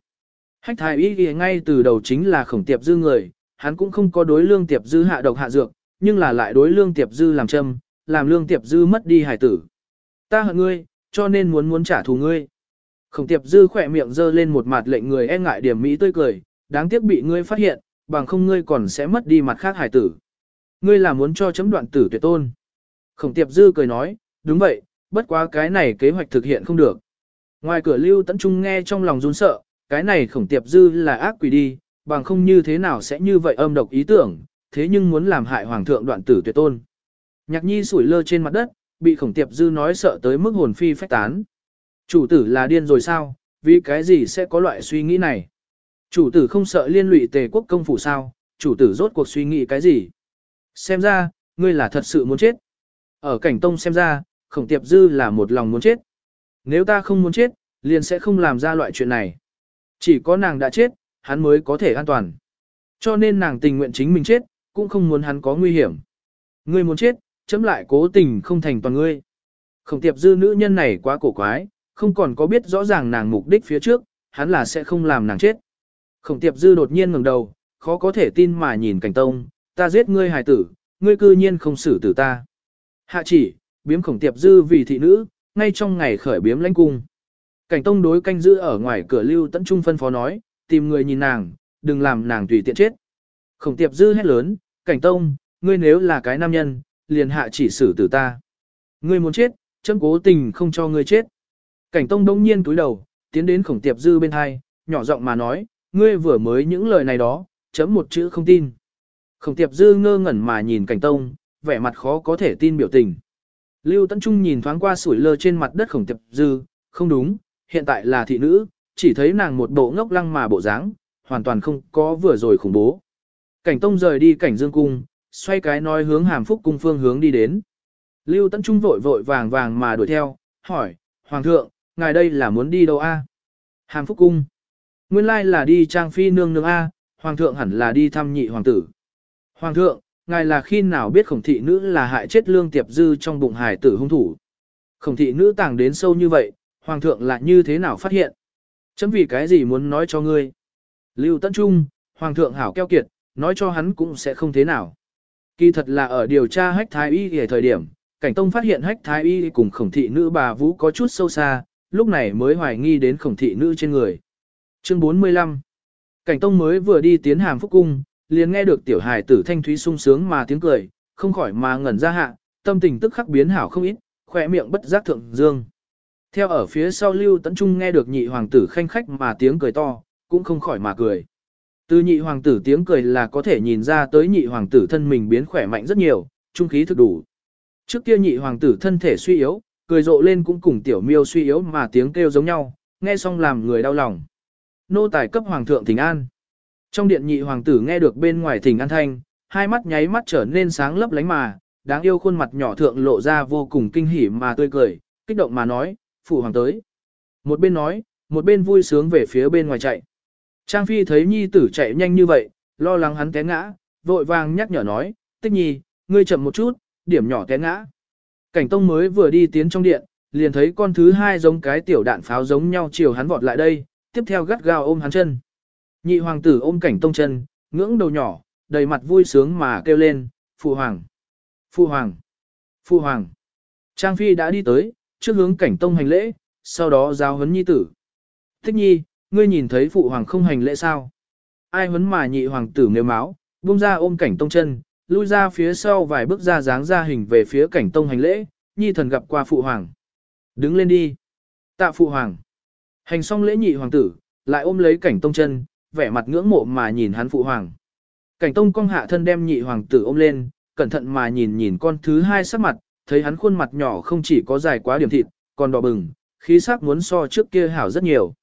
Hách thái ý ý ngay từ đầu chính là khổng tiệp dư người, hắn cũng không có đối lương tiệp dư hạ độc hạ dược, nhưng là lại đối lương tiệp dư làm châm, làm lương tiệp dư mất đi hải tử. Ta hận ngươi, cho nên muốn muốn trả thù ngươi. Khổng tiệp dư khỏe miệng giơ lên một mặt lệnh người e ngại điểm mỹ tươi cười, đáng tiếc bị ngươi phát hiện, bằng không ngươi còn sẽ mất đi mặt khác hải tử. Ngươi là muốn cho chấm đoạn tử tuyệt tôn. Khổng tiệp dư cười nói, đúng vậy, bất quá cái này kế hoạch thực hiện không được. Ngoài cửa lưu tấn trung nghe trong lòng run sợ, cái này khổng tiệp dư là ác quỷ đi, bằng không như thế nào sẽ như vậy âm độc ý tưởng, thế nhưng muốn làm hại hoàng thượng đoạn tử tuyệt tôn. Nhạc nhi sủi lơ trên mặt đất, bị khổng tiệp dư nói sợ tới mức hồn phi phách tán. Chủ tử là điên rồi sao, vì cái gì sẽ có loại suy nghĩ này? Chủ tử không sợ liên lụy tề quốc công phủ sao, chủ tử rốt cuộc suy nghĩ cái gì? Xem ra, ngươi là thật sự muốn chết. Ở cảnh tông xem ra, khổng tiệp dư là một lòng muốn chết. Nếu ta không muốn chết, liền sẽ không làm ra loại chuyện này. Chỉ có nàng đã chết, hắn mới có thể an toàn. Cho nên nàng tình nguyện chính mình chết, cũng không muốn hắn có nguy hiểm. Ngươi muốn chết, chấm lại cố tình không thành toàn ngươi. Khổng tiệp dư nữ nhân này quá cổ quái, không còn có biết rõ ràng nàng mục đích phía trước, hắn là sẽ không làm nàng chết. Khổng tiệp dư đột nhiên ngẩng đầu, khó có thể tin mà nhìn cảnh tông, ta giết ngươi hài tử, ngươi cư nhiên không xử tử ta. Hạ chỉ, biếm khổng tiệp dư vì thị nữ, ngay trong ngày khởi biếm lãnh cung. Cảnh tông đối canh giữ ở ngoài cửa lưu tận trung phân phó nói, tìm người nhìn nàng, đừng làm nàng tùy tiện chết. Khổng tiệp dư hét lớn, cảnh tông, ngươi nếu là cái nam nhân, liền hạ chỉ xử tử ta. Ngươi muốn chết, chấm cố tình không cho ngươi chết. Cảnh tông đông nhiên túi đầu, tiến đến khổng tiệp dư bên hai, nhỏ giọng mà nói, ngươi vừa mới những lời này đó, chấm một chữ không tin. Khổng tiệp dư ngơ ngẩn mà nhìn cảnh tông, vẻ mặt khó có thể tin biểu tình. Lưu Tấn Trung nhìn thoáng qua sủi lơ trên mặt đất khổng tiệp dư, không đúng, hiện tại là thị nữ, chỉ thấy nàng một bộ ngốc lăng mà bộ dáng, hoàn toàn không có vừa rồi khủng bố. Cảnh tông rời đi cảnh dương cung, xoay cái nói hướng hàm phúc cung phương hướng đi đến. Lưu Tấn Trung vội vội vàng vàng mà đuổi theo, hỏi, Hoàng thượng, ngài đây là muốn đi đâu a? Hàm phúc cung. Nguyên lai là đi trang phi nương nương a, Hoàng thượng hẳn là đi thăm nhị hoàng tử. Hoàng thượng, ngài là khi nào biết khổng thị nữ là hại chết lương tiệp dư trong bụng hài tử hung thủ. Khổng thị nữ tàng đến sâu như vậy, Hoàng thượng là như thế nào phát hiện? Chấm vì cái gì muốn nói cho ngươi? Lưu Tấn Trung, Hoàng thượng hảo keo kiệt, nói cho hắn cũng sẽ không thế nào. Kỳ thật là ở điều tra hách thái y ở thời điểm, cảnh tông phát hiện hách thái y cùng khổng thị nữ bà Vũ có chút sâu xa, lúc này mới hoài nghi đến khổng thị nữ trên người. Chương 45 Cảnh tông mới vừa đi tiến hàm phúc cung, liền nghe được tiểu hài tử thanh thúy sung sướng mà tiếng cười, không khỏi mà ngẩn ra hạ, tâm tình tức khắc biến hảo không ít, khỏe miệng bất giác thượng dương. Theo ở phía sau Lưu Tấn Trung nghe được nhị hoàng tử khanh khách mà tiếng cười to, cũng không khỏi mà cười. Từ nhị hoàng tử tiếng cười là có thể nhìn ra tới nhị hoàng tử thân mình biến khỏe mạnh rất nhiều, trung khí thực đủ. Trước kia nhị hoàng tử thân thể suy yếu, cười rộ lên cũng cùng tiểu miêu suy yếu mà tiếng kêu giống nhau, nghe xong làm người đau lòng. Nô tài cấp hoàng thượng thỉnh an. Trong điện nhị hoàng tử nghe được bên ngoài thỉnh an thanh, hai mắt nháy mắt trở nên sáng lấp lánh mà, đáng yêu khuôn mặt nhỏ thượng lộ ra vô cùng kinh hỉ mà tươi cười, kích động mà nói, phụ hoàng tới. Một bên nói, một bên vui sướng về phía bên ngoài chạy. Trang Phi thấy nhi tử chạy nhanh như vậy, lo lắng hắn té ngã, vội vàng nhắc nhở nói, tích nhi, ngươi chậm một chút, điểm nhỏ té ngã. Cảnh tông mới vừa đi tiến trong điện, liền thấy con thứ hai giống cái tiểu đạn pháo giống nhau chiều hắn vọt lại đây, tiếp theo gắt gao ôm hắn chân. Nhị hoàng tử ôm cảnh tông chân, ngưỡng đầu nhỏ, đầy mặt vui sướng mà kêu lên, phụ hoàng, phụ hoàng, phụ hoàng. Trang Phi đã đi tới, trước hướng cảnh tông hành lễ, sau đó giao huấn nhi tử. Thích nhi, ngươi nhìn thấy phụ hoàng không hành lễ sao? Ai huấn mà nhị hoàng tử nếu máu, buông ra ôm cảnh tông chân, lui ra phía sau vài bước ra dáng ra hình về phía cảnh tông hành lễ, nhi thần gặp qua phụ hoàng. Đứng lên đi. Tạ phụ hoàng. Hành xong lễ nhị hoàng tử, lại ôm lấy cảnh tông chân, vẻ mặt ngưỡng mộ mà nhìn hắn phụ hoàng. Cảnh tông cong hạ thân đem nhị hoàng tử ôm lên, cẩn thận mà nhìn nhìn con thứ hai sắc mặt, thấy hắn khuôn mặt nhỏ không chỉ có dài quá điểm thịt, còn đỏ bừng, khí sắc muốn so trước kia hảo rất nhiều.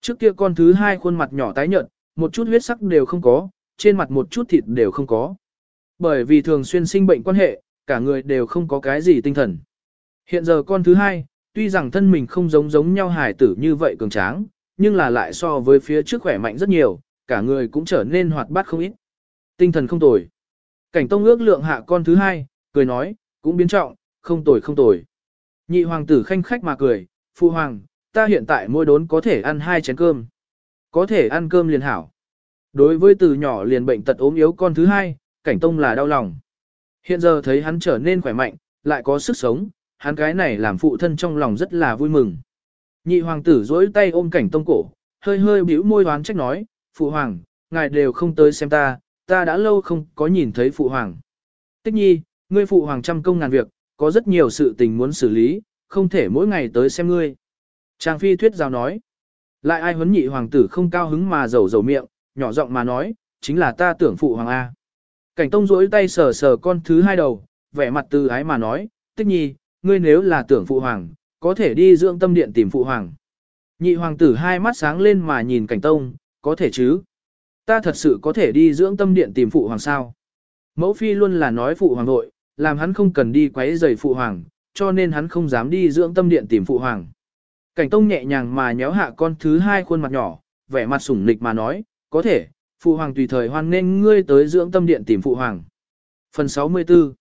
Trước kia con thứ hai khuôn mặt nhỏ tái nhợt, một chút huyết sắc đều không có, trên mặt một chút thịt đều không có. Bởi vì thường xuyên sinh bệnh quan hệ, cả người đều không có cái gì tinh thần. Hiện giờ con thứ hai, tuy rằng thân mình không giống giống nhau hài tử như vậy cường tráng, nhưng là lại so với phía trước khỏe mạnh rất nhiều, cả người cũng trở nên hoạt bát không ít. Tinh thần không tồi. Cảnh tông ước lượng hạ con thứ hai, cười nói, cũng biến trọng, không tồi không tồi. Nhị hoàng tử khanh khách mà cười, phụ hoàng, ta hiện tại mỗi đốn có thể ăn hai chén cơm. Có thể ăn cơm liền hảo. Đối với từ nhỏ liền bệnh tật ốm yếu con thứ hai, cảnh tông là đau lòng. Hiện giờ thấy hắn trở nên khỏe mạnh, lại có sức sống, hắn cái này làm phụ thân trong lòng rất là vui mừng. Nhị hoàng tử dối tay ôm cảnh tông cổ, hơi hơi bĩu môi đoán trách nói, phụ hoàng, ngài đều không tới xem ta, ta đã lâu không có nhìn thấy phụ hoàng. Tích nhi, ngươi phụ hoàng trăm công ngàn việc, có rất nhiều sự tình muốn xử lý, không thể mỗi ngày tới xem ngươi. Trang phi thuyết giao nói, lại ai huấn nhị hoàng tử không cao hứng mà dầu dầu miệng, nhỏ giọng mà nói, chính là ta tưởng phụ hoàng A. Cảnh tông rỗi tay sờ sờ con thứ hai đầu, vẻ mặt từ ái mà nói, tích nhi, ngươi nếu là tưởng phụ hoàng, có thể đi dưỡng tâm điện tìm phụ hoàng. Nhị hoàng tử hai mắt sáng lên mà nhìn cảnh tông, có thể chứ? Ta thật sự có thể đi dưỡng tâm điện tìm phụ hoàng sao? Mẫu phi luôn là nói phụ hoàng nội, làm hắn không cần đi quấy rầy phụ hoàng, cho nên hắn không dám đi dưỡng tâm điện tìm phụ hoàng. Cảnh tông nhẹ nhàng mà nhéo hạ con thứ hai khuôn mặt nhỏ, vẻ mặt sủng nịch mà nói, có thể, phụ hoàng tùy thời hoan nên ngươi tới dưỡng tâm điện tìm phụ hoàng. Phần 64